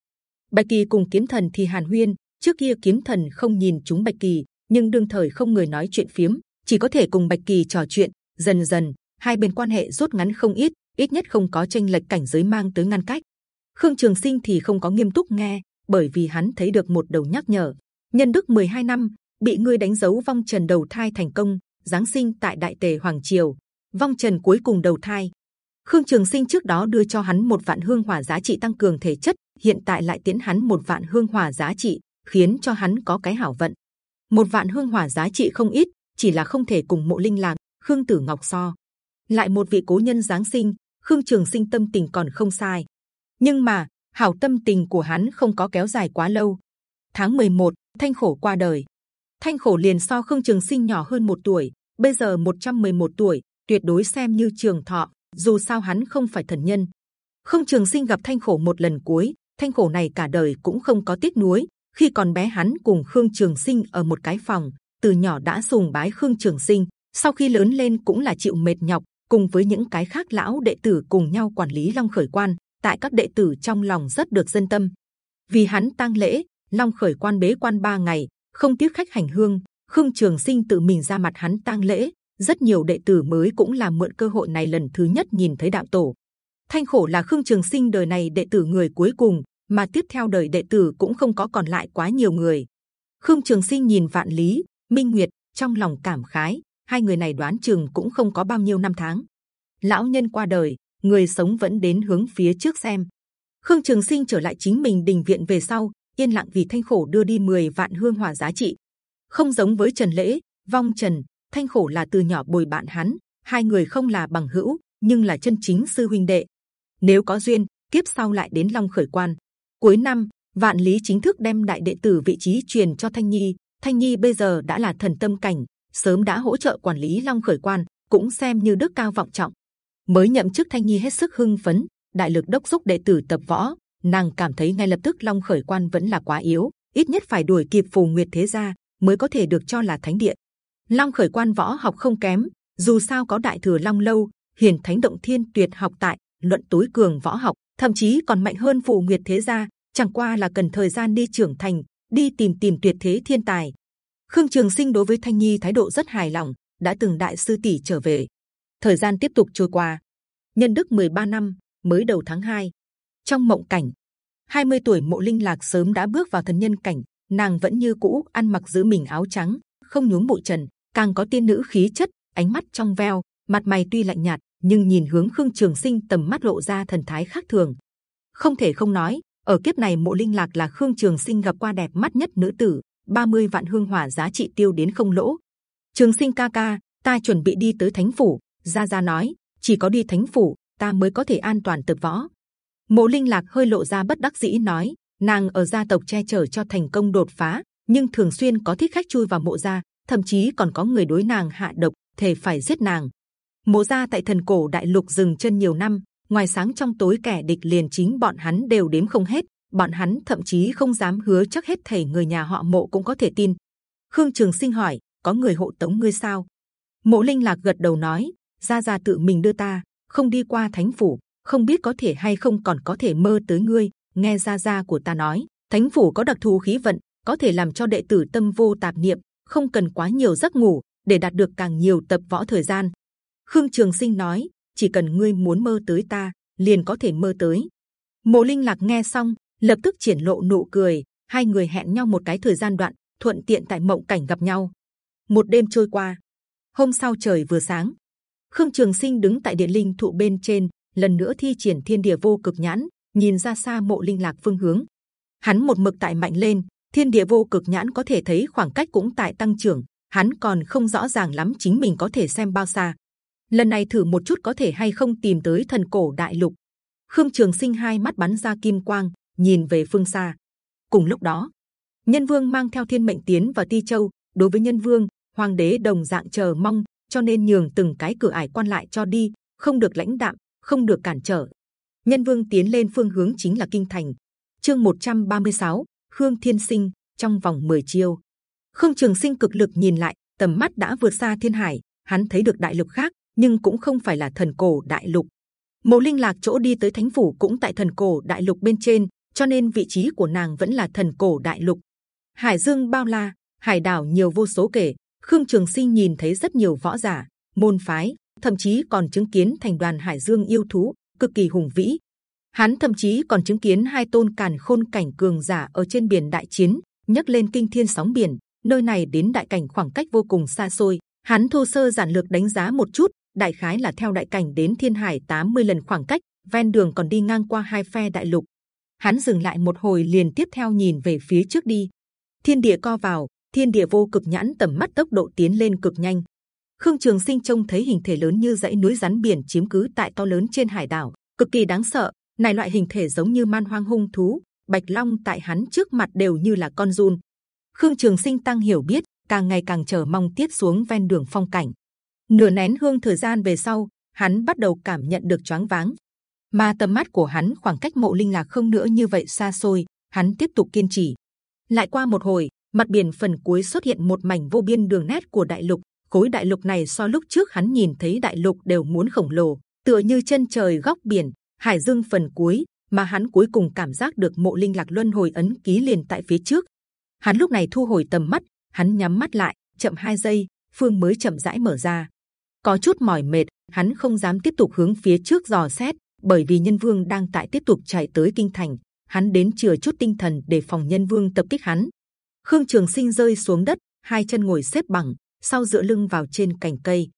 Bạch Kỳ cùng Kiếm Thần thì Hàn Huyên. Trước kia Kiếm Thần không nhìn chúng Bạch Kỳ, nhưng đương thời không người nói chuyện phiếm, chỉ có thể cùng Bạch Kỳ trò chuyện. Dần dần, hai bên quan hệ rút ngắn không ít, ít nhất không có tranh lệch cảnh giới mang tới ngăn cách. Khương Trường Sinh thì không có nghiêm túc nghe, bởi vì hắn thấy được một đầu nhắc nhở. Nhân đức 12 năm bị ngươi đánh dấu vong trần đầu thai thành công, giáng sinh tại Đại Tề Hoàng Triều, vong trần cuối cùng đầu thai. Khương Trường Sinh trước đó đưa cho hắn một vạn hương hỏa giá trị tăng cường thể chất, hiện tại lại tiến hắn một vạn hương hỏa giá trị, khiến cho hắn có cái hảo vận. Một vạn hương hỏa giá trị không ít, chỉ là không thể cùng mộ linh lạc, Khương Tử Ngọc so. Lại một vị cố nhân giáng sinh, Khương Trường Sinh tâm tình còn không sai, nhưng mà hảo tâm tình của hắn không có kéo dài quá lâu. Tháng 11, Thanh Khổ qua đời. Thanh Khổ liền so Khương Trường Sinh nhỏ hơn một tuổi, bây giờ 111 tuổi, tuyệt đối xem như trường thọ. Dù sao hắn không phải thần nhân. Khương Trường Sinh gặp Thanh Khổ một lần cuối, Thanh Khổ này cả đời cũng không có tiếc nuối. Khi còn bé hắn cùng Khương Trường Sinh ở một cái phòng, từ nhỏ đã sùng bái Khương Trường Sinh. Sau khi lớn lên cũng là chịu mệt nhọc, cùng với những cái khác lão đệ tử cùng nhau quản lý Long Khởi Quan, tại các đệ tử trong lòng rất được dân tâm. Vì hắn tang lễ, Long khởi quan bế quan ba ngày, không tiếc khách hành hương. Khương Trường Sinh tự mình ra mặt hắn tang lễ, rất nhiều đệ tử mới cũng làm mượn cơ hội này lần thứ nhất nhìn thấy đạo tổ. Thanh khổ là Khương Trường Sinh đời này đệ tử người cuối cùng, mà tiếp theo đời đệ tử cũng không có còn lại quá nhiều người. Khương Trường Sinh nhìn Vạn Lý, Minh Nguyệt trong lòng cảm khái, hai người này đoán chừng cũng không có bao nhiêu năm tháng. Lão nhân qua đời, người sống vẫn đến hướng phía trước xem. Khương Trường Sinh trở lại chính mình đình viện về sau, yên lặng vì thanh khổ đưa đi 10 vạn hương hỏa giá trị. Không giống với Trần Lễ, Vong Trần, thanh khổ là từ nhỏ bồi bạn hắn, hai người không là bằng hữu, nhưng là chân chính sư huynh đệ. Nếu có duyên, kiếp sau lại đến Long Khởi Quan. Cuối năm, Vạn Lý chính thức đem đại đệ tử vị trí truyền cho Thanh Nhi. Thanh Nhi bây giờ đã là thần tâm cảnh, sớm đã hỗ trợ quản lý Long Khởi Quan, cũng xem như đức cao vọng trọng. Mới nhậm chức thanh nhi hết sức hưng phấn đại lực đốc thúc đệ tử tập võ nàng cảm thấy ngay lập tức long khởi quan vẫn là quá yếu ít nhất phải đuổi kịp phù nguyệt thế gia mới có thể được cho là thánh địa. Long khởi quan võ học không kém dù sao có đại thừa long lâu hiền thánh động thiên tuyệt học tại luận tối cường võ học thậm chí còn mạnh hơn phù nguyệt thế gia chẳng qua là cần thời gian đi trưởng thành đi tìm tìm tuyệt thế thiên tài. Khương trường sinh đối với thanh nhi thái độ rất hài lòng, đã từng đại sư tỷ trở về. Thời gian tiếp tục trôi qua. Nhân đức 13 năm, mới đầu tháng 2 trong mộng cảnh 20 tuổi mộ linh lạc sớm đã bước vào thần nhân cảnh, nàng vẫn như cũ ăn mặc giữ mình áo trắng, không nhúng bụi trần, càng có tiên nữ khí chất, ánh mắt trong veo, mặt mày tuy lạnh nhạt, nhưng nhìn hướng khương trường sinh tầm mắt lộ ra thần thái khác thường. Không thể không nói ở kiếp này mộ linh lạc là khương trường sinh gặp qua đẹp mắt nhất nữ tử 30 vạn hương hỏa giá trị tiêu đến không lỗ trường sinh ca ca ta chuẩn bị đi tới thánh phủ Gia Gia nói, chỉ có đi thánh phủ, ta mới có thể an toàn tập võ. Mộ Linh Lạc hơi lộ ra bất đắc dĩ nói, nàng ở gia tộc che chở cho thành công đột phá, nhưng thường xuyên có thích khách chui vào mộ gia, thậm chí còn có người đối nàng hạ độc, thể phải giết nàng. Mộ gia tại thần cổ đại lục dừng chân nhiều năm, ngoài sáng trong tối kẻ địch liền chính bọn hắn đều đếm không hết, bọn hắn thậm chí không dám hứa chắc hết thảy người nhà họ mộ cũng có thể tin. Khương Trường Sinh hỏi, có người hộ tống ngươi sao? Mộ Linh Lạc gật đầu nói, gia gia tự mình đưa ta không đi qua thánh phủ không biết có thể hay không còn có thể mơ tới ngươi nghe gia gia của ta nói Thánh phủ có đặc thù khí vận, có thể làm cho đệ tử tâm vô tạp niệm, không cần quá nhiều giấc ngủ để đạt được càng nhiều tập võ thời gian. Khương Trường Sinh nói, chỉ cần ngươi muốn mơ tới ta, liền có thể mơ tới. Mộ Linh Lạc nghe xong, lập tức triển lộ nụ cười. Hai người hẹn nhau một cái thời gian đoạn, thuận tiện tại mộng cảnh gặp nhau. Một đêm trôi qua, hôm sau trời vừa sáng, Khương Trường Sinh đứng tại điện linh thụ bên trên, lần nữa thi triển thiên địa vô cực nhãn, nhìn ra xa mộ linh lạc phương hướng. Hắn một mực tại mạnh lên, thiên địa vô cực nhãn có thể thấy khoảng cách cũng tại tăng trưởng. Hắn còn không rõ ràng lắm chính mình có thể xem bao xa. Lần này thử một chút có thể hay không tìm tới thần cổ đại lục. Khương Trường Sinh hai mắt bắn ra kim quang, nhìn về phương xa. Cùng lúc đó, Nhân Vương mang theo Thiên Mệnh tiến và Ti Châu. Đối với Nhân Vương, Hoàng đế đồng dạng chờ mong, cho nên nhường từng cái cửa ải quan lại cho đi, không được lãnh đạm, không được cản trở. Nhân Vương tiến lên phương hướng chính là kinh thành. Chương 136, Khương Thiên Sinh trong vòng 10 chiêu. Khương Trường Sinh cực lực nhìn lại, tầm mắt đã vượt xa thiên hải, hắn thấy được đại lục khác, nhưng cũng không phải là thần cổ đại lục. Mộ Linh Lạc chỗ đi tới Thánh phủ cũng tại thần cổ đại lục bên trên, cho nên vị trí của nàng vẫn là thần cổ đại lục. Hải Dương bao la, hải đảo nhiều vô số kể. Khương Trường Sinh nhìn thấy rất nhiều võ giả, môn phái, thậm chí còn chứng kiến thành đoàn Hải Dương yêu thú cực kỳ hùng vĩ. Hắn thậm chí còn chứng kiến hai tôn càn khôn cảnh cường giả ở trên biển đại chiến, nhấc lên kinh thiên sóng biển. Nơi này đến đại cảnh khoảng cách vô cùng xa xôi. Hắn thô sơ giản lược đánh giá một chút, đại khái là theo đại cảnh đến thiên hải 80 lần khoảng cách. Ven đường còn đi ngang qua hai phe đại lục. Hắn dừng lại một hồi liền tiếp theo nhìn về phía trước đi. Thiên địa co vào, thiên địa vô cực nhãn tầm mắt tốc độ tiến lên cực nhanh. Khương Trường Sinh trông thấy hình thể lớn như dãy núi rắn biển chiếm cứ tại to lớn trên hải đảo, cực kỳ đáng sợ. Này loại hình thể giống như man hoang hung thú, bạch long tại hắn trước mặt đều như là con giun. Khương Trường Sinh tăng hiểu biết, càng ngày càng chờ mong tiếp xuống ven đường phong cảnh. Nửa nén hương thời gian về sau, hắn bắt đầu cảm nhận được choáng váng. Mà tầm mắt của hắn khoảng cách mộ linh lạc không nữa như vậy xa xôi, hắn tiếp tục kiên trì. Lại qua một hồi, mặt biển phần cuối xuất hiện một mảnh vô biên đường nét của đại lục. Khối đại lục này so lúc trước hắn nhìn thấy đại lục đều muốn khổng lồ, tựa như chân trời góc biển, hải dương phần cuối, mà hắn cuối cùng cảm giác được mộ linh lạc luân hồi ấn ký liền tại phía trước. Hắn lúc này thu hồi tầm mắt, hắn nhắm mắt lại, chậm hai giây, phương mới chậm rãi mở ra. Có chút mỏi mệt, hắn không dám tiếp tục hướng phía trước dò xét, bởi vì nhân vương đang tại tiếp tục chạy tới kinh thành. Hắn đến chừa chút tinh thần để phòng nhân vương tập kích hắn. Khương Trường Sinh rơi xuống đất, hai chân ngồi xếp bằng, sau dựa lưng vào trên cành cây.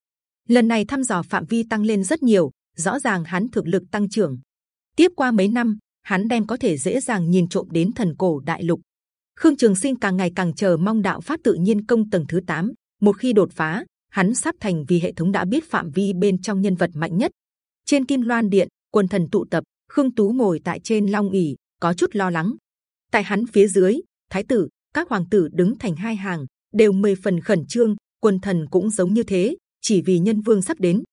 Lần này thăm dò phạm vi tăng lên rất nhiều, rõ ràng hắn thực lực tăng trưởng. Tiếp qua mấy năm, hắn đem có thể dễ dàng nhìn trộm đến thần cổ đại lục. Khương Trường Sinh càng ngày càng chờ mong đạo pháp tự nhiên công tầng thứ 8. Một khi đột phá, hắn sắp thành vì hệ thống đã biết phạm vi bên trong nhân vật mạnh nhất. Trên Kim Loan Điện, quân thần tụ tập, Khương Tú ngồi tại trên long ỷ, có chút lo lắng. Tại hắn phía dưới, Thái tử, các hoàng tử đứng thành hai hàng, đều mười phần khẩn trương. Quân thần cũng giống như thế, chỉ vì nhân vương sắp đến.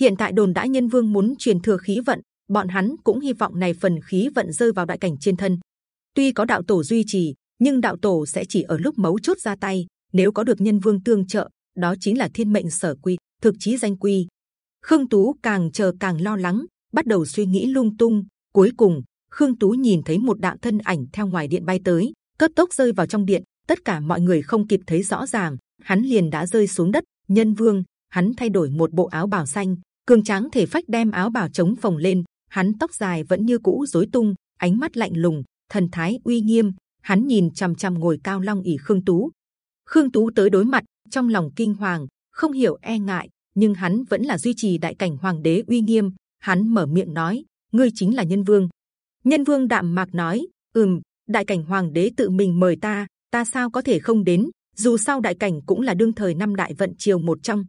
Hiện tại đồn đã nhân vương muốn truyền thừa khí vận, bọn hắn cũng hy vọng này phần khí vận rơi vào đại cảnh trên thân. Tuy có đạo tổ duy trì, nhưng đạo tổ sẽ chỉ ở lúc mấu chốt ra tay. Nếu có được nhân vương tương trợ, đó chính là thiên mệnh sở quy, thực chí danh quy. Khương Tú càng chờ càng lo lắng, bắt đầu suy nghĩ lung tung. Cuối cùng, Khương Tú nhìn thấy một đạo thân ảnh theo ngoài điện bay tới, cấp tốc rơi vào trong điện. Tất cả mọi người không kịp thấy rõ ràng, hắn liền đã rơi xuống đất. Nhân Vương, hắn thay đổi một bộ áo bào xanh, cường tráng thể phách đem áo bào chống phồng lên. Hắn tóc dài vẫn như cũ rối tung, ánh mắt lạnh lùng, thần thái uy nghiêm. Hắn nhìn c h ầ m c h ầ m ngồi cao long ỉ Khương Tú. Khương Tú tới đối mặt, trong lòng kinh hoàng, không hiểu e ngại, nhưng hắn vẫn là duy trì đại cảnh hoàng đế uy nghiêm. Hắn mở miệng nói: ngươi chính là nhân vương. Nhân vương đạm mạc nói: ừm, đại cảnh hoàng đế tự mình mời ta, ta sao có thể không đến? Dù sao đại cảnh cũng là đương thời năm đại vận triều một trong.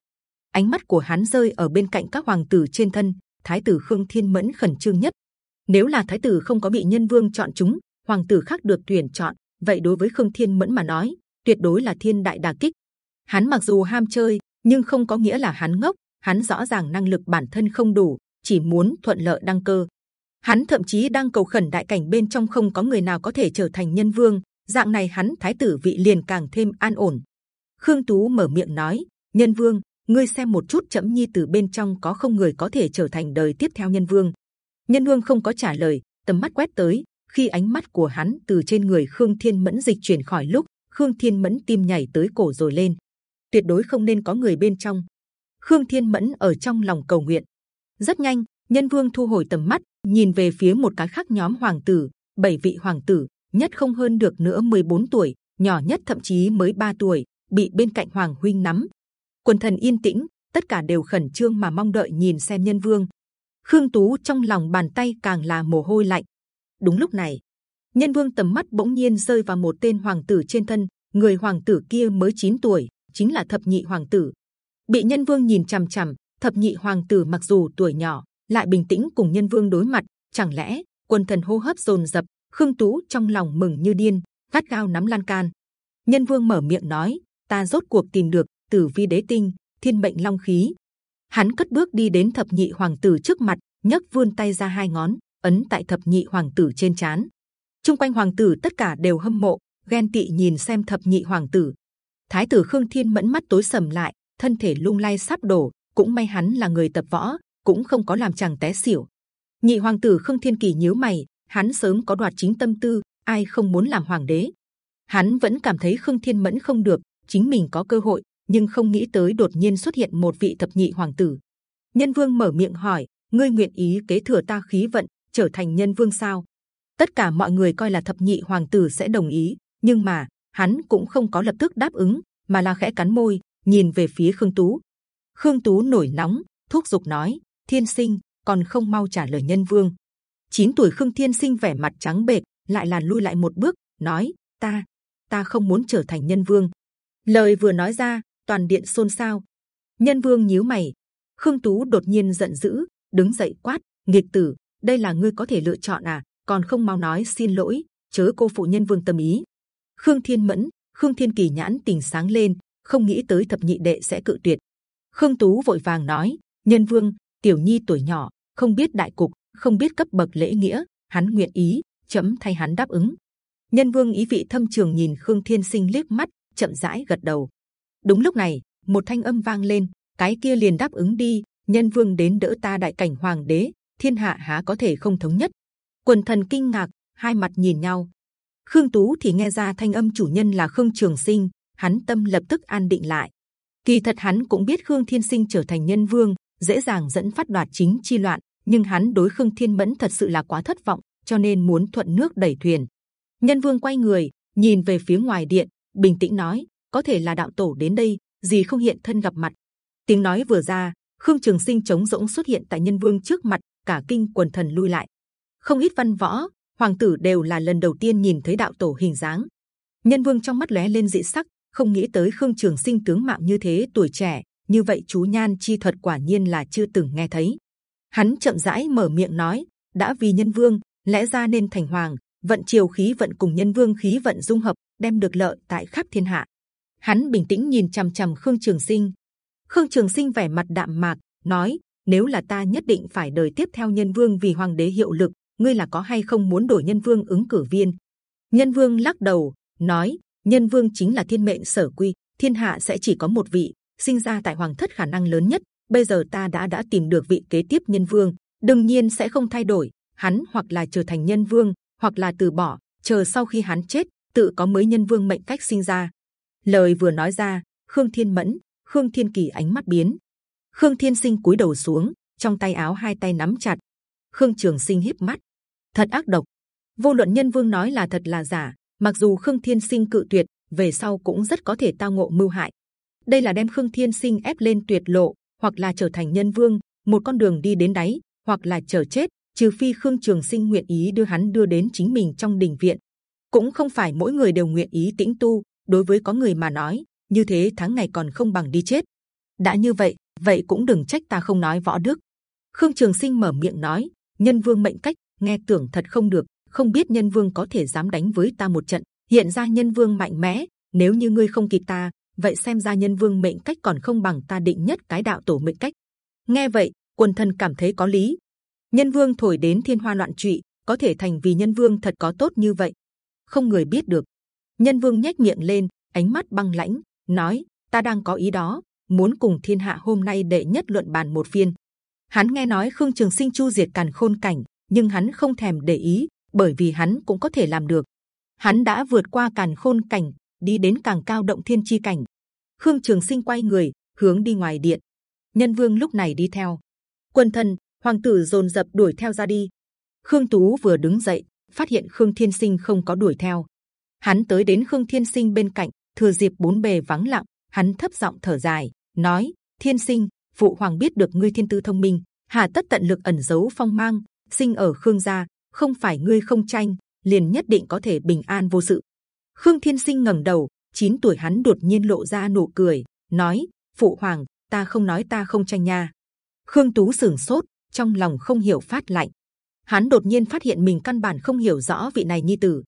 Ánh mắt của hắn rơi ở bên cạnh các hoàng tử trên thân. Thái tử Khương Thiên Mẫn khẩn trương nhất. Nếu là thái tử không có bị nhân vương chọn chúng, hoàng tử khác được tuyển chọn, vậy đối với Khương Thiên Mẫn mà nói, tuyệt đối là thiên đại đả kích. Hắn mặc dù ham chơi, nhưng không có nghĩa là hắn ngốc. Hắn rõ ràng năng lực bản thân không đủ, chỉ muốn thuận lợi đăng cơ, hắn thậm chí đang cầu khẩn đại cảnh bên trong không có người nào có thể trở thành nhân vương. Dạng này hắn thái tử vị liền càng thêm an ổn. Khương tú mở miệng nói nhân vương ngươi xem một chút chậm nhi từ bên trong có không người có thể trở thành đời tiếp theo nhân vương. Nhân vương không có trả lời tầm mắt quét tới. Khi ánh mắt của hắn từ trên người khương thiên mẫn dịch chuyển khỏi lúc khương thiên mẫn tim nhảy tới cổ rồi lên tuyệt đối không nên có người bên trong. Khương thiên mẫn ở trong lòng cầu nguyện. Rất nhanh, nhân vương thu hồi tầm mắt, nhìn về phía một cái khác nhóm hoàng tử, bảy vị hoàng tử, nhất không hơn được nữa 14 tuổi, nhỏ nhất thậm chí mới 3 tuổi, bị bên cạnh hoàng huynh nắm. Quần thần yên tĩnh, tất cả đều khẩn trương mà mong đợi nhìn xem nhân vương. Khương tú trong lòng bàn tay càng là mồ hôi lạnh. Đúng lúc này, nhân vương tầm mắt bỗng nhiên rơi vào một tên hoàng tử trên thân, người hoàng tử kia mới 9 tuổi chính là thập nhị hoàng tử. Bị nhân vương nhìn c h ầ m c h ầ m thập nhị hoàng tử mặc dù tuổi nhỏ, lại bình tĩnh cùng nhân vương đối mặt, chẳng lẽ quân thần hô hấp dồn dập, khương tú trong lòng mừng như điên, gắt gao nắm lan can. Nhân vương mở miệng nói, ta rốt cuộc tìm được tử vi đế tinh, thiên mệnh long khí. Hắn cất bước đi đến thập nhị hoàng tử trước mặt, nhấc vươn tay ra hai ngón, ấn tại thập nhị hoàng tử trên chán trung quanh hoàng tử tất cả đều hâm mộ, ghen tị nhìn xem thập nhị hoàng tử thái tử khương thiên mẫn mắt tối sầm lại, thân thể lung lay sắp đổ, cũng may hắn là người tập võ, cũng không có làm chàng té xỉu. Nhị hoàng tử khương thiên kỳ nhíu mày, hắn sớm có đoạt chính tâm tư, ai không muốn làm hoàng đế? Hắn vẫn cảm thấy khương thiên mẫn không được, chính mình có cơ hội, nhưng không nghĩ tới đột nhiên xuất hiện một vị thập nhị hoàng tử. Nhân vương mở miệng hỏi, ngươi nguyện ý kế thừa ta khí vận, trở thành nhân vương sao? Tất cả mọi người coi là thập nhị hoàng tử sẽ đồng ý, nhưng mà hắn cũng không có lập tức đáp ứng, mà là khẽ cắn môi, nhìn về phía khương tú. Khương tú nổi nóng, thúc giục nói, thiên sinh, còn không mau trả lời nhân vương. 9 tuổi khương thiên sinh vẻ mặt trắng bệch, lại là lui lại một bước, nói, ta ta không muốn trở thành nhân vương. Lời vừa nói ra, toàn điện xôn xao. Nhân vương nhíu mày. Khương tú đột nhiên giận dữ, đứng dậy quát, nghịch tử, đây là ngươi có thể lựa chọn à? Còn không mau nói xin lỗi, chớ cô phụ nhân vương tâm ý khương thiên mẫn, khương thiên kỳ nhãn tình sáng lên, không nghĩ tới thập nhị đệ sẽ cự tuyệt. Khương tú vội vàng nói, nhân vương, tiểu nhi tuổi nhỏ, không biết đại cục, không biết cấp bậc lễ nghĩa, hắn nguyện ý, chấm thay hắn đáp ứng. Nhân vương ý vị thâm trường nhìn khương thiên sinh liếc mắt, chậm rãi gật đầu. Đúng lúc này, một thanh âm vang lên, cái kia liền đáp ứng đi, nhân vương đến đỡ ta đại cảnh hoàng đế, thiên hạ há có thể không thống nhất. Quần thần kinh ngạc, hai mặt nhìn nhau khương tú thì nghe ra thanh âm chủ nhân là khương trường sinh, hắn tâm lập tức an định lại. Kỳ thật hắn cũng biết khương thiên sinh trở thành nhân vương, dễ dàng dẫn phát đoạt chính chi loạn, nhưng hắn đối khương thiên mẫn thật sự là quá thất vọng, cho nên muốn thuận nước đẩy thuyền. Nhân vương quay người, nhìn về phía ngoài điện, bình tĩnh nói, có thể là đạo tổ đến đây, gì không hiện thân gặp mặt. Tiếng nói vừa ra, khương trường sinh chống rỗng xuất hiện tại nhân vương trước mặt, cả kinh quần thần lui lại. Không ít văn võ hoàng tử đều là lần đầu tiên nhìn thấy đạo tổ hình dáng. Nhân vương trong mắt lóe lên dị sắc, không nghĩ tới khương trường sinh tướng mạo như thế, tuổi trẻ, như vậy chú nhan chi thuật quả nhiên là chưa từng nghe thấy. Hắn chậm rãi mở miệng nói, đã vì nhân vương, lẽ ra nên thành hoàng, vận triều khí vận cùng nhân vương khí vận dung hợp, đem được lợi tại khắp thiên hạ. Hắn bình tĩnh nhìn c h ầ m c h ầ m khương trường sinh. Khương trường sinh vẻ mặt đạm mạc, nói, nếu là ta nhất định phải đời tiếp theo nhân vương vì hoàng đế hiệu lực ngươi là có hay không muốn đổi nhân vương ứng cử viên? Nhân vương lắc đầu, nói, nhân vương chính là thiên mệnh sở quy, thiên hạ sẽ chỉ có một vị, sinh ra tại hoàng thất khả năng lớn nhất, bây giờ ta đã đã tìm được vị kế tiếp nhân vương, đương nhiên sẽ không thay đổi, hắn hoặc là trở thành nhân vương, hoặc là từ bỏ, chờ sau khi hắn chết, tự có mới nhân vương mệnh cách sinh ra. Lời vừa nói ra, khương thiên mẫn, khương thiên kỳ ánh mắt biến. Khương thiên sinh cúi đầu xuống, trong tay áo hai tay nắm chặt. Khương trường sinh híp mắt thật ác độc. Vô luận nhân vương nói là thật là giả, mặc dù Khương Thiên Sinh cự tuyệt, về sau cũng rất có thể tao ngộ mưu hại. Đây là đem Khương Thiên Sinh ép lên tuyệt lộ, hoặc là trở thành nhân vương, một con đường đi đến đáy, hoặc là chờ chết. Trừ phi Khương Trường Sinh nguyện ý đưa hắn đưa đến chính mình trong đình viện, cũng không phải mỗi người đều nguyện ý tĩnh tu. Đối với có người mà nói, như thế tháng ngày còn không bằng đi chết. đã như vậy, vậy cũng đừng trách ta không nói võ đức. Khương Trường Sinh mở miệng nói, nhân vương mệnh cách nghe tưởng thật không được, không biết nhân vương có thể dám đánh với ta một trận. Hiện ra nhân vương mạnh mẽ, nếu như ngươi không kịp ta, vậy xem ra nhân vương mệnh cách còn không bằng ta định nhất cái đạo tổ mệnh cách. Nghe vậy, quần thần cảm thấy có lý. Nhân vương thổi đến thiên hoa loạn trụy, có thể thành vì nhân vương thật có tốt như vậy? Không người biết được. Nhân vương nhếch miệng lên, ánh mắt băng lãnh, nói, ta đang có ý đó, muốn cùng thiên hạ hôm nay đệ nhất luận bàn một phiên. Hắn nghe nói khương trường sinh chu diệt càn khôn cảnh nhưng hắn không thèm để ý bởi vì hắn cũng có thể làm được. Hắn đã vượt qua càn khôn cảnh, đi đến càng cao động thiên chi cảnh. Khương Trường Sinh quay người hướng đi ngoài điện. Nhân Vương lúc này đi theo. Quân thân, hoàng tử dồn dập đuổi theo ra đi. Khương Tú vừa đứng dậy, phát hiện Khương Thiên Sinh không có đuổi theo. Hắn tới đến Khương Thiên Sinh bên cạnh, thừa dịp bốn bề vắng lặng, hắn thấp giọng thở dài, nói: Thiên Sinh, phụ hoàng biết được ngươi thiên tư thông minh, hà tất tận lực ẩn giấu phong mang, sinh ở Khương gia, không phải ngươi không tranh, liền nhất định có thể bình an vô sự. Khương Thiên Sinh ngẩng đầu, 9 tuổi hắn đột nhiên lộ ra nụ cười, nói: Phụ hoàng, ta không nói ta không tranh nha. Khương Tú sừng sốt, trong lòng không hiểu phát lạnh. Hắn đột nhiên phát hiện mình căn bản không hiểu rõ vị này nhi tử.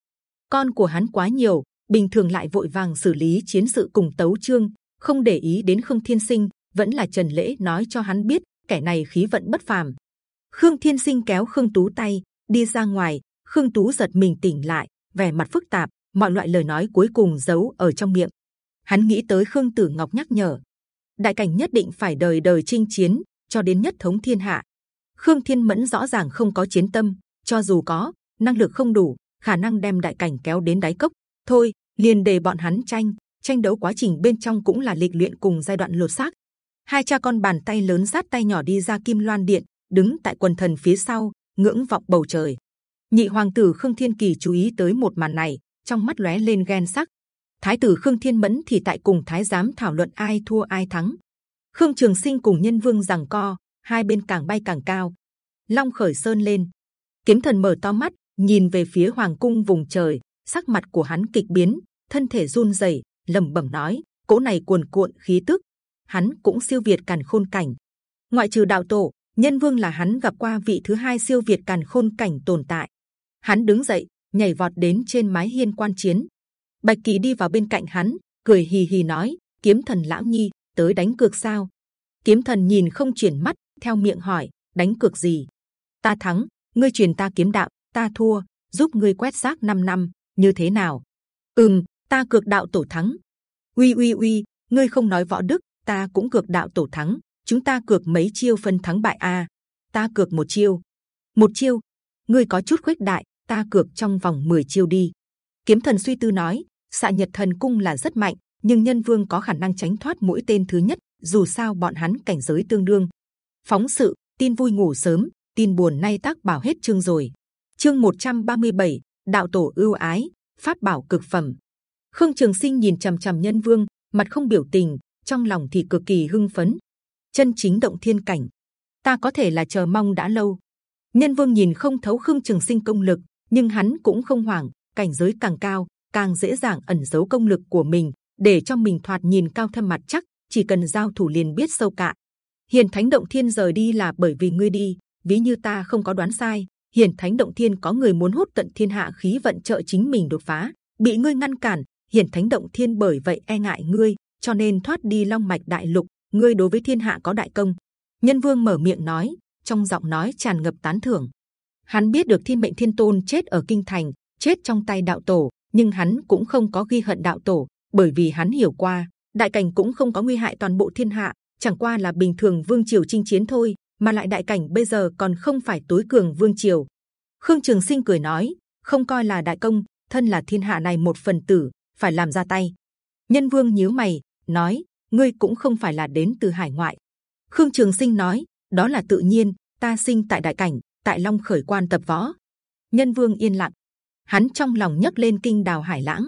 Con của hắn quá nhiều, bình thường lại vội vàng xử lý chiến sự cùng tấu chương, không để ý đến Khương Thiên Sinh. Vẫn là Trần Lễ nói cho hắn biết, kẻ này khí vận bất phàm. Khương Thiên Sinh kéo Khương Tú tay đi ra ngoài. Khương Tú giật mình tỉnh lại, vẻ mặt phức tạp, mọi loại lời nói cuối cùng giấu ở trong miệng. Hắn nghĩ tới Khương Tử Ngọc nhắc nhở, đại cảnh nhất định phải đời đời chinh chiến cho đến nhất thống thiên hạ. Khương Thiên Mẫn rõ ràng không có chiến tâm, cho dù có năng lực không đủ, khả năng đem đại cảnh kéo đến đáy cốc. Thôi, liền để bọn hắn tranh, tranh đấu quá trình bên trong cũng là lịch luyện cùng giai đoạn lột xác. Hai cha con bàn tay lớn sát tay nhỏ đi ra Kim Loan Điện, đứng tại quần thần phía sau, ngưỡng vọng bầu trời. Nhị hoàng tử Khương Thiên Kỳ chú ý tới một màn này, trong mắt lóe lên ghen sắc. Thái tử Khương Thiên Mẫn thì tại cùng Thái giám thảo luận ai thua ai thắng. Khương Trường Sinh cùng Nhân Vương giằng co, hai bên càng bay càng cao. Long khởi sơn lên, kiếm thần mở to mắt, nhìn về phía hoàng cung vùng trời, sắc mặt của hắn kịch biến, thân thể run rẩy, lẩm bẩm nói: cỗ này cuồn cuộn khí tức, hắn cũng siêu việt càn khôn cảnh. Ngoại trừ đạo tổ, nhân vương là hắn gặp qua vị thứ hai siêu việt càn khôn cảnh tồn tại. Hắn đứng dậy, nhảy vọt đến trên mái hiên quan chiến. Bạch kỳ đi vào bên cạnh hắn, cười hì hì nói: kiếm thần lão nhi tới đánh cược sao? Kiếm thần nhìn không chuyển mắt, theo miệng hỏi: đánh cược gì? Ta thắng, ngươi truyền ta kiếm đạo, ta thua, giúp ngươi quét xác 5 năm, như thế nào? Ừm, ta cược đạo tổ thắng. Uy uy uy, ngươi không nói võ đức, ta cũng cược đạo tổ thắng. Chúng ta cược mấy chiêu phân thắng bại a? À? Ta cược một chiêu, một chiêu. Ngươi có chút khuếch đại, ta cược trong vòng 10 chiêu đi. Kiếm thần suy tư nói, xạ nhật thần cung là rất mạnh, nhưng nhân vương có khả năng tránh thoát mũi tên thứ nhất. Dù sao bọn hắn cảnh giới tương đương. Phóng sự, tin vui ngủ sớm, tin buồn nay tác bảo hết chương rồi. Chương 137, đạo tổ ưu ái, pháp bảo cực phẩm. Khương Trường Sinh nhìn c h ầ m c h ầ m Nhân Vương, mặt không biểu tình, trong lòng thì cực kỳ hưng phấn. Chân chính động thiên cảnh, ta có thể là chờ mong đã lâu. Nhân Vương nhìn không thấu Khương Trường Sinh công lực, nhưng hắn cũng không hoảng. Cảnh giới càng cao, càng dễ dàng ẩn giấu công lực của mình, để cho mình thoạt nhìn cao thâm mặt chắc. Chỉ cần giao thủ liền biết sâu cạn. Hiền Thánh Động Thiên rời đi là bởi vì ngươi đi, ví như ta không có đoán sai hiền thánh động thiên có người muốn hút tận thiên hạ khí vận trợ chính mình đột phá bị ngươi ngăn cản hiền thánh động thiên bởi vậy e ngại ngươi cho nên thoát đi long mạch đại lục ngươi đối với thiên hạ có đại công nhân vương mở miệng nói trong giọng nói tràn ngập tán thưởng hắn biết được thiên mệnh thiên tôn chết ở kinh thành chết trong tay đạo tổ nhưng hắn cũng không có ghi hận đạo tổ bởi vì hắn hiểu qua đại cảnh cũng không có nguy hại toàn bộ thiên hạ chẳng qua là bình thường vương triều chinh chiến thôi mà lại đại cảnh bây giờ còn không phải tối cường vương triều. Khương Trường Sinh cười nói, không coi là đại công, thân là thiên hạ này một phần tử, phải làm ra tay. Nhân Vương nhíu mày, nói, ngươi cũng không phải là đến từ hải ngoại. Khương Trường Sinh nói, đó là tự nhiên, ta sinh tại đại cảnh, tại Long khởi quan tập võ. Nhân Vương yên lặng, hắn trong lòng nhấc lên kinh đào hải lãng.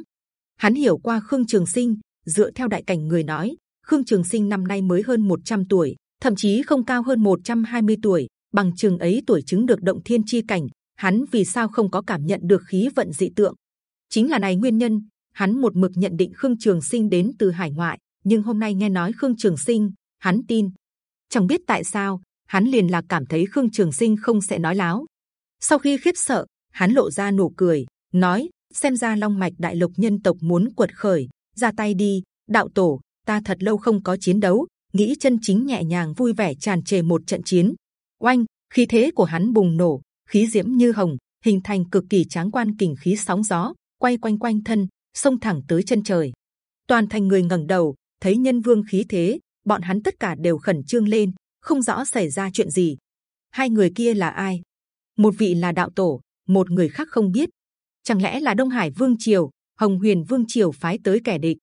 Hắn hiểu qua Khương Trường Sinh, dựa theo đại cảnh người nói, Khương Trường Sinh năm nay mới hơn 100 tuổi, thậm chí không cao hơn 120 tuổi, bằng trường ấy tuổi chứng được động thiên chi cảnh, hắn vì sao không có cảm nhận được khí vận dị tượng? Chính là này nguyên nhân, hắn một mực nhận định Khương Trường Sinh đến từ hải ngoại, nhưng hôm nay nghe nói Khương Trường Sinh, hắn tin. Chẳng biết tại sao, hắn liền là cảm thấy Khương Trường Sinh không sẽ nói láo. Sau khi khiếp sợ, hắn lộ ra nụ cười, nói: xem ra Long Mạch Đại Lục nhân tộc muốn quật khởi, ra tay đi, đạo tổ. Ta thật lâu không có chiến đấu, nghĩ chân chính nhẹ nhàng vui vẻ tràn trề một trận chiến. Oanh, khí thế của hắn bùng nổ, khí diễm như hồng, hình thành cực kỳ tráng quan kình khí sóng gió, quay quanh quanh thân, xông thẳng tới chân trời. Toàn thành người ngẩng đầu, thấy nhân vương khí thế, bọn hắn tất cả đều khẩn trương lên, không rõ xảy ra chuyện gì. Hai người kia là ai? Một vị là đạo tổ, một người khác không biết. Chẳng lẽ là Đông Hải Vương triều, Hồng Huyền Vương triều phái tới kẻ địch?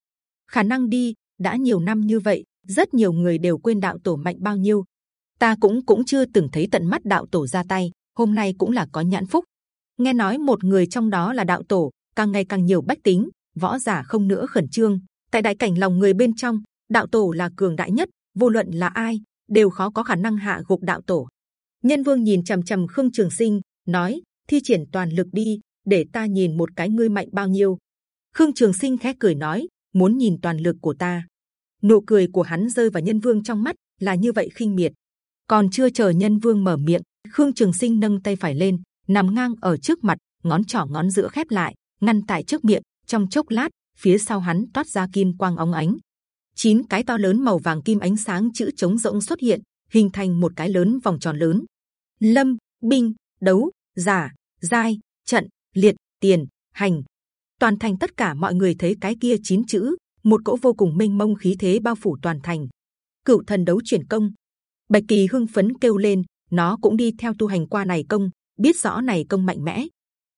Khả năng đi, đã nhiều năm như vậy, rất nhiều người đều quên đạo tổ mạnh bao nhiêu. Ta cũng cũng chưa từng thấy tận mắt đạo tổ ra tay, hôm nay cũng là có nhãn phúc. Nghe nói một người trong đó là đạo tổ, càng ngày càng nhiều bách tính, võ giả không nữa khẩn trương. Tại đại cảnh lòng người bên trong, đạo tổ là cường đại nhất, vô luận là ai đều khó có khả năng hạ gục đạo tổ. Nhân Vương nhìn trầm trầm Khương Trường Sinh, nói: thi triển toàn lực đi, để ta nhìn một cái ngươi mạnh bao nhiêu. Khương Trường Sinh khẽ cười nói: muốn nhìn toàn lực của ta. Nụ cười của hắn rơi vào Nhân Vương trong mắt là như vậy khinh miệt. Còn chưa chờ Nhân Vương mở miệng, Khương Trường Sinh nâng tay phải lên, nằm ngang ở trước mặt, ngón trỏ ngón giữa khép lại, ngăn tại trước miệng. Trong chốc lát, phía sau hắn toát ra kim quang óng ánh, chín cái to lớn màu vàng kim ánh sáng chữ chống rỗng xuất hiện, hình thành một cái lớn vòng tròn lớn. Lâm, binh, đấu, giả, giai, trận, liệt, tiền, hành. Toàn thành tất cả mọi người thấy cái kia chín chữ, một cỗ vô cùng mênh mông khí thế bao phủ toàn thành. Cựu thần đấu chuyển công. Bạch kỳ hưng phấn kêu lên, nó cũng đi theo tu hành qua này công, biết rõ này công mạnh mẽ.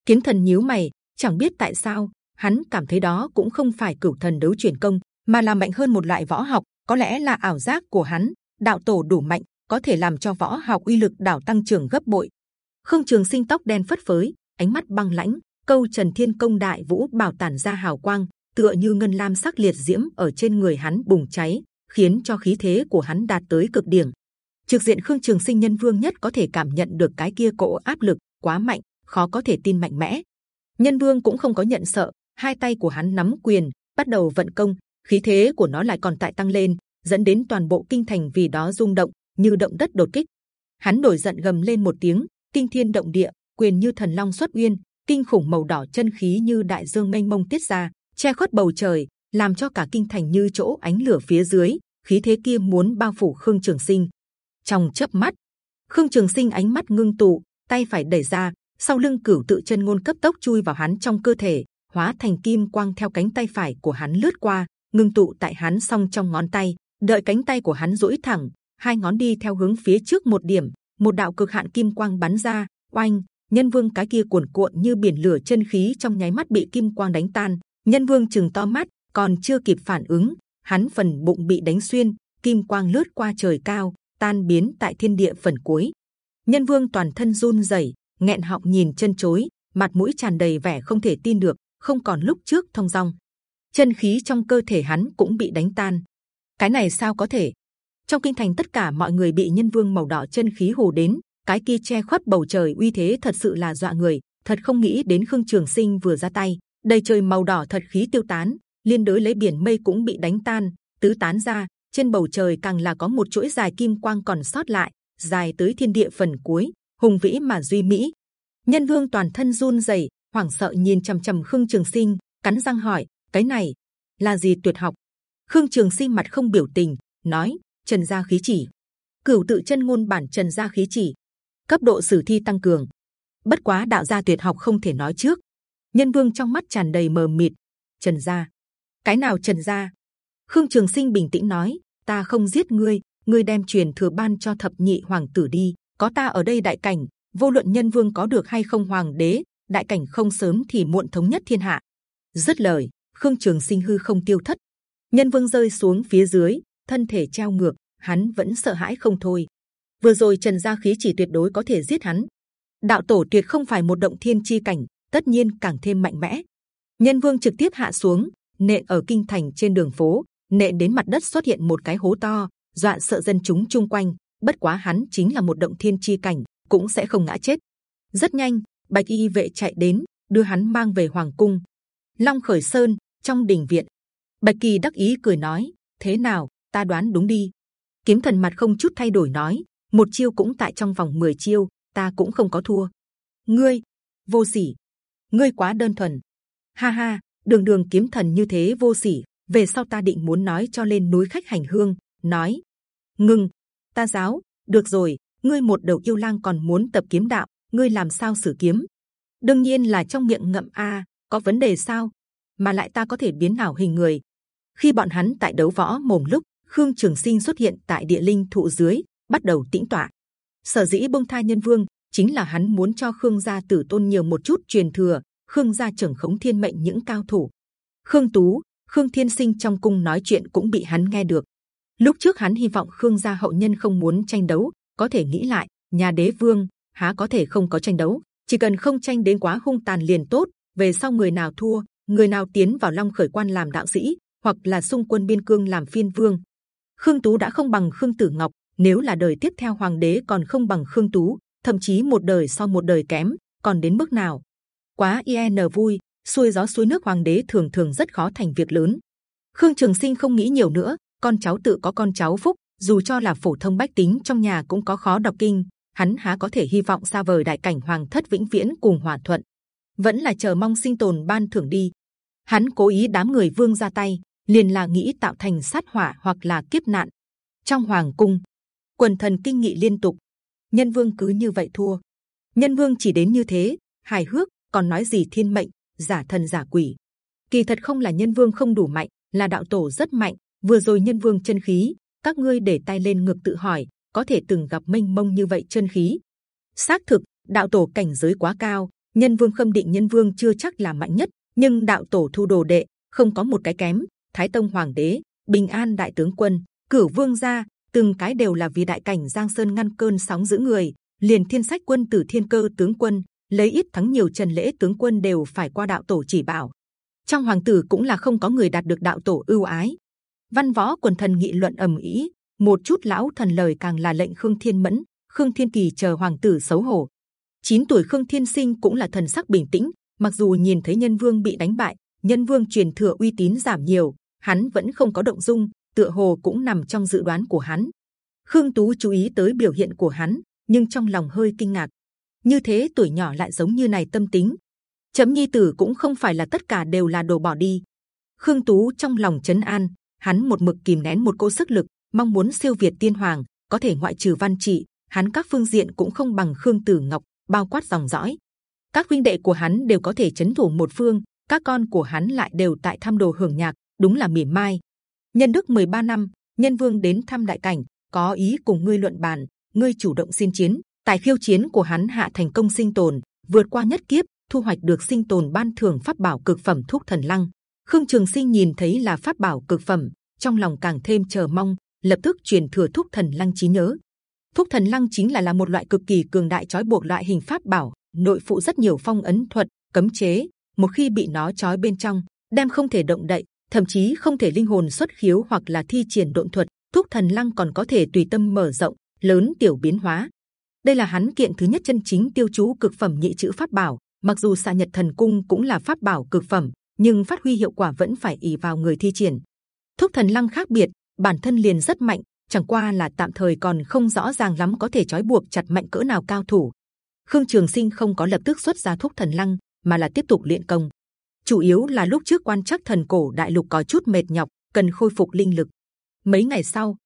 Kiến thần nhíu mày, chẳng biết tại sao hắn cảm thấy đó cũng không phải cửu thần đấu chuyển công, mà là mạnh hơn một loại võ học có lẽ là ảo giác của hắn. Đạo tổ đủ mạnh có thể làm cho võ học uy lực đảo tăng trưởng gấp bội. Khương trường sinh tóc đen phất phới ánh mắt băng lãnh câu trần thiên công đại vũ bảo tản ra hào quang tựa như ngân lam sắc liệt diễm ở trên người hắn bùng cháy khiến cho khí thế của hắn đạt tới cực điểm. Trực diện khương trường sinh nhân vương nhất có thể cảm nhận được cái kia cỗ áp lực quá mạnh khó có thể tin mạnh mẽ. Nhân vương cũng không có nhận sợ hai tay của hắn nắm quyền bắt đầu vận công khí thế của nó lại còn tại tăng lên, dẫn đến toàn bộ kinh thành vì đó rung động như động đất đột kích. Hắn nổi giận gầm lên một tiếng, kinh thiên động địa, quyền như thần long xuất uyên, kinh khủng màu đỏ chân khí như đại dương mênh mông tiết ra, che khuất bầu trời, làm cho cả kinh thành như chỗ ánh lửa phía dưới, khí thế kia muốn bao phủ khương trường sinh. Trong chớp mắt, khương trường sinh ánh mắt ngưng tụ, tay phải đẩy ra, sau lưng cửu tự chân ngôn cấp tốc chui vào hắn trong cơ thể, hóa thành kim quang theo cánh tay phải của hắn lướt qua, ngưng tụ tại hắn song trong ngón tay, đợi cánh tay của hắn duỗi thẳng, hai ngón đi theo hướng phía trước một điểm, một đạo cực hạn kim quang bắn ra, oanh, nhân vương cái kia cuồn cuộn như biển lửa chân khí trong nháy mắt bị kim quang đánh tan. Nhân vương chừng to mắt, còn chưa kịp phản ứng, hắn phần bụng bị đánh xuyên, kim quang lướt qua trời cao, tan biến tại thiên địa phần cuối. Nhân vương toàn thân run rẩy, nghẹn họng nhìn chân chối, mặt mũi tràn đầy vẻ không thể tin được, không còn lúc trước thông dong chân khí trong cơ thể hắn cũng bị đánh tan. Cái này sao có thể? Trong kinh thành tất cả mọi người bị nhân vương màu đỏ chân khí hù đến, cái kia che khuất bầu trời uy thế thật sự là dọa người. Thật không nghĩ đến khương trường sinh vừa ra tay, đầy trời màu đỏ thật khí tiêu tán, liên đối lấy biển mây cũng bị đánh tan, tứ tán ra. Trên bầu trời càng là có một chuỗi dài kim quang còn sót lại, dài tới thiên địa phần cuối, hùng vĩ mà duy mỹ. Nhân vương toàn thân run rẩy, hoảng sợ nhìn c h ầ m c h ầ m khương trường sinh, cắn răng hỏi: cái này là gì tuyệt học? Khương trường sinh mặt không biểu tình nói trần gia khí chỉ. Cửu tự chân ngôn bản trần gia khí chỉ. Cấp độ sử thi tăng cường. Bất quá đạo gia tuyệt học không thể nói trước. Nhân vương trong mắt tràn đầy mờ mịt. Trần gia. Cái nào trần gia? Khương trường sinh bình tĩnh nói ta không giết ngươi ngươi đem truyền thừa ban cho thập nhị hoàng tử đi. Có ta ở đây đại cảnh vô luận nhân vương có được hay không hoàng đế đại cảnh không sớm thì muộn thống nhất thiên hạ. Dứt lời, khương trường sinh hư không tiêu thất. Nhân vương rơi xuống phía dưới, thân thể treo ngược, hắn vẫn sợ hãi không thôi. Vừa rồi trần gia khí chỉ tuyệt đối có thể giết hắn. Đạo tổ tuyệt không phải một động thiên chi cảnh, tất nhiên càng thêm mạnh mẽ. Nhân vương trực tiếp hạ xuống, nện ở kinh thành trên đường phố, nện đến mặt đất xuất hiện một cái hố to, dọa sợ dân chúng chung quanh. Bất quá hắn chính là một động thiên chi cảnh, cũng sẽ không ngã chết. Rất nhanh bạch y vệ chạy đến, đưa hắn mang về hoàng cung. Long khởi sơn, trong đình viện. Bạch kỳ đắc ý cười nói, thế nào, ta đoán đúng đi. Kiếm thần mặt không chút thay đổi nói, một chiêu cũng tại trong vòng 10 chiêu, ta cũng không có thua. Ngươi, vô sỉ, ngươi quá đơn thuần. Ha ha, đường đường kiếm thần như thế vô sỉ, về sau ta định muốn nói cho lên núi khách hành hương, nói. Ngừng, ta giáo, được rồi, ngươi một đầu yêu lang còn muốn tập kiếm đạo ngươi làm sao sử kiếm đương nhiên là trong miệng ngậm a có vấn đề sao mà lại ta có thể biến ảo hình người. Khi bọn hắn tại đấu võ mồm lúc Khương Trường Sinh xuất hiện tại địa linh thụ dưới, bắt đầu tĩnh tọa. Sở dĩ bông tha nhân vương chính là hắn muốn cho Khương gia tử tôn nhiều một chút truyền thừa. Khương gia trưởng khống thiên mệnh những cao thủ. Khương Tú, Khương Thiên Sinh trong cung nói chuyện cũng bị hắn nghe được. Lúc trước hắn hy vọng Khương gia hậu nhân không muốn tranh đấu, có thể nghĩ lại, nhà đế vương há có thể không có tranh đấu? Chỉ cần không tranh đến quá hung tàn liền tốt. Về sau người nào thua, người nào tiến vào Long khởi quan làm đạo sĩ, hoặc là xung quân biên cương làm phiên vương. Khương Tú đã không bằng Khương Tử Ngọc, nếu là đời tiếp theo hoàng đế còn không bằng Khương Tú, thậm chí một đời sau một đời kém, còn đến mức nào? Quá yên vui, xuôi gió xuôi nước hoàng đế thường thường rất khó thành việc lớn. Khương Trường Sinh không nghĩ nhiều nữa, con cháu tự có con cháu phúc, dù cho là phổ thông bách tính trong nhà cũng có khó đọc kinh, hắn há có thể hy vọng xa vời đại cảnh hoàng thất vĩnh viễn cùng hòa thuận, vẫn là chờ mong sinh tồn ban thưởng đi. Hắn cố ý đám người vương ra tay, liền là nghĩ tạo thành sát hỏa hoặc là kiếp nạn. Trong hoàng cung, quần thần kinh nghị liên tục, nhân vương cứ như vậy thua. Nhân vương chỉ đến như thế, hài hước, còn nói gì thiên mệnh, giả thần giả quỷ. Kỳ thật không là nhân vương không đủ mạnh, là đạo tổ rất mạnh. Vừa rồi nhân vương chân khí, các ngươi để tay lên ngực tự hỏi, có thể từng gặp mênh mông như vậy chân khí. Xác thực, đạo tổ cảnh giới quá cao, nhân vương khâm định nhân vương chưa chắc là mạnh nhất, nhưng đạo tổ thu đồ đệ không có một cái kém. Thái tông hoàng đế, bình an đại tướng quân, cửu vương gia, từng cái đều là vì đại cảnh giang sơn ngăn cơn sóng giữ người. liền thiên sách quân tử thiên cơ tướng quân lấy ít thắng nhiều trần lễ tướng quân đều phải qua đạo tổ chỉ bảo. Trong hoàng tử cũng là không có người đạt được đạo tổ ưu ái. Văn võ quần thần nghị luận ầm ĩ, một chút lão thần lời càng là lệnh khương thiên mẫn, khương thiên kỳ chờ hoàng tử xấu hổ. 9 tuổi khương thiên sinh cũng là thần sắc bình tĩnh, mặc dù nhìn thấy nhân vương bị đánh bại, nhân vương truyền thừa uy tín giảm nhiều, hắn vẫn không có động dung, tựa hồ cũng nằm trong dự đoán của hắn. Khương tú chú ý tới biểu hiện của hắn, nhưng trong lòng hơi kinh ngạc. Như thế tuổi nhỏ lại giống như này tâm tính. Chấm nhi tử cũng không phải là tất cả đều là đồ bỏ đi. Khương tú trong lòng chấn an, hắn một mực kìm nén một cô sức lực mong muốn siêu việt tiên hoàng, có thể ngoại trừ văn trị, hắn các phương diện cũng không bằng khương tử ngọc, bao quát dòng dõi. Các huynh đệ của hắn đều có thể chấn thủ một phương, các con của hắn lại đều tại thăm đồ hưởng nhạc, đúng là mỉa mai. Nhân đức 13 năm, nhân vương đến thăm đại cảnh, có ý cùng ngươi luận bàn, ngươi chủ động xin chiến, tài khiêu chiến của hắn hạ thành công sinh tồn, vượt qua nhất kiếp, thu hoạch được sinh tồn ban thưởng pháp bảo cực phẩm thuốc thần lăng. Khương trường sinh nhìn thấy là pháp bảo cực phẩm, trong lòng càng thêm chờ mong lập tức truyền thừa thúc thần lăng trí nhớ. Thúc thần lăng chính là là một loại cực kỳ cường đại trói buộc loại hình pháp bảo, nội phụ rất nhiều phong ấn thuật, cấm chế. Một khi bị nó trói bên trong, đem không thể động đậy, thậm chí không thể linh hồn xuất khiếu hoặc là thi triển độn thuật. Thúc thần lăng còn có thể tùy tâm mở rộng, lớn tiểu biến hóa. Đây là hắn kiện thứ nhất chân chính tiêu chú cực phẩm nhị chữ pháp bảo. Mặc dù xạ nhật thần cung cũng là pháp bảo cực phẩm, nhưng phát huy hiệu quả vẫn phải ỷ vào người thi triển. Thúc thần lăng khác biệt, bản thân liền rất mạnh, chẳng qua là tạm thời còn không rõ ràng lắm có thể trói buộc chặt mạnh cỡ nào cao thủ. Khương Trường Sinh không có lập tức xuất ra thuốc thần lăng, mà là tiếp tục luyện công. Chủ yếu là lúc trước quan chắc thần cổ đại lục có chút mệt nhọc, cần khôi phục linh lực. Mấy ngày sau,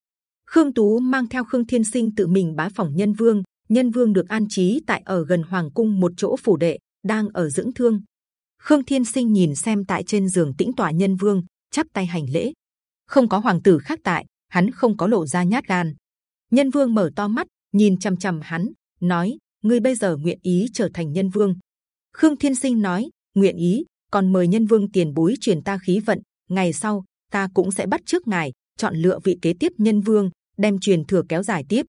Khương Tú mang theo Khương Thiên Sinh tự mình bá phỏng Nhân Vương. Nhân Vương được an trí tại ở gần Hoàng cung một chỗ phủ đệ, đang ở dưỡng thương. Khương Thiên Sinh nhìn xem tại trên giường tĩnh tọa Nhân Vương, chắp tay hành lễ không có hoàng tử khác tại, hắn không có lộ ra nhát gan. Nhân vương mở to mắt, nhìn c h ầ m c h ầ m hắn, nói, ngươi bây giờ nguyện ý trở thành nhân vương? Khương thiên sinh nói, nguyện ý, còn mời nhân vương tiền bối truyền ta khí vận, ngày sau, ta cũng sẽ bắt trước ngài, chọn lựa vị kế tiếp nhân vương, đem truyền thừa kéo dài tiếp.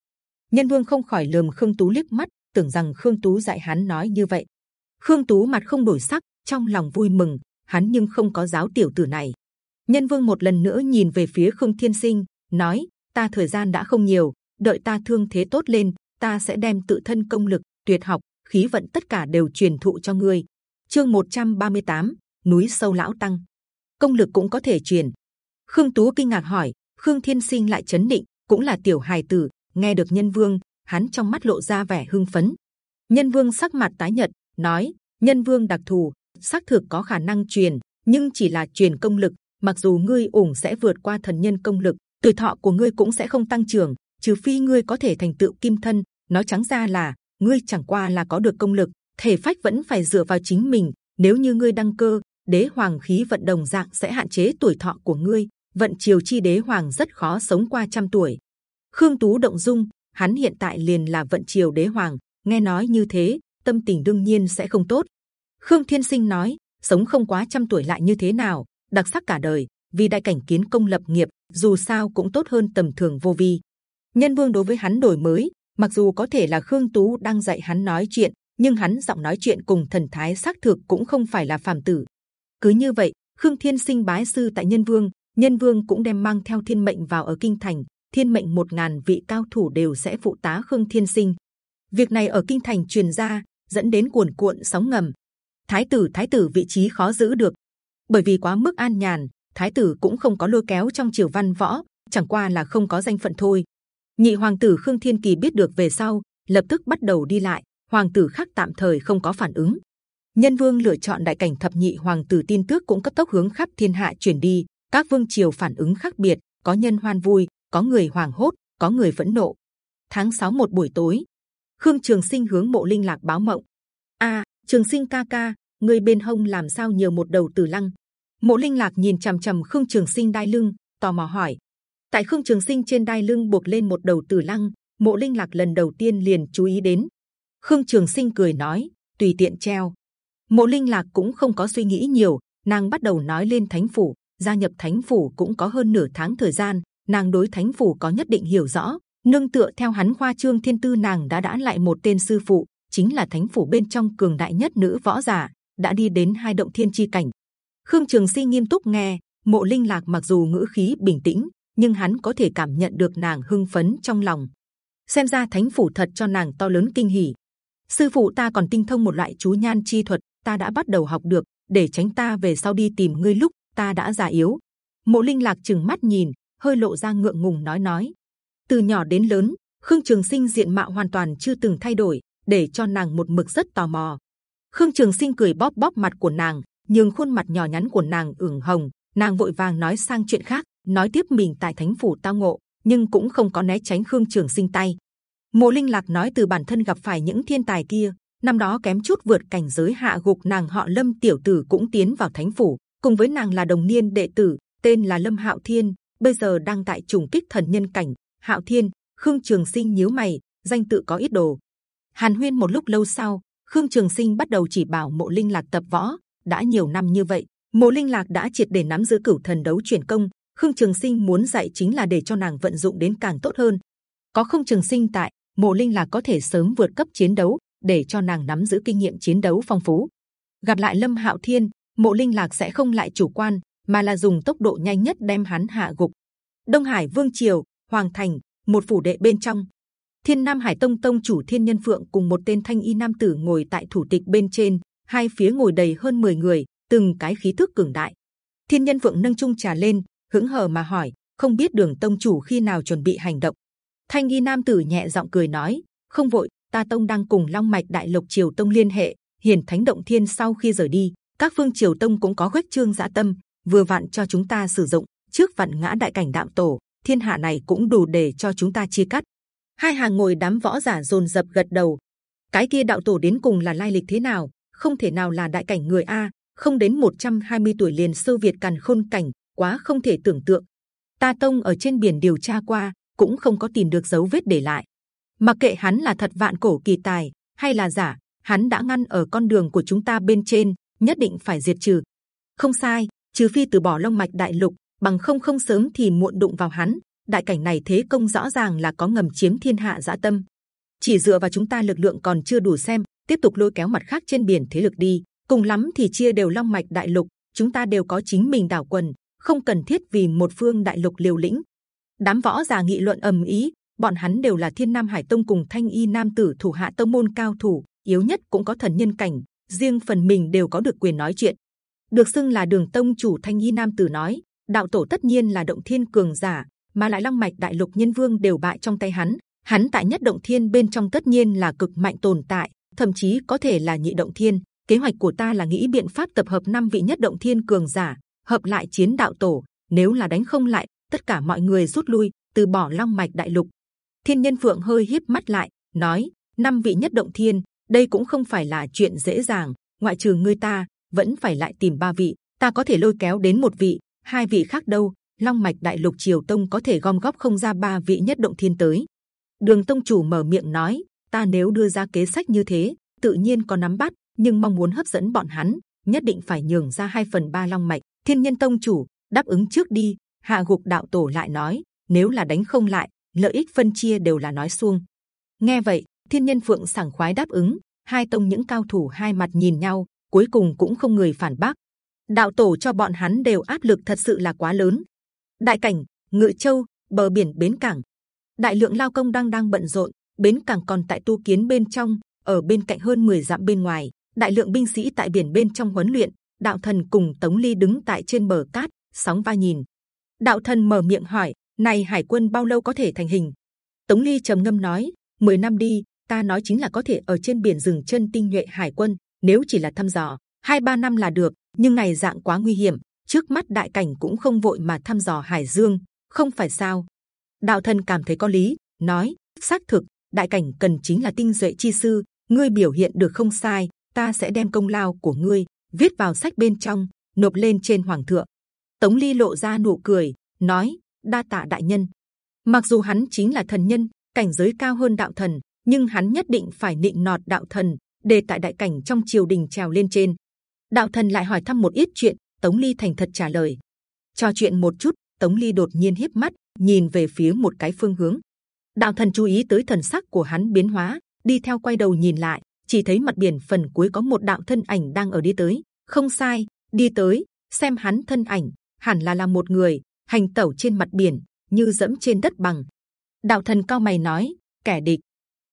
Nhân vương không khỏi lườm khương tú liếc mắt, tưởng rằng khương tú dạy hắn nói như vậy. Khương tú mặt không đổi sắc, trong lòng vui mừng, hắn nhưng không có giáo tiểu tử này nhân vương một lần nữa nhìn về phía khương thiên sinh nói ta thời gian đã không nhiều đợi ta thương thế tốt lên ta sẽ đem tự thân công lực tuyệt học khí vận tất cả đều truyền thụ cho ngươi. Chương 138, núi sâu lão tăng. Công lực cũng có thể truyền. Khương tú kinh ngạc hỏi khương thiên sinh lại chấn định cũng là tiểu hài tử nghe được nhân vương hắn trong mắt lộ ra vẻ hưng phấn. Nhân vương sắc mặt tái nhợt nói nhân vương đặc thù xác thực có khả năng truyền nhưng chỉ là truyền công lực mặc dù ngươi ủng sẽ vượt qua thần nhân công lực, tuổi thọ của ngươi cũng sẽ không tăng trưởng, trừ phi ngươi có thể thành tựu kim thân. Nói trắng ra là ngươi chẳng qua là có được công lực, thể phách vẫn phải dựa vào chính mình. Nếu như ngươi đăng cơ, đế hoàng khí vận đồng dạng sẽ hạn chế tuổi thọ của ngươi. Vận triều chi đế hoàng rất khó sống qua trăm tuổi. Khương Tú động dung, hắn hiện tại liền là vận triều đế hoàng, nghe nói như thế, tâm tình đương nhiên sẽ không tốt. Khương Thiên Sinh nói, sống không quá trăm tuổi lại như thế nào, đặc sắc cả đời, vì đại cảnh kiến công lập nghiệp, dù sao cũng tốt hơn tầm thường vô vi. Nhân Vương đối với hắn đổi mới, mặc dù có thể là Khương Tú đang dạy hắn nói chuyện, nhưng hắn giọng nói chuyện cùng thần thái xác thực cũng không phải là phàm tử. Cứ như vậy, Khương Thiên Sinh bái sư tại Nhân Vương, Nhân Vương cũng đem mang theo thiên mệnh vào ở kinh thành. Thiên mệnh một ngàn vị cao thủ đều sẽ phụ tá Khương Thiên Sinh. Việc này ở kinh thành truyền ra, dẫn đến cuồn cuộn sóng ngầm. Thái tử Thái tử vị trí khó giữ được, bởi vì quá mức an nhàn, Thái tử cũng không có lôi kéo trong triều văn võ, chẳng qua là không có danh phận thôi. Nhị hoàng tử Khương Thiên Kỳ biết được về sau, lập tức bắt đầu đi lại. Hoàng tử khác tạm thời không có phản ứng. Nhân Vương lựa chọn đại cảnh thập nhị hoàng tử tin tức cũng cấp tốc hướng khắp thiên hạ truyền đi. Các vương triều phản ứng khác biệt, có nhân hoan vui, có người hoàng hốt, có người phẫn nộ. Tháng 6 một buổi tối, Khương Trường Sinh hướng Mộ Linh Lạc báo mộng. A, Trường Sinh ca ca, người bên hông làm sao nhiều một đầu tử lăng? Mộ Linh Lạc nhìn c h ầ m c h ầ m Khương Trường Sinh đai lưng, tò mò hỏi. Tại Khương Trường Sinh trên đai lưng buộc lên một đầu tử lăng, Mộ Linh Lạc lần đầu tiên liền chú ý đến. Khương Trường Sinh cười nói, tùy tiện treo. Mộ Linh Lạc cũng không có suy nghĩ nhiều, nàng bắt đầu nói lên Thánh phủ. Gia nhập Thánh phủ cũng có hơn nửa tháng thời gian, nàng đối Thánh phủ có nhất định hiểu rõ, nương tựa theo hắn khoa trương thiên tư nàng đã đã lại một tên sư phụ chính là thánh phủ bên trong cường đại nhất nữ võ giả đã đi đến hai động thiên chi cảnh. Khương trường sinh nghiêm túc nghe, mộ linh lạc mặc dù ngữ khí bình tĩnh, nhưng hắn có thể cảm nhận được nàng hưng phấn trong lòng. Xem ra thánh phủ thật cho nàng to lớn kinh hỉ. Sư phụ ta còn tinh thông một loại chú nhan chi thuật, ta đã bắt đầu học được, để tránh ta về sau đi tìm ngươi lúc ta đã già yếu. Mộ linh lạc chừng mắt nhìn, hơi lộ ra ngượng ngùng nói nói. Từ nhỏ đến lớn, khương trường sinh diện mạo hoàn toàn chưa từng thay đổi, để cho nàng một mực rất tò mò khương trường sinh cười bóp bóp mặt của nàng nhưng khuôn mặt nhỏ nhắn của nàng ửng hồng. Nàng vội vàng nói sang chuyện khác nói tiếp mình tại thánh phủ tao ngộ nhưng cũng không có né tránh khương trường sinh tay. Mộ linh lạc nói từ bản thân gặp phải những thiên tài kia năm đó kém chút vượt cảnh giới hạ gục nàng họ lâm tiểu tử cũng tiến vào thánh phủ cùng với nàng là đồng niên đệ tử tên là lâm hạo thiên bây giờ đang tại trùng kích thần nhân cảnh. Hạo Thiên, Khương Trường Sinh nhíu mày, danh tự có ít đồ. Hàn Huyên một lúc lâu sau, Khương Trường Sinh bắt đầu chỉ bảo Mộ Linh Lạc tập võ. đã nhiều năm như vậy, Mộ Linh Lạc đã triệt để nắm giữ cửu thần đấu chuyển công. Khương Trường Sinh muốn dạy chính là để cho nàng vận dụng đến càng tốt hơn. Có Khương Trường Sinh tại, Mộ Linh Lạc có thể sớm vượt cấp chiến đấu, để cho nàng nắm giữ kinh nghiệm chiến đấu phong phú. Gặp lại Lâm Hạo Thiên, Mộ Linh Lạc sẽ không lại chủ quan, mà là dùng tốc độ nhanh nhất đem hắn hạ gục. Đông Hải Vương Triều, Hoàng Thành, một phủ đệ bên trong. Thiên Nam Hải Tông Tông chủ Thiên Nhân Phượng cùng một tên thanh y nam tử ngồi tại thủ tịch bên trên, hai phía ngồi đầy hơn 10 người, từng cái khí thức cường đại. Thiên Nhân Phượng nâng chung trà lên, hững hờ mà hỏi, không biết Đường Tông chủ khi nào chuẩn bị hành động. Thanh y nam tử nhẹ giọng cười nói, không vội, ta Tông đang cùng Long Mạch Đại Lục Triều Tông liên hệ. hiển Thánh Động Thiên sau khi rời đi, các phương Triều Tông cũng có khuếch trương dạ tâm, vừa vặn cho chúng ta sử dụng. Trước vạn ngã đại cảnh đạo tổ, thiên hạ này cũng đủ để cho chúng ta chia cắt. Hai hàng ngồi đám võ giả rồn dập gật đầu. Cái kia đạo tổ đến cùng là lai lịch thế nào? Không thể nào là đại cảnh người a, không đến 120 tuổi liền sơ việt càn khôn cảnh, quá không thể tưởng tượng. Ta tông ở trên biển điều tra qua, cũng không có tìm được dấu vết để lại. Mặc kệ hắn là thật vạn cổ kỳ tài hay là giả, hắn đã ngăn ở con đường của chúng ta bên trên, nhất định phải diệt trừ. Không sai, trừ phi từ bỏ long mạch đại lục, bằng không không sớm thì muộn đụng vào hắn. Đại cảnh này thế công rõ ràng là có ngầm chiếm thiên hạ dã tâm. Chỉ dựa vào chúng ta lực lượng còn chưa đủ xem, tiếp tục lôi kéo mặt khác trên biển thế lực đi. Cùng lắm thì chia đều long mạch đại lục, chúng ta đều có chính mình đảo quần, không cần thiết vì một phương đại lục liều lĩnh. Đám võ già nghị luận ầm ý, bọn hắn đều là thiên nam hải tông cùng thanh y nam tử thủ hạ tông môn cao thủ, yếu nhất cũng có thần nhân cảnh, riêng phần mình đều có được quyền nói chuyện. Được xưng là đường tông chủ thanh y nam tử nói, đạo tổ tất nhiên là động thiên cường giả mà lại long mạch đại lục nhân vương đều bại trong tay hắn. Hắn tại nhất động thiên bên trong tất nhiên là cực mạnh tồn tại, thậm chí có thể là nhị động thiên. Kế hoạch của ta là nghĩ biện pháp tập hợp năm vị nhất động thiên cường giả, hợp lại chiến đạo tổ. Nếu là đánh không lại, tất cả mọi người rút lui, từ bỏ long mạch đại lục. Thiên nhân phượng hơi híp mắt lại, nói, năm vị nhất động thiên, đây cũng không phải là chuyện dễ dàng. Ngoại trừ ngươi ta, vẫn phải lại tìm ba vị. Ta có thể lôi kéo đến một vị, hai vị khác đâu? Long mạch đại lục triều tông có thể gom góp không ra ba vị nhất động thiên tới. Đường tông chủ mở miệng nói, ta nếu đưa ra kế sách như thế, tự nhiên có nắm bắt, nhưng mong muốn hấp dẫn bọn hắn, nhất định phải nhường ra 2 phần ba long mạch. Thiên nhân tông chủ đáp ứng trước đi, hạ gục đạo tổ lại nói, nếu là đánh không lại, lợi ích phân chia đều là nói xuông. Nghe vậy, thiên nhân phượng sảng khoái đáp ứng, hai tông những cao thủ hai mặt nhìn nhau, cuối cùng cũng không người phản bác. Đạo tổ cho bọn hắn đều áp lực thật sự là quá lớn đại cảnh, ngự châu, bờ biển bến cảng. Đại lượng lao công đang đang bận rộn, bến cảng còn tại tu kiến bên trong, ở bên cạnh hơn 10 dặm bên ngoài. Đại lượng binh sĩ tại biển bên trong huấn luyện, đạo thần cùng tống ly đứng tại trên bờ cát, sóng va nhìn. Đạo thần mở miệng hỏi, này hải quân bao lâu có thể thành hình? Tống ly trầm ngâm nói 10 năm đi, ta nói chính là có thể ở trên biển dừng chân tinh nhuệ hải quân, nếu chỉ là thăm dò, hai ba năm là được, nhưng này dạng quá nguy hiểm trước mắt đại cảnh cũng không vội mà thăm dò hải dương. Không phải sao? Đạo thần cảm thấy có lý, nói, xác thực, đại cảnh cần chính là tinh duệ chi sư. Ngươi biểu hiện được không sai, ta sẽ đem công lao của ngươi viết vào sách bên trong, nộp lên trên hoàng thượng. Tống ly lộ ra nụ cười, nói, đa tạ đại nhân. Mặc dù hắn chính là thần nhân, cảnh giới cao hơn đạo thần, nhưng hắn nhất định phải nịnh nọt đạo thần, để tại đại cảnh trong triều đình trèo lên trên. Đạo thần lại hỏi thăm một ít chuyện tống ly thành thật trả lời. Trò chuyện một chút, tống ly đột nhiên híp mắt, nhìn về phía một cái phương hướng. Đạo thần chú ý tới thần sắc của hắn biến hóa, đi theo quay đầu nhìn lại, chỉ thấy mặt biển phần cuối có một đạo thân ảnh đang ở đi tới. Không sai, đi tới, xem hắn thân ảnh, hẳn là là một người, hành tẩu trên mặt biển, như dẫm trên đất bằng. Đạo thần cao mày nói, kẻ địch.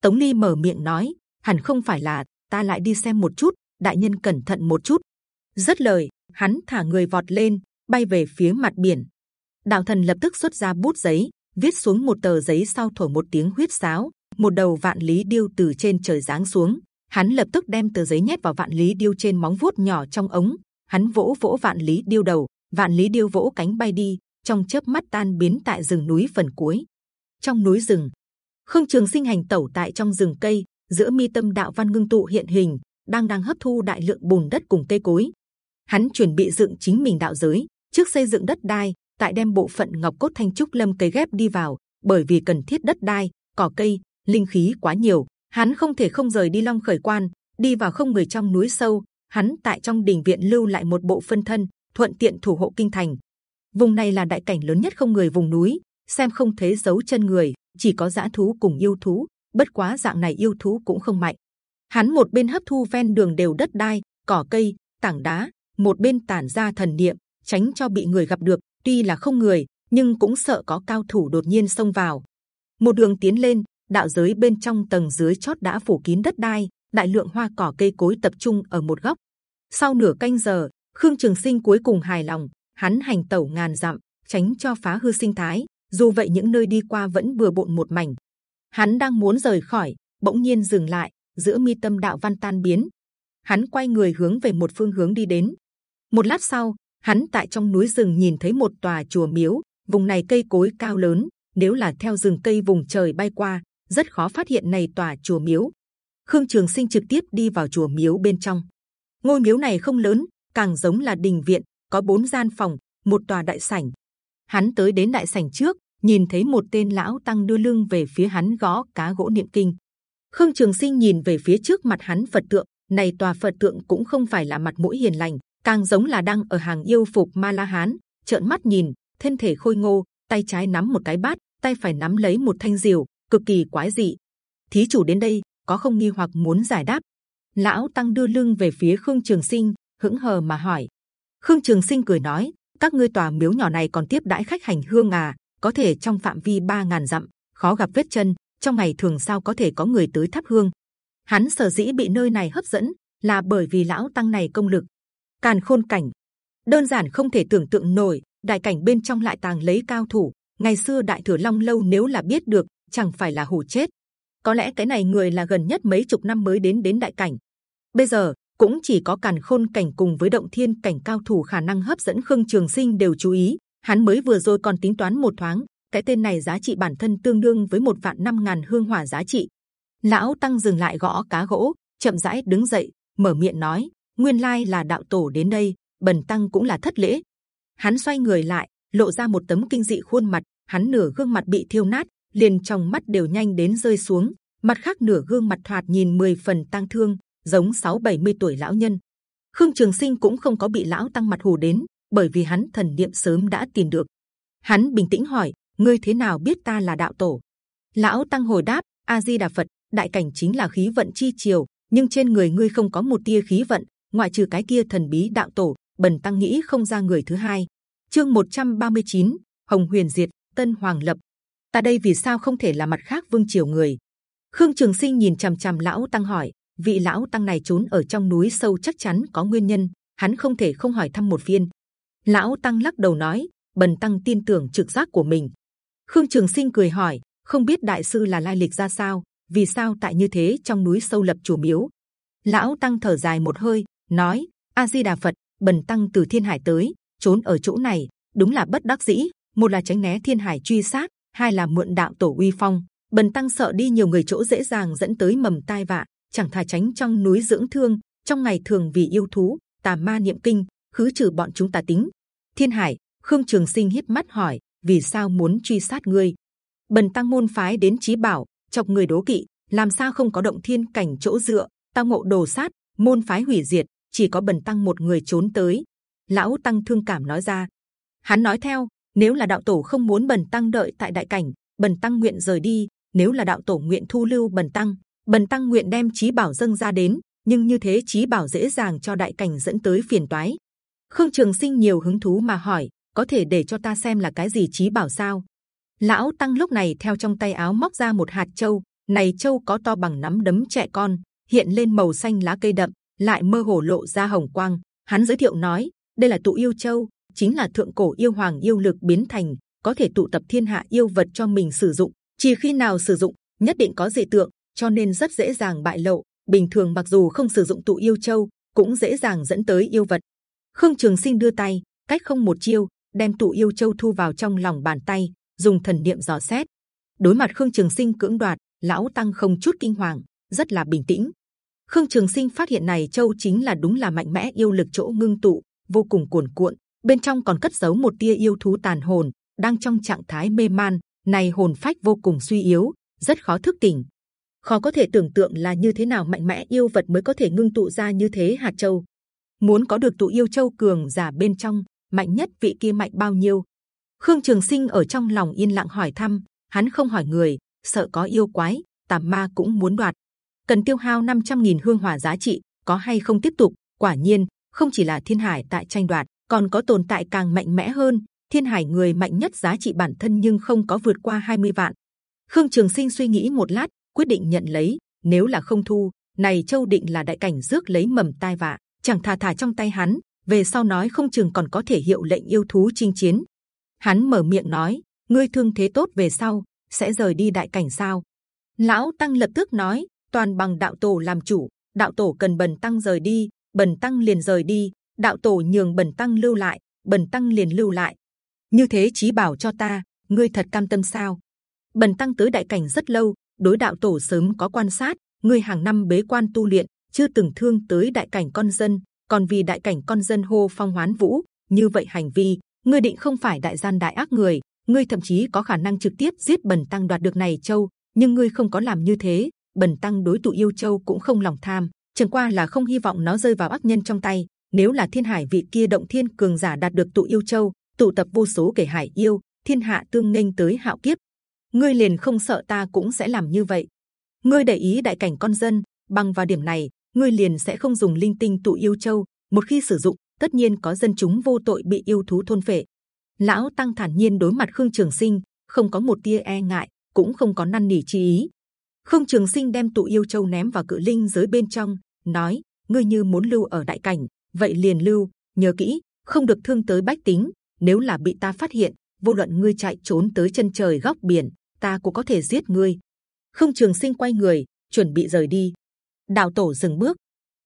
Tống ly mở miệng nói, hẳn không phải là, ta lại đi xem một chút, đại nhân cẩn thận một chút. Rất lời hắn thả người vọt lên, bay về phía mặt biển. Đạo thần lập tức xuất ra bút giấy, viết xuống một tờ giấy sau thổi một tiếng huyết sáo, một đầu vạn lý điêu từ trên trời giáng xuống. Hắn lập tức đem tờ giấy nhét vào vạn lý điêu trên móng vuốt nhỏ trong ống. Hắn vỗ vỗ vạn lý điêu đầu, vạn lý điêu vỗ cánh bay đi, trong chớp mắt tan biến tại rừng núi phần cuối. Trong núi rừng, khương trường sinh hành tẩu tại trong rừng cây, giữa mi tâm đạo văn ngưng tụ hiện hình, đang đang hấp thu đại lượng bùn đất cùng cây cối hắn chuẩn bị dựng chính mình đạo giới. Trước xây dựng đất đai, tại đem bộ phận ngọc cốt thanh trúc lâm cây ghép đi vào, bởi vì cần thiết đất đai, cỏ cây, linh khí quá nhiều, hắn không thể không rời đi long khởi quan, đi vào không người trong núi sâu. Hắn tại trong đình viện lưu lại một bộ phân thân, thuận tiện thủ hộ kinh thành. Vùng này là đại cảnh lớn nhất không người vùng núi, xem không thấy dấu chân người, chỉ có dã thú cùng yêu thú. Bất quá dạng này yêu thú cũng không mạnh. Hắn một bên hấp thu ven đường đều đất đai, cỏ cây, tảng đá một bên tản ra thần niệm, tránh cho bị người gặp được, tuy là không người, nhưng cũng sợ có cao thủ đột nhiên xông vào. Một đường tiến lên, đạo giới bên trong tầng dưới chót đã phủ kín đất đai, đại lượng hoa cỏ cây cối tập trung ở một góc. Sau nửa canh giờ, khương trường sinh cuối cùng hài lòng, hắn hành tẩu ngàn dặm, tránh cho phá hư sinh thái, dù vậy những nơi đi qua vẫn bừa bộn một mảnh. Hắn đang muốn rời khỏi, bỗng nhiên dừng lại, giữa mi tâm đạo văn tan biến. Hắn quay người hướng về một phương hướng đi đến một lát sau, hắn tại trong núi rừng nhìn thấy một tòa chùa miếu, vùng này cây cối cao lớn, nếu là theo rừng cây vùng trời bay qua, rất khó phát hiện này tòa chùa miếu. Khương trường sinh trực tiếp đi vào chùa miếu bên trong. Ngôi miếu này không lớn, càng giống là đình viện, có bốn gian phòng, một tòa đại sảnh. Hắn tới đến đại sảnh trước, nhìn thấy một tên lão tăng đưa lưng về phía hắn gõ cá gỗ niệm kinh. Khương trường sinh nhìn về phía trước mặt hắn phật tượng, này tòa phật tượng cũng không phải là mặt mũi hiền lành càng giống là đang ở hàng yêu phục ma la hán trợn mắt nhìn, thân thể khôi ngô, tay trái nắm một cái bát, tay phải nắm lấy một thanh diều cực kỳ quái dị. Thí chủ đến đây, có không nghi hoặc muốn giải đáp. Lão tăng đưa lưng về phía khương trường sinh, hững hờ mà hỏi. Khương trường sinh cười nói, các ngươi tòa miếu nhỏ này còn tiếp đãi khách hành hương à có thể trong phạm vi ba ngàn dặm, khó gặp vết chân, trong ngày thường sao có thể có người tới thắp hương. Hắn sở dĩ bị nơi này hấp dẫn là bởi vì lão tăng này công lực càn khôn cảnh. Đơn giản không thể tưởng tượng nổi, đại cảnh bên trong lại tàng lấy cao thủ. Ngày xưa đại thừa long lâu nếu là biết được, chẳng phải là hù chết. Có lẽ cái này người là gần nhất mấy chục năm mới đến đến đại cảnh. Bây giờ, cũng chỉ có càn khôn cảnh cùng với động thiên cảnh cao thủ khả năng hấp dẫn khương trường sinh đều chú ý. Hắn mới vừa rồi còn tính toán một thoáng, cái tên này giá trị bản thân tương đương với một vạn năm ngàn hương hỏa giá trị. Lão tăng dừng lại gõ cá gỗ, chậm rãi đứng dậy, mở miệng nói nguyên lai là đạo tổ đến đây bần tăng cũng là thất lễ hắn xoay người lại lộ ra một tấm kinh dị khuôn mặt hắn nửa gương mặt bị thiêu nát liền trong mắt đều nhanh đến rơi xuống mặt khác nửa gương mặt thoạt nhìn mười phần tang thương, giống sáu bảy mươi tuổi lão nhân. Khương Trường Sinh cũng không có bị lão tăng mặt hù đến, bởi vì hắn thần niệm sớm đã tìm được. Hắn bình tĩnh hỏi: ngươi thế nào biết ta là đạo tổ? Lão tăng hồi đáp: A Di Đà Phật, đại cảnh chính là khí vận chi triều, nhưng trên người ngươi không có một tia khí vận, ngoại trừ cái kia thần bí đạo tổ, bần tăng nghĩ không ra người thứ hai. Chương 139, Hồng Huyền diệt, Tân Hoàng lập. Ta đây vì sao không thể là mặt khác vương triều người? Khương Trường Sinh nhìn c h ầ m c h ầ m lão tăng hỏi, vị lão tăng này trốn ở trong núi sâu chắc chắn có nguyên nhân, hắn không thể không hỏi thăm một viên. Lão tăng lắc đầu nói, bần tăng tin tưởng trực giác của mình. Khương Trường Sinh cười hỏi, không biết đại sư là lai lịch ra sao, vì sao tại như thế trong núi sâu lập chủ miếu? Lão tăng thở dài một hơi, nói: A Di Đà Phật, bần tăng từ thiên hải tới, trốn ở chỗ này, đúng là bất đắc dĩ. Một là tránh né thiên hải truy sát, hai là mượn đạo tổ uy phong. Bần tăng sợ đi nhiều người chỗ dễ dàng dẫn tới mầm tai vạ, chẳng thà tránh trong núi dưỡng thương. Trong ngày thường vì yêu thú, tà ma niệm kinh, khứ trừ bọn chúng tà tính. Thiên hải, Khương Trường Sinh hít mắt hỏi: Vì sao muốn truy sát ngươi? Bần tăng môn phái đến trí bảo, chọc người đố kỵ, làm sao không có động thiên cảnh chỗ dựa? Ta ngộ đồ sát, môn phái hủy diệt, chỉ có bần tăng một người trốn tới. Lão tăng thương cảm nói ra. Hắn nói theo, nếu là đạo tổ không muốn bần tăng đợi tại đại cảnh, bần tăng nguyện rời đi. Nếu là đạo tổ nguyện thu lưu bần tăng, bần tăng nguyện đem trí bảo dâng ra đến. Nhưng như thế trí bảo dễ dàng cho đại cảnh dẫn tới phiền toái. Khương Trường Sinh nhiều hứng thú mà hỏi, có thể để cho ta xem là cái gì trí bảo sao? Lão tăng lúc này theo trong tay áo móc ra một hạt châu, này châu có to bằng nắm đấm trẻ con, hiện lên màu xanh lá cây đậm, lại mơ hồ lộ ra hồng quang. Hắn giới thiệu nói, đây là tụ yêu châu, chính là thượng cổ yêu hoàng yêu lực biến thành, có thể tụ tập thiên hạ yêu vật cho mình sử dụng. Chỉ khi nào sử dụng, nhất định có dị tượng, cho nên rất dễ dàng bại lộ. Bình thường mặc dù không sử dụng tụ yêu châu, cũng dễ dàng dẫn tới yêu vật. Khương Trường Sinh đưa tay, cách không một chiêu, đem tụ yêu châu thu vào trong lòng bàn tay, dùng thần niệm dò xét. Đối mặt Khương Trường Sinh cưỡng đoạt, lão tăng không chút kinh hoàng, rất là bình tĩnh. Khương Trường Sinh phát hiện này châu chính là đúng là mạnh mẽ yêu lực chỗ ngưng tụ, vô cùng cuồn cuộn. Bên trong còn cất giấu một tia yêu thú tàn hồn, đang trong trạng thái mê man. Này hồn phách vô cùng suy yếu, rất khó thức tỉnh. Khó có thể tưởng tượng là như thế nào mạnh mẽ yêu vật mới có thể ngưng tụ ra như thế hạt châu. Muốn có được tụ yêu châu cường giả bên trong, mạnh nhất vị kia mạnh bao nhiêu? Khương Trường Sinh ở trong lòng yên lặng hỏi thăm, hắn không hỏi người, sợ có yêu quái, tà ma cũng muốn đoạt. Cần tiêu hao 500.000 hương hỏa giá trị, có hay không tiếp tục? Quả nhiên, không chỉ là thiên hải tại tranh đoạt, còn có tồn tại càng mạnh mẽ hơn. Thiên hải người mạnh nhất giá trị bản thân nhưng không có vượt qua 20 vạn. Khương Trường Sinh suy nghĩ một lát, quyết định nhận lấy. Nếu là không thu, này Châu định là đại cảnh rước lấy mầm tai vạ, chẳng thà thả trong tay hắn. Về sau nói không chừng còn có thể hiệu lệnh yêu thú chinh chiến. Hắn mở miệng nói: ngươi thương thế tốt về sau sẽ rời đi đại cảnh sao? Lão tăng lập tức nói: toàn bằng đạo tổ làm chủ, đạo tổ cần bần tăng rời đi, bần tăng liền rời đi. Đạo tổ nhường bần tăng lưu lại, bần tăng liền lưu lại. Như thế chí bảo cho ta, ngươi thật cam tâm sao? Bần tăng tới đại cảnh rất lâu, đối đạo tổ sớm có quan sát. Ngươi hàng năm bế quan tu luyện, chưa từng thương tới đại cảnh con dân, còn vì đại cảnh con dân hô phong hoán vũ, như vậy hành vi, ngươi định không phải đại gian đại ác người, ngươi thậm chí có khả năng trực tiếp giết bần tăng đoạt được này châu, nhưng ngươi không có làm như thế, bần tăng đối tụ yêu châu cũng không lòng tham, chẳng qua là không hy vọng nó rơi vào ác nhân trong tay. Nếu là thiên hải vị kia động thiên cường giả đạt được tụ yêu châu, tụ tập vô số kẻ hải yêu, thiên hạ tương nghênh tới hạo kiếp, ngươi liền không sợ ta cũng sẽ làm như vậy. Ngươi để ý đại cảnh con dân, bằng vào điểm này, ngươi liền sẽ không dùng linh tinh tụ yêu châu. Một khi sử dụng, tất nhiên có dân chúng vô tội bị yêu thú thôn phệ. Lão tăng thản nhiên đối mặt Khương Trường Sinh, không có một tia e ngại, cũng không có năn nỉ chi ý. Khương Trường Sinh đem tụ yêu châu ném vào cự linh giới bên trong, nói: ngươi như muốn lưu ở đại cảnh, vậy liền lưu, nhớ kỹ, không được thương tới bách tính. Nếu là bị ta phát hiện, vô luận ngươi chạy trốn tới chân trời góc biển, ta cũng có thể giết ngươi. Khương Trường Sinh quay người, chuẩn bị rời đi. Đạo tổ dừng bước,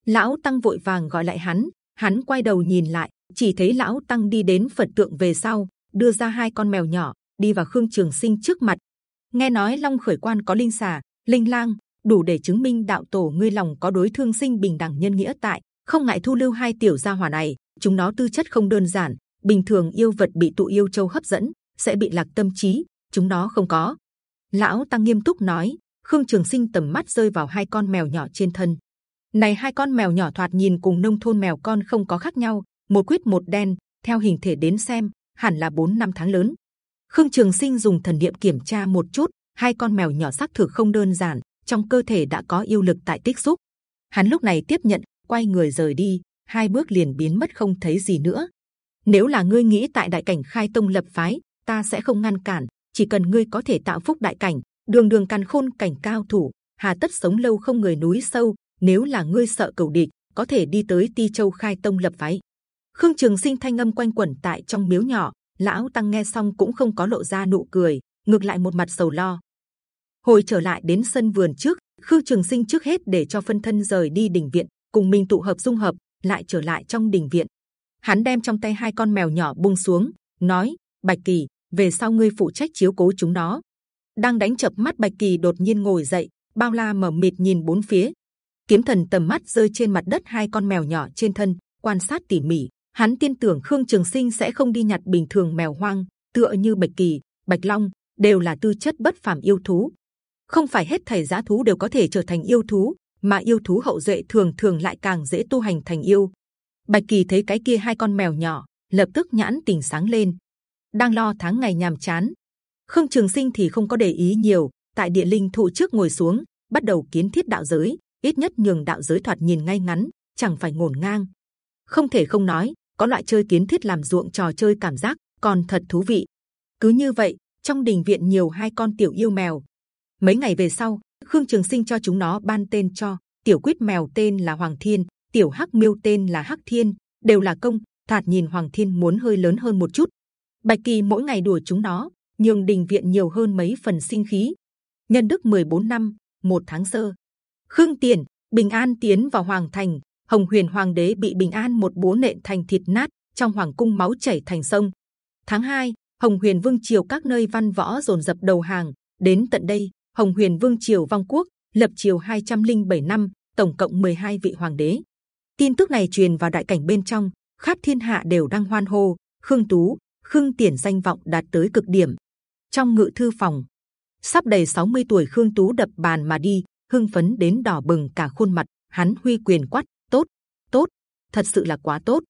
lão tăng vội vàng gọi lại hắn. Hắn quay đầu nhìn lại, chỉ thấy lão tăng đi đến Phật tượng về sau, đưa ra hai con mèo nhỏ đi vào Khương Trường Sinh trước mặt. Nghe nói Long Khởi Quan có linh xà, linh lang, đủ để chứng minh đạo tổ ngươi lòng có đối thương sinh bình đẳng nhân nghĩa tại, không ngại thu lưu hai tiểu gia hỏa này. Chúng nó tư chất không đơn giản, bình thường yêu vật bị tụ yêu châu hấp dẫn sẽ bị lạc tâm trí, chúng nó không có. Lão tăng nghiêm túc nói, Khương Trường Sinh tầm mắt rơi vào hai con mèo nhỏ trên thân. Này hai con mèo nhỏ thoạt nhìn cùng nông thôn mèo con không có khác nhau, một quyết một đen. Theo hình thể đến xem, hẳn là 4 năm tháng lớn. Khương Trường Sinh dùng thần niệm kiểm tra một chút, hai con mèo nhỏ xác thực không đơn giản, trong cơ thể đã có yêu lực tại tích xúc. Hắn lúc này tiếp nhận, quay người rời đi, hai bước liền biến mất không thấy gì nữa. Nếu là ngươi nghĩ tại đại cảnh khai tông lập phái, ta sẽ không ngăn cản. Chỉ cần ngươi có thể tạo phúc đại cảnh, đường đường càn khôn cảnh cao thủ, hà tất sống lâu không người núi sâu. Nếu là ngươi sợ cầu địch, có thể đi tới Ti Châu khai tông lập phái. Khương Trường Sinh thanh âm quanh quẩn tại trong miếu nhỏ, lão tăng nghe xong cũng không có lộ ra nụ cười, ngược lại một mặt sầu lo. Hồi trở lại đến sân vườn trước, Khương Trường Sinh trước hết để cho phân thân rời đi đình viện, cùng mình tụ hợp dung hợp, lại trở lại trong đình viện. Hắn đem trong tay hai con mèo nhỏ buông xuống, nói: Bạch Kỳ, về sau ngươi phụ trách chiếu cố chúng nó. Đang đánh chập mắt Bạch Kỳ đột nhiên ngồi dậy, bao la mở mịt nhìn bốn phía. Kiếm thần tầm mắt rơi trên mặt đất hai con mèo nhỏ trên thân, quan sát tỉ mỉ. Hắn tin tưởng Khương Trường Sinh sẽ không đi nhặt bình thường mèo hoang, tựa như Bạch Kỳ, Bạch Long đều là tư chất bất phàm yêu thú. Không phải hết thảy giá thú đều có thể trở thành yêu thú, mà yêu thú hậu duệ thường thường lại càng dễ tu hành thành yêu. Bạch Kỳ thấy cái kia hai con mèo nhỏ, lập tức nhãn tình sáng lên. Đang lo tháng ngày nhàm chán, Khương Trường Sinh thì không có để ý nhiều, tại địa linh thụ trước ngồi xuống, bắt đầu kiến thiết đạo giới. Ít nhất nhường đạo giới thoạt nhìn ngay ngắn, chẳng phải ngổn ngang. Không thể không nói, có loại chơi kiến thiết làm ruộng trò chơi cảm giác còn thật thú vị. Cứ như vậy, trong đình viện nhiều hai con tiểu yêu mèo. Mấy ngày về sau, Khương Trường Sinh cho chúng nó ban tên cho tiểu quyết mèo tên là Hoàng Thiên, tiểu hắc miêu tên là Hắc Thiên, đều là công. thạt nhìn Hoàng Thiên muốn hơi lớn hơn một chút. Bạch Kỳ mỗi ngày đùa chúng nó, nhường đình viện nhiều hơn mấy phần sinh khí. Nhân đức 14 năm, một tháng sơ, Khương Tiền bình an tiến vào Hoàng Thành, Hồng Huyền Hoàng đế bị bình an một bố nện thành thịt nát, trong hoàng cung máu chảy thành sông. Tháng 2, Hồng Huyền Vương triều các nơi văn võ dồn dập đầu hàng. Đến tận đây, Hồng Huyền Vương triều vong quốc, lập triều 207 năm, tổng cộng 12 vị hoàng đế. Tin tức này truyền vào đại cảnh bên trong, khắp thiên hạ đều đang hoan hô. Khương Tú, Khương Tiền danh vọng đạt tới cực điểm. Trong ngự thư phòng, sắp đầy 60 tuổi Khương Tú đập bàn mà đi, hưng phấn đến đỏ bừng cả khuôn mặt. Hắn huy quyền quát, tốt, tốt, thật sự là quá tốt.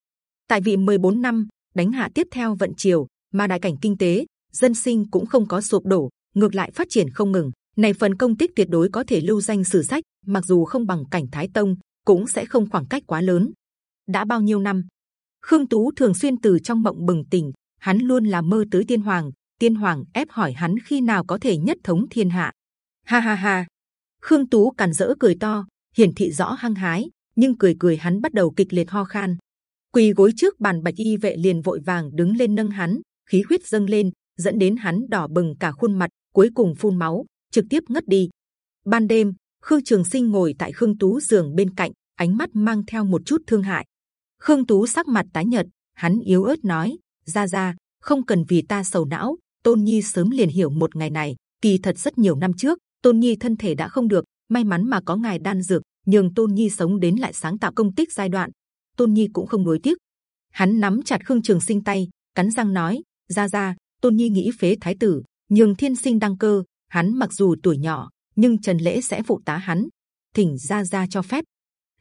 Tại vị 14 năm đánh hạ tiếp theo vận triều, mà đại cảnh kinh tế, dân sinh cũng không có sụp đổ, ngược lại phát triển không ngừng. Này phần công tích tuyệt đối có thể lưu danh sử sách, mặc dù không bằng cảnh Thái Tông, cũng sẽ không khoảng cách quá lớn. đã bao nhiêu năm, Khương Tú thường xuyên từ trong mộng bừng tỉnh, hắn luôn là mơ tới tiên hoàng. Tiên hoàng ép hỏi hắn khi nào có thể nhất thống thiên hạ. Ha ha ha! Khương Tú càn dỡ cười to, hiển thị rõ hăng hái, nhưng cười cười hắn bắt đầu kịch liệt ho khan. Quỳ gối trước bàn bạch y vệ liền vội vàng đứng lên nâng hắn, khí huyết dâng lên, dẫn đến hắn đỏ bừng cả khuôn mặt, cuối cùng phun máu, trực tiếp ngất đi. Ban đêm, Khương Trường Sinh ngồi tại Khương Tú giường bên cạnh, ánh mắt mang theo một chút thương hại. Khương Tú sắc mặt tái nhợt, hắn yếu ớt nói: "Gia Gia, không cần vì ta sầu não. Tôn Nhi sớm liền hiểu một ngày này. Kỳ thật rất nhiều năm trước, Tôn Nhi thân thể đã không được, may mắn mà có ngài đan dược, nhường Tôn Nhi sống đến lại sáng tạo công tích giai đoạn. Tôn Nhi cũng không nuối tiếc. Hắn nắm chặt Khương Trường Sinh tay, cắn răng nói: Gia Gia, Tôn Nhi nghĩ phế Thái tử, nhường Thiên Sinh đăng cơ. Hắn mặc dù tuổi nhỏ, nhưng Trần Lễ sẽ phụ tá hắn. Thỉnh Gia Gia cho phép.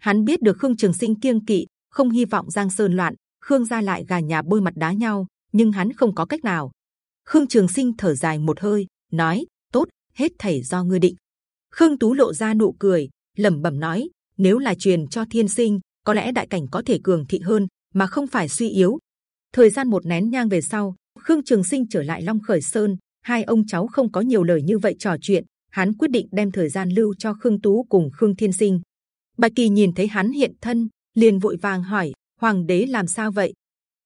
Hắn biết được Khương Trường Sinh kiêng kỵ, không hy vọng Giang Sơn loạn, Khương gia lại gà nhà bôi mặt đá nhau, nhưng hắn không có cách nào. Khương Trường Sinh thở dài một hơi, nói: tốt, hết thảy do ngươi định. Khương Tú lộ ra nụ cười, lẩm bẩm nói: nếu là truyền cho Thiên Sinh, có lẽ đại cảnh có thể cường thị hơn, mà không phải suy yếu. Thời gian một nén nhang về sau, Khương Trường Sinh trở lại Long Khởi Sơn, hai ông cháu không có nhiều lời như vậy trò chuyện. Hắn quyết định đem thời gian lưu cho Khương Tú cùng Khương Thiên Sinh. Bạch Kỳ nhìn thấy hắn hiện thân, liền vội vàng hỏi: Hoàng đế làm sao vậy?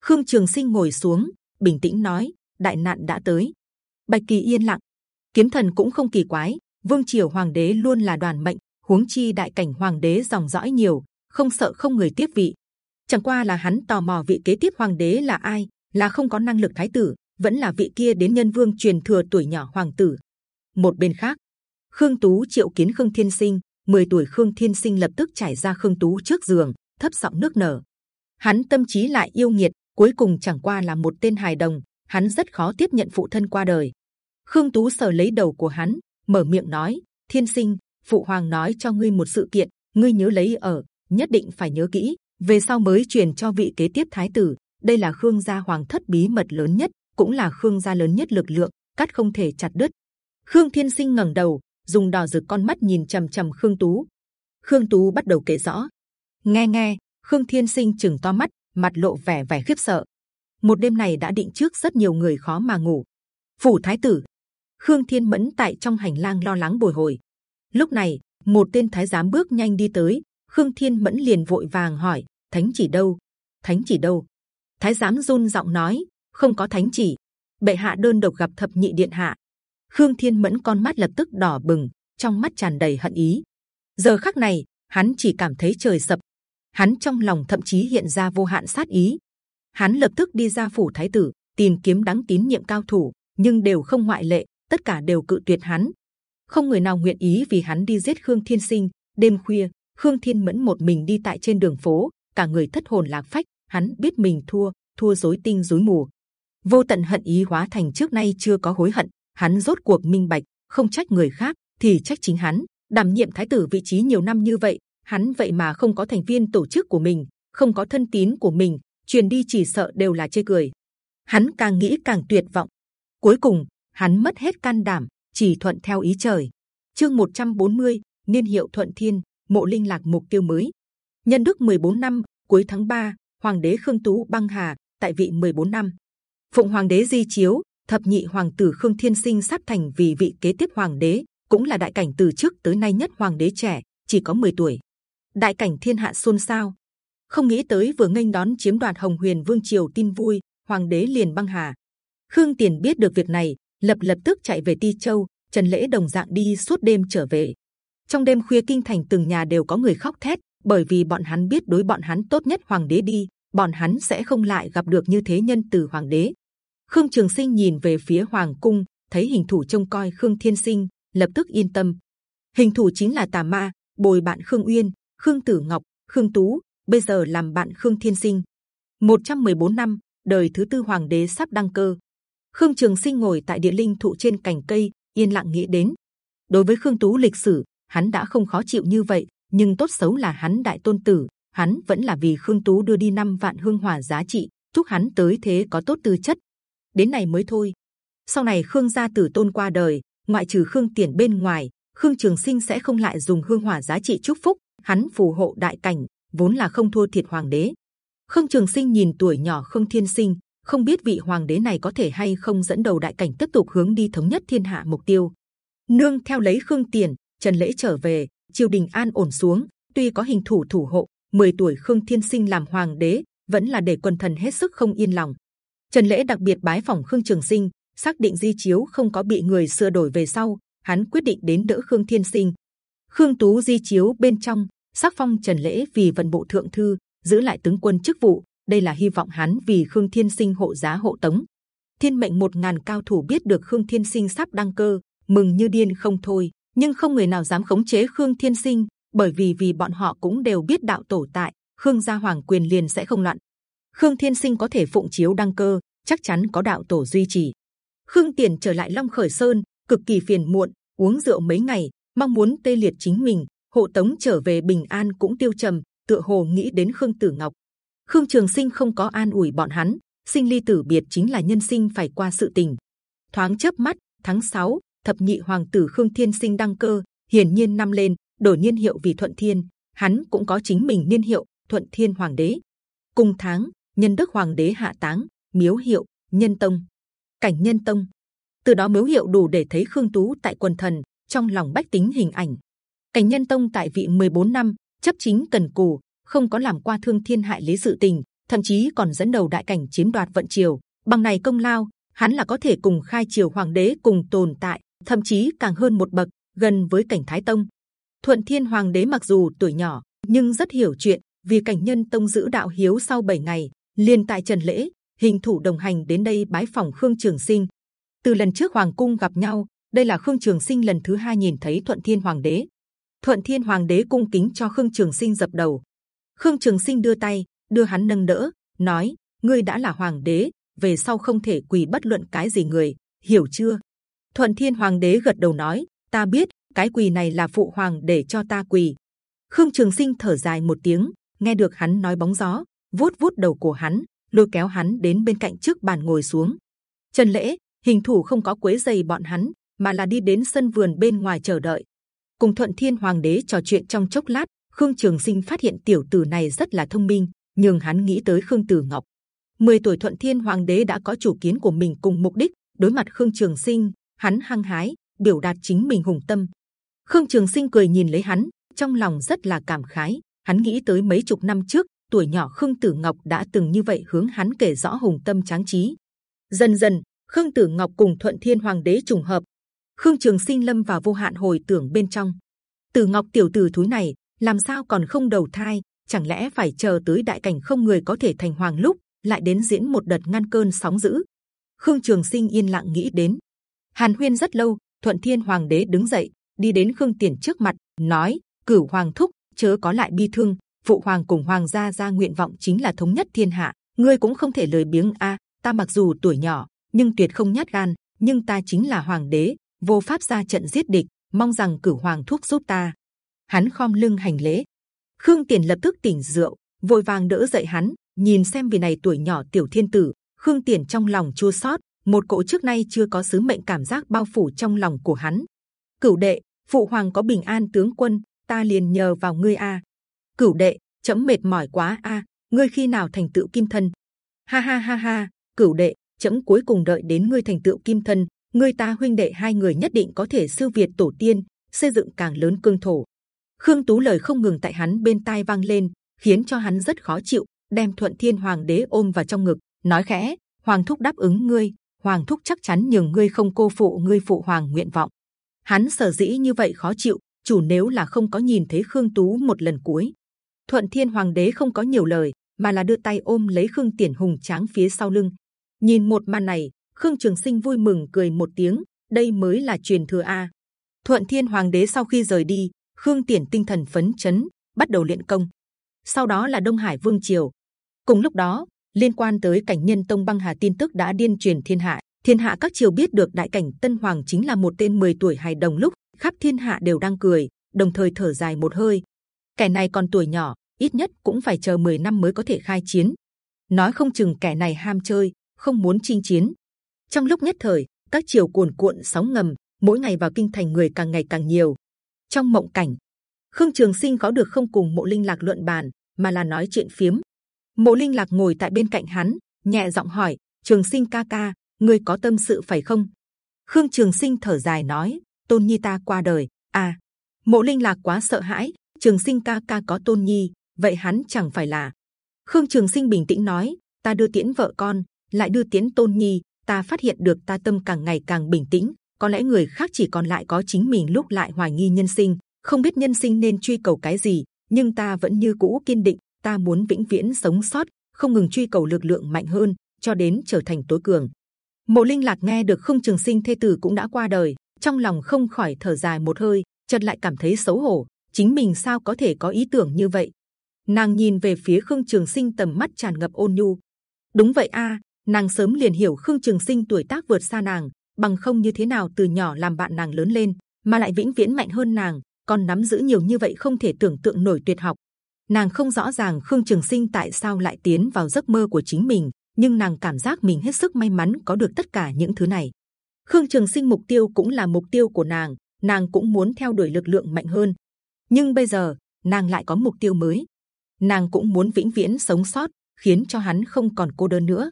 Khương Trường Sinh ngồi xuống, bình tĩnh nói: Đại nạn đã tới. Bạch Kỳ yên lặng. Kiếm Thần cũng không kỳ quái. Vương triều Hoàng đế luôn là đoàn mệnh, huống chi đại cảnh Hoàng đế dòng dõi nhiều, không sợ không người tiếp vị. Chẳng qua là hắn tò mò vị kế tiếp Hoàng đế là ai, là không có năng lực Thái tử, vẫn là vị kia đến Nhân Vương truyền thừa tuổi nhỏ Hoàng tử. Một bên khác, Khương Tú triệu kiến Khương Thiên Sinh, 10 tuổi Khương Thiên Sinh lập tức trải ra Khương Tú trước giường, thấp giọng nước nở. Hắn tâm trí lại yêu nghiệt, cuối cùng chẳng qua là một tên hài đồng. Hắn rất khó tiếp nhận phụ thân qua đời. Khương Tú sờ lấy đầu của hắn, mở miệng nói: Thiên Sinh, phụ hoàng nói cho ngươi một sự kiện, ngươi nhớ lấy ở, nhất định phải nhớ kỹ. Về sau mới truyền cho vị kế tiếp thái tử. Đây là Khương gia hoàng thất bí mật lớn nhất, cũng là Khương gia lớn nhất lực lượng, cắt không thể chặt đứt. Khương Thiên Sinh ngẩng đầu, dùng đỏ rực con mắt nhìn trầm trầm Khương Tú. Khương Tú bắt đầu kể rõ. Nghe nghe, Khương Thiên Sinh chừng to mắt, mặt lộ vẻ vẻ khiếp sợ. Một đêm này đã định trước rất nhiều người khó mà ngủ. Phủ Thái tử, Khương Thiên Mẫn tại trong hành lang lo lắng bồi hồi. Lúc này, một tên thái giám bước nhanh đi tới. Khương Thiên Mẫn liền vội vàng hỏi: Thánh chỉ đâu? Thánh chỉ đâu? Thái giám run giọng nói: không có thánh chỉ. Bệ hạ đơn độc gặp thập nhị điện hạ. Khương Thiên Mẫn con mắt lập tức đỏ bừng, trong mắt tràn đầy hận ý. Giờ khắc này, hắn chỉ cảm thấy trời sập. Hắn trong lòng thậm chí hiện ra vô hạn sát ý. Hắn lập tức đi ra phủ thái tử, tìm kiếm đáng tín nhiệm cao thủ, nhưng đều không ngoại lệ, tất cả đều cự tuyệt hắn. Không người nào nguyện ý vì hắn đi giết Khương Thiên Sinh. Đêm khuya, Khương Thiên Mẫn một mình đi tại trên đường phố, cả người thất hồn lạc phách. Hắn biết mình thua, thua rối tinh rối mù. Vô tận hận ý hóa thành trước nay chưa có hối hận. Hắn rốt cuộc minh bạch, không trách người khác, thì trách chính hắn. đảm nhiệm thái tử vị trí nhiều năm như vậy, hắn vậy mà không có thành viên tổ chức của mình, không có thân tín của mình, truyền đi chỉ sợ đều là chê cười. Hắn càng nghĩ càng tuyệt vọng. Cuối cùng, hắn mất hết can đảm, chỉ thuận theo ý trời. Chương 140, niên hiệu thuận thiên, mộ linh lạc mục tiêu mới. Nhân đức 14 năm, cuối tháng 3, hoàng đế khương tú băng hà, tại vị 14 năm. Phụng hoàng đế di chiếu, thập nhị hoàng tử khương thiên sinh sắp thành vì vị kế tiếp hoàng đế, cũng là đại cảnh từ trước tới nay nhất hoàng đế trẻ, chỉ có 10 tuổi. Đại cảnh thiên hạ xôn xao, không nghĩ tới vừa nghênh đón chiếm đoạt hồng huyền vương triều tin vui, hoàng đế liền băng hà. Khương Tiền biết được việc này, lập lập tức chạy về Ti Châu. Trần lễ đồng dạng đi suốt đêm trở về. Trong đêm khuya kinh thành từng nhà đều có người khóc thét, bởi vì bọn hắn biết đối bọn hắn tốt nhất hoàng đế đi, bọn hắn sẽ không lại gặp được như thế nhân từ hoàng đế. Khương Trường Sinh nhìn về phía hoàng cung, thấy hình thủ trông coi Khương Thiên Sinh, lập tức yên tâm. Hình thủ chính là tà ma, bồi bạn Khương Uyên, Khương Tử Ngọc, Khương Tú, bây giờ làm bạn Khương Thiên Sinh. 114 năm, đời thứ tư hoàng đế sắp đăng cơ. Khương Trường Sinh ngồi tại địa linh thụ trên cành cây, yên lặng nghĩ đến. Đối với Khương Tú lịch sử, hắn đã không khó chịu như vậy, nhưng tốt xấu là hắn đại tôn tử, hắn vẫn là vì Khương Tú đưa đi năm vạn hương hỏa giá trị, chúc hắn tới thế có tốt tư chất. Đến này mới thôi. Sau này Khương gia tử tôn qua đời, ngoại trừ Khương Tiền bên ngoài, Khương Trường Sinh sẽ không lại dùng hương hỏa giá trị chúc phúc, hắn phù hộ đại cảnh, vốn là không thua thiệt hoàng đế. Khương Trường Sinh nhìn tuổi nhỏ Khương Thiên Sinh, không biết vị hoàng đế này có thể hay không dẫn đầu đại cảnh tiếp tục hướng đi thống nhất thiên hạ mục tiêu. Nương theo lấy Khương Tiền, Trần lễ trở về, triều đình an ổn xuống. Tuy có hình thủ thủ hộ, 10 tuổi Khương Thiên Sinh làm hoàng đế vẫn là để quần thần hết sức không yên lòng. Trần lễ đặc biệt bái phỏng Khương Trường Sinh, xác định di chiếu không có bị người sửa đổi về sau, hắn quyết định đến đỡ Khương Thiên Sinh. Khương Tú di chiếu bên trong sắc phong Trần lễ vì vận bộ thượng thư, giữ lại tướng quân chức vụ. Đây là hy vọng hắn vì Khương Thiên Sinh hộ giá hộ tống. Thiên mệnh một ngàn cao thủ biết được Khương Thiên Sinh sắp đăng cơ, mừng như điên không thôi. Nhưng không người nào dám khống chế Khương Thiên Sinh, bởi vì vì bọn họ cũng đều biết đạo tổ tại, Khương gia hoàng quyền liền sẽ không loạn. Khương Thiên Sinh có thể phụng chiếu đăng cơ, chắc chắn có đạo tổ duy trì. Khương Tiền trở lại Long Khởi Sơn, cực kỳ phiền muộn, uống rượu mấy ngày, mong muốn tê liệt chính mình, hộ tống trở về bình an cũng tiêu trầm, tựa hồ nghĩ đến Khương Tử Ngọc. Khương Trường Sinh không có an ủi bọn hắn, sinh ly tử biệt chính là nhân sinh phải qua sự tình. Thoáng chớp mắt, tháng 6, thập nhị hoàng tử Khương Thiên Sinh đăng cơ, hiển nhiên năm lên, đổi niên hiệu vì Thuận Thiên. Hắn cũng có chính mình niên hiệu Thuận Thiên Hoàng đế. Cùng tháng, Nhân Đức Hoàng đế hạ táng, miếu hiệu Nhân Tông, cảnh Nhân Tông. Từ đó miếu hiệu đủ để thấy Khương Tú tại quần thần trong lòng bách tính hình ảnh. Cảnh Nhân Tông tại vị 14 năm, chấp chính cần cù, không có làm qua thương thiên hại lý sự tình, thậm chí còn dẫn đầu đại cảnh chiếm đoạt vận triều. Bằng này công lao, hắn là có thể cùng khai triều hoàng đế cùng tồn tại, thậm chí càng hơn một bậc, gần với cảnh Thái Tông. Thuận Thiên Hoàng đế mặc dù tuổi nhỏ, nhưng rất hiểu chuyện. Vì cảnh nhân tông giữ đạo hiếu sau 7 ngày, liền tại trần lễ, hình thủ đồng hành đến đây bái phòng Khương Trường Sinh. Từ lần trước hoàng cung gặp nhau, đây là Khương Trường Sinh lần thứ hai nhìn thấy Thuận Thiên Hoàng đế. Thuận Thiên Hoàng đế cung kính cho Khương Trường Sinh dập đầu. Khương Trường Sinh đưa tay, đưa hắn nâng đỡ, nói: ngươi đã là hoàng đế, về sau không thể quỳ bất luận cái gì người, hiểu chưa? Thuận Thiên Hoàng đế gật đầu nói: ta biết, cái quỳ này là phụ hoàng để cho ta quỳ. Khương Trường Sinh thở dài một tiếng, nghe được hắn nói bóng gió, vuốt vuốt đầu của hắn, lôi kéo hắn đến bên cạnh trước bàn ngồi xuống. Trần lễ, hình thủ không có quấy giày bọn hắn, mà là đi đến sân vườn bên ngoài chờ đợi. Cùng Thuận Thiên Hoàng đế trò chuyện trong chốc lát, Khương Trường Sinh phát hiện tiểu tử này rất là thông minh, nhưng hắn nghĩ tới Khương Tử Ngọc. 10 tuổi Thuận Thiên Hoàng đế đã có chủ kiến của mình cùng mục đích. Đối mặt Khương Trường Sinh, hắn hăng hái biểu đạt chính mình hùng tâm. Khương Trường Sinh cười nhìn lấy hắn, trong lòng rất là cảm khái. Hắn nghĩ tới mấy chục năm trước, tuổi nhỏ Khương Tử Ngọc đã từng như vậy hướng hắn kể rõ hùng tâm tráng trí. Dần dần, Khương Tử Ngọc cùng Thuận Thiên Hoàng đế trùng hợp. Khương Trường Sinh lâm vào vô hạn hồi tưởng bên trong. Tử Ngọc tiểu tử thúi này làm sao còn không đầu thai? Chẳng lẽ phải chờ tới đại cảnh không người có thể thành hoàng lúc lại đến diễn một đợt ngăn cơn sóng dữ? Khương Trường Sinh yên lặng nghĩ đến. Hàn Huyên rất lâu, Thuận Thiên Hoàng đế đứng dậy, đi đến Khương Tiền trước mặt, nói: Cửu Hoàng thúc, chớ có lại bi thương. Phụ Hoàng cùng Hoàng gia gia nguyện vọng chính là thống nhất thiên hạ. Ngươi cũng không thể lời biếng a. ta mặc dù tuổi nhỏ, nhưng tuyệt không nhát gan. Nhưng ta chính là Hoàng đế, vô pháp ra trận giết địch. Mong rằng Cửu Hoàng thuốc giúp ta. Hắn khom lưng hành lễ. Khương Tiền lập tức tỉnh rượu, vội vàng đỡ dậy hắn. Nhìn xem vì này tuổi nhỏ tiểu thiên tử, Khương Tiền trong lòng chua xót, một cỗ trước nay chưa có sứ mệnh cảm giác bao phủ trong lòng của hắn. Cửu đệ, phụ hoàng có bình an tướng quân, ta liền nhờ vào ngươi a. Cửu đệ, chấm mệt mỏi quá a, ngươi khi nào thành tựu kim thân? Ha ha ha ha, cửu đệ, chấm cuối cùng đợi đến ngươi thành tựu kim thân, ngươi ta huynh đệ hai người nhất định có thể siêu việt tổ tiên, xây dựng càng lớn cương thổ. Khương Tú lời không ngừng tại hắn bên tai vang lên, khiến cho hắn rất khó chịu, đem Thuận Thiên Hoàng đế ôm vào trong ngực, nói khẽ: Hoàng thúc đáp ứng ngươi, Hoàng thúc chắc chắn nhường ngươi không cô phụ ngươi phụ hoàng nguyện vọng. Hắn sở dĩ như vậy khó chịu, chủ nếu là không có nhìn thấy Khương Tú một lần cuối. Thuận Thiên Hoàng đế không có nhiều lời, mà là đưa tay ôm lấy Khương Tiền hùng tráng phía sau lưng. Nhìn một màn này, Khương Trường Sinh vui mừng cười một tiếng. Đây mới là truyền thừa a. Thuận Thiên Hoàng đế sau khi rời đi, Khương Tiền tinh thần phấn chấn, bắt đầu luyện công. Sau đó là Đông Hải Vương triều. Cùng lúc đó, liên quan tới cảnh nhân tông băng hà tin tức đã điên truyền thiên hạ. Thiên hạ các triều biết được đại cảnh Tân Hoàng chính là một tên 10 tuổi hài đồng lúc khắp thiên hạ đều đang cười, đồng thời thở dài một hơi. Kẻ này còn tuổi nhỏ, ít nhất cũng phải chờ 10 năm mới có thể khai chiến. Nói không chừng kẻ này ham chơi, không muốn chinh chiến. Trong lúc nhất thời, các triều cuồn cuộn sóng ngầm, mỗi ngày vào kinh thành người càng ngày càng nhiều. Trong mộng cảnh, Khương Trường Sinh có được không cùng Mộ Linh Lạc luận bàn, mà là nói chuyện phiếm. Mộ Linh Lạc ngồi tại bên cạnh hắn, nhẹ giọng hỏi: Trường Sinh ca ca, ngươi có tâm sự phải không? Khương Trường Sinh thở dài nói: Tôn Nhi ta qua đời. À, Mộ Linh Lạc quá sợ hãi. Trường Sinh ca ca có Tôn Nhi, vậy hắn chẳng phải là? Khương Trường Sinh bình tĩnh nói: Ta đưa tiễn vợ con, lại đưa tiễn Tôn Nhi, ta phát hiện được ta tâm càng ngày càng bình tĩnh. Có lẽ người khác chỉ còn lại có chính mình lúc lại hoài nghi nhân sinh, không biết nhân sinh nên truy cầu cái gì, nhưng ta vẫn như cũ kiên định. Ta muốn vĩnh viễn sống sót, không ngừng truy cầu lực lượng mạnh hơn, cho đến trở thành tối cường. Mộ Linh Lạc nghe được không trường sinh thê tử cũng đã qua đời, trong lòng không khỏi thở dài một hơi, chợt lại cảm thấy xấu hổ. Chính mình sao có thể có ý tưởng như vậy? Nàng nhìn về phía Khương Trường Sinh tầm mắt tràn ngập ôn nhu. Đúng vậy a, nàng sớm liền hiểu Khương Trường Sinh tuổi tác vượt xa nàng, bằng không như thế nào từ nhỏ làm bạn nàng lớn lên, mà lại vĩnh viễn mạnh hơn nàng, còn nắm giữ nhiều như vậy không thể tưởng tượng nổi tuyệt học. Nàng không rõ ràng Khương Trường Sinh tại sao lại tiến vào giấc mơ của chính mình, nhưng nàng cảm giác mình hết sức may mắn có được tất cả những thứ này. Khương Trường Sinh mục tiêu cũng là mục tiêu của nàng, nàng cũng muốn theo đuổi lực lượng mạnh hơn. Nhưng bây giờ nàng lại có mục tiêu mới, nàng cũng muốn vĩnh viễn sống sót, khiến cho hắn không còn cô đơn nữa.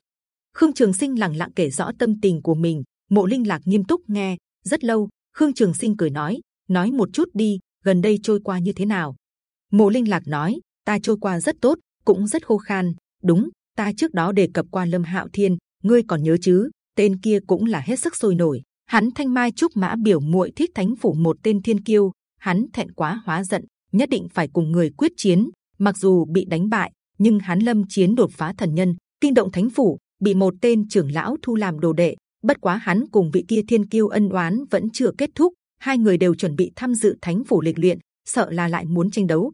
Khương Trường Sinh lặng lặng kể rõ tâm tình của mình, Mộ Linh Lạc nghiêm túc nghe. Rất lâu, Khương Trường Sinh cười nói: nói một chút đi, gần đây trôi qua như thế nào? Mộ Linh Lạc nói: ta trôi qua rất tốt, cũng rất khô khan. Đúng, ta trước đó đề cập qua Lâm Hạo Thiên, ngươi còn nhớ chứ? Tên kia cũng là hết sức sôi nổi. Hắn thanh mai trúc mã biểu muội thích thánh phủ một tên thiên kiêu, hắn thẹn quá hóa giận, nhất định phải cùng người quyết chiến. Mặc dù bị đánh bại, nhưng hắn lâm chiến đột phá thần nhân, kinh động thánh phủ, bị một tên trưởng lão thu làm đồ đệ. Bất quá hắn cùng vị kia thiên kiêu ân oán vẫn chưa kết thúc, hai người đều chuẩn bị tham dự thánh phủ lịch luyện, sợ là lại muốn tranh đấu.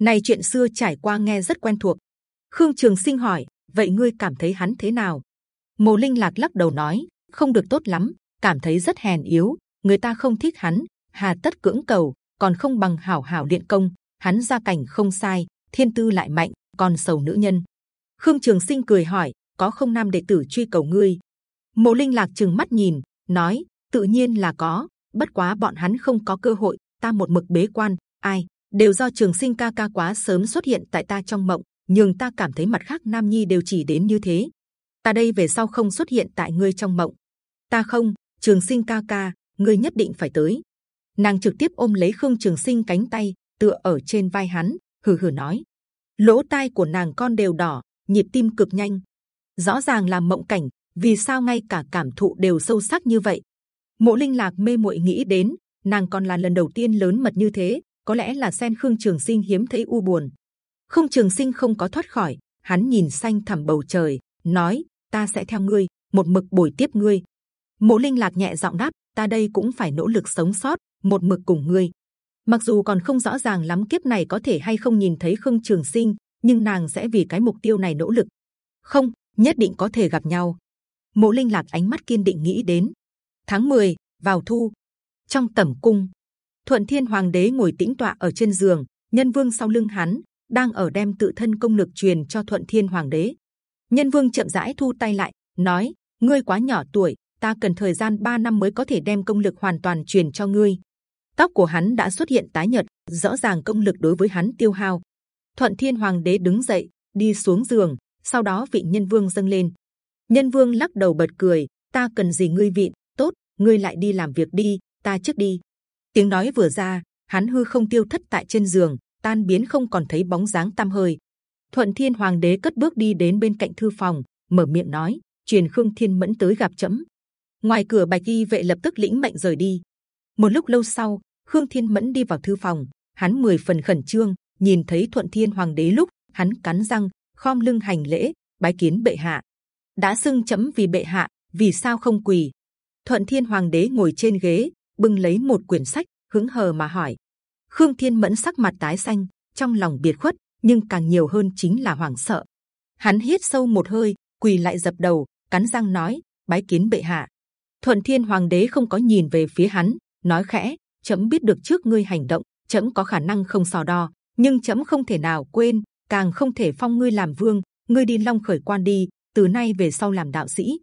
Này chuyện xưa trải qua nghe rất quen thuộc. Khương Trường Sinh hỏi, vậy ngươi cảm thấy hắn thế nào? Mộ Linh lạc lắc đầu nói, không được tốt lắm, cảm thấy rất hèn yếu. Người ta không thích hắn, hà tất cưỡng cầu, còn không bằng hảo hảo luyện công. Hắn gia cảnh không sai, thiên tư lại mạnh, còn sầu nữ nhân. Khương Trường Sinh cười hỏi, có không nam đệ tử truy cầu ngươi? Mộ Linh lạc chừng mắt nhìn, nói, tự nhiên là có, bất quá bọn hắn không có cơ hội, ta một mực bế quan, ai đều do Trường Sinh ca ca quá sớm xuất hiện tại ta trong mộng, nhưng ta cảm thấy mặt khác nam nhi đều chỉ đến như thế. Ta đây về sau không xuất hiện tại ngươi trong mộng, ta không, Trường Sinh ca ca, ngươi nhất định phải tới. Nàng trực tiếp ôm lấy Khương Trường Sinh cánh tay, tựa ở trên vai hắn, hừ hừ nói. Lỗ tai của nàng con đều đỏ, nhịp tim cực nhanh. Rõ ràng là mộng cảnh, vì sao ngay cả cảm thụ đều sâu sắc như vậy? Mộ Linh lạc mê muội nghĩ đến, nàng còn là lần đầu tiên lớn mật như thế, có lẽ là sen Khương Trường Sinh hiếm thấy u buồn. Khương Trường Sinh không có thoát khỏi, hắn nhìn xanh thẳm bầu trời, nói: Ta sẽ theo ngươi, một mực bồi tiếp ngươi. Mộ Linh lạc nhẹ giọng đáp: Ta đây cũng phải nỗ lực sống sót, một mực cùng ngươi. Mặc dù còn không rõ ràng lắm kiếp này có thể hay không nhìn thấy Khương Trường Sinh, nhưng nàng sẽ vì cái mục tiêu này nỗ lực. Không, nhất định có thể gặp nhau. Mộ Linh lạc ánh mắt kiên định nghĩ đến. Tháng 10, vào thu, trong tẩm cung, Thuận Thiên Hoàng đế ngồi tĩnh tọa ở trên giường, Nhân Vương sau lưng hắn đang ở đem tự thân công lực truyền cho Thuận Thiên Hoàng đế. Nhân Vương chậm rãi thu tay lại, nói: ngươi quá nhỏ tuổi, ta cần thời gian 3 năm mới có thể đem công lực hoàn toàn truyền cho ngươi. Tóc của hắn đã xuất hiện tái nhợt, rõ ràng công lực đối với hắn tiêu hao. Thuận Thiên Hoàng đế đứng dậy, đi xuống giường, sau đó vị Nhân Vương dâng lên. Nhân Vương lắc đầu bật cười, ta cần gì ngươi vị tốt, ngươi lại đi làm việc đi, ta trước đi. Tiếng nói vừa ra, hắn hư không tiêu thất tại trên giường, tan biến không còn thấy bóng dáng tam hơi. Thuận Thiên Hoàng đế cất bước đi đến bên cạnh thư phòng, mở miệng nói: truyền Khương Thiên Mẫn tới gặp chấm. Ngoài cửa bạch y vệ lập tức lĩnh mệnh rời đi. Một lúc lâu sau, Khương Thiên Mẫn đi vào thư phòng, hắn mười phần khẩn trương, nhìn thấy Thuận Thiên Hoàng đế lúc hắn cắn răng, khom lưng hành lễ, bái kiến bệ hạ. đã xưng chấm vì bệ hạ, vì sao không quỳ? Thuận Thiên Hoàng đế ngồi trên ghế, bưng lấy một quyển sách, hứng hờ mà hỏi. Khương Thiên Mẫn sắc mặt tái xanh, trong lòng biệt khuất, nhưng càng nhiều hơn chính là hoảng sợ. Hắn hít sâu một hơi, quỳ lại dập đầu, cắn răng nói: bái kiến bệ hạ. Thuận Thiên Hoàng đế không có nhìn về phía hắn, nói khẽ: chấm biết được trước ngươi hành động, chấm có khả năng không so đo, nhưng chấm không thể nào quên, càng không thể phong ngươi làm vương. Ngươi đi Long khởi quan đi, từ nay về sau làm đạo sĩ,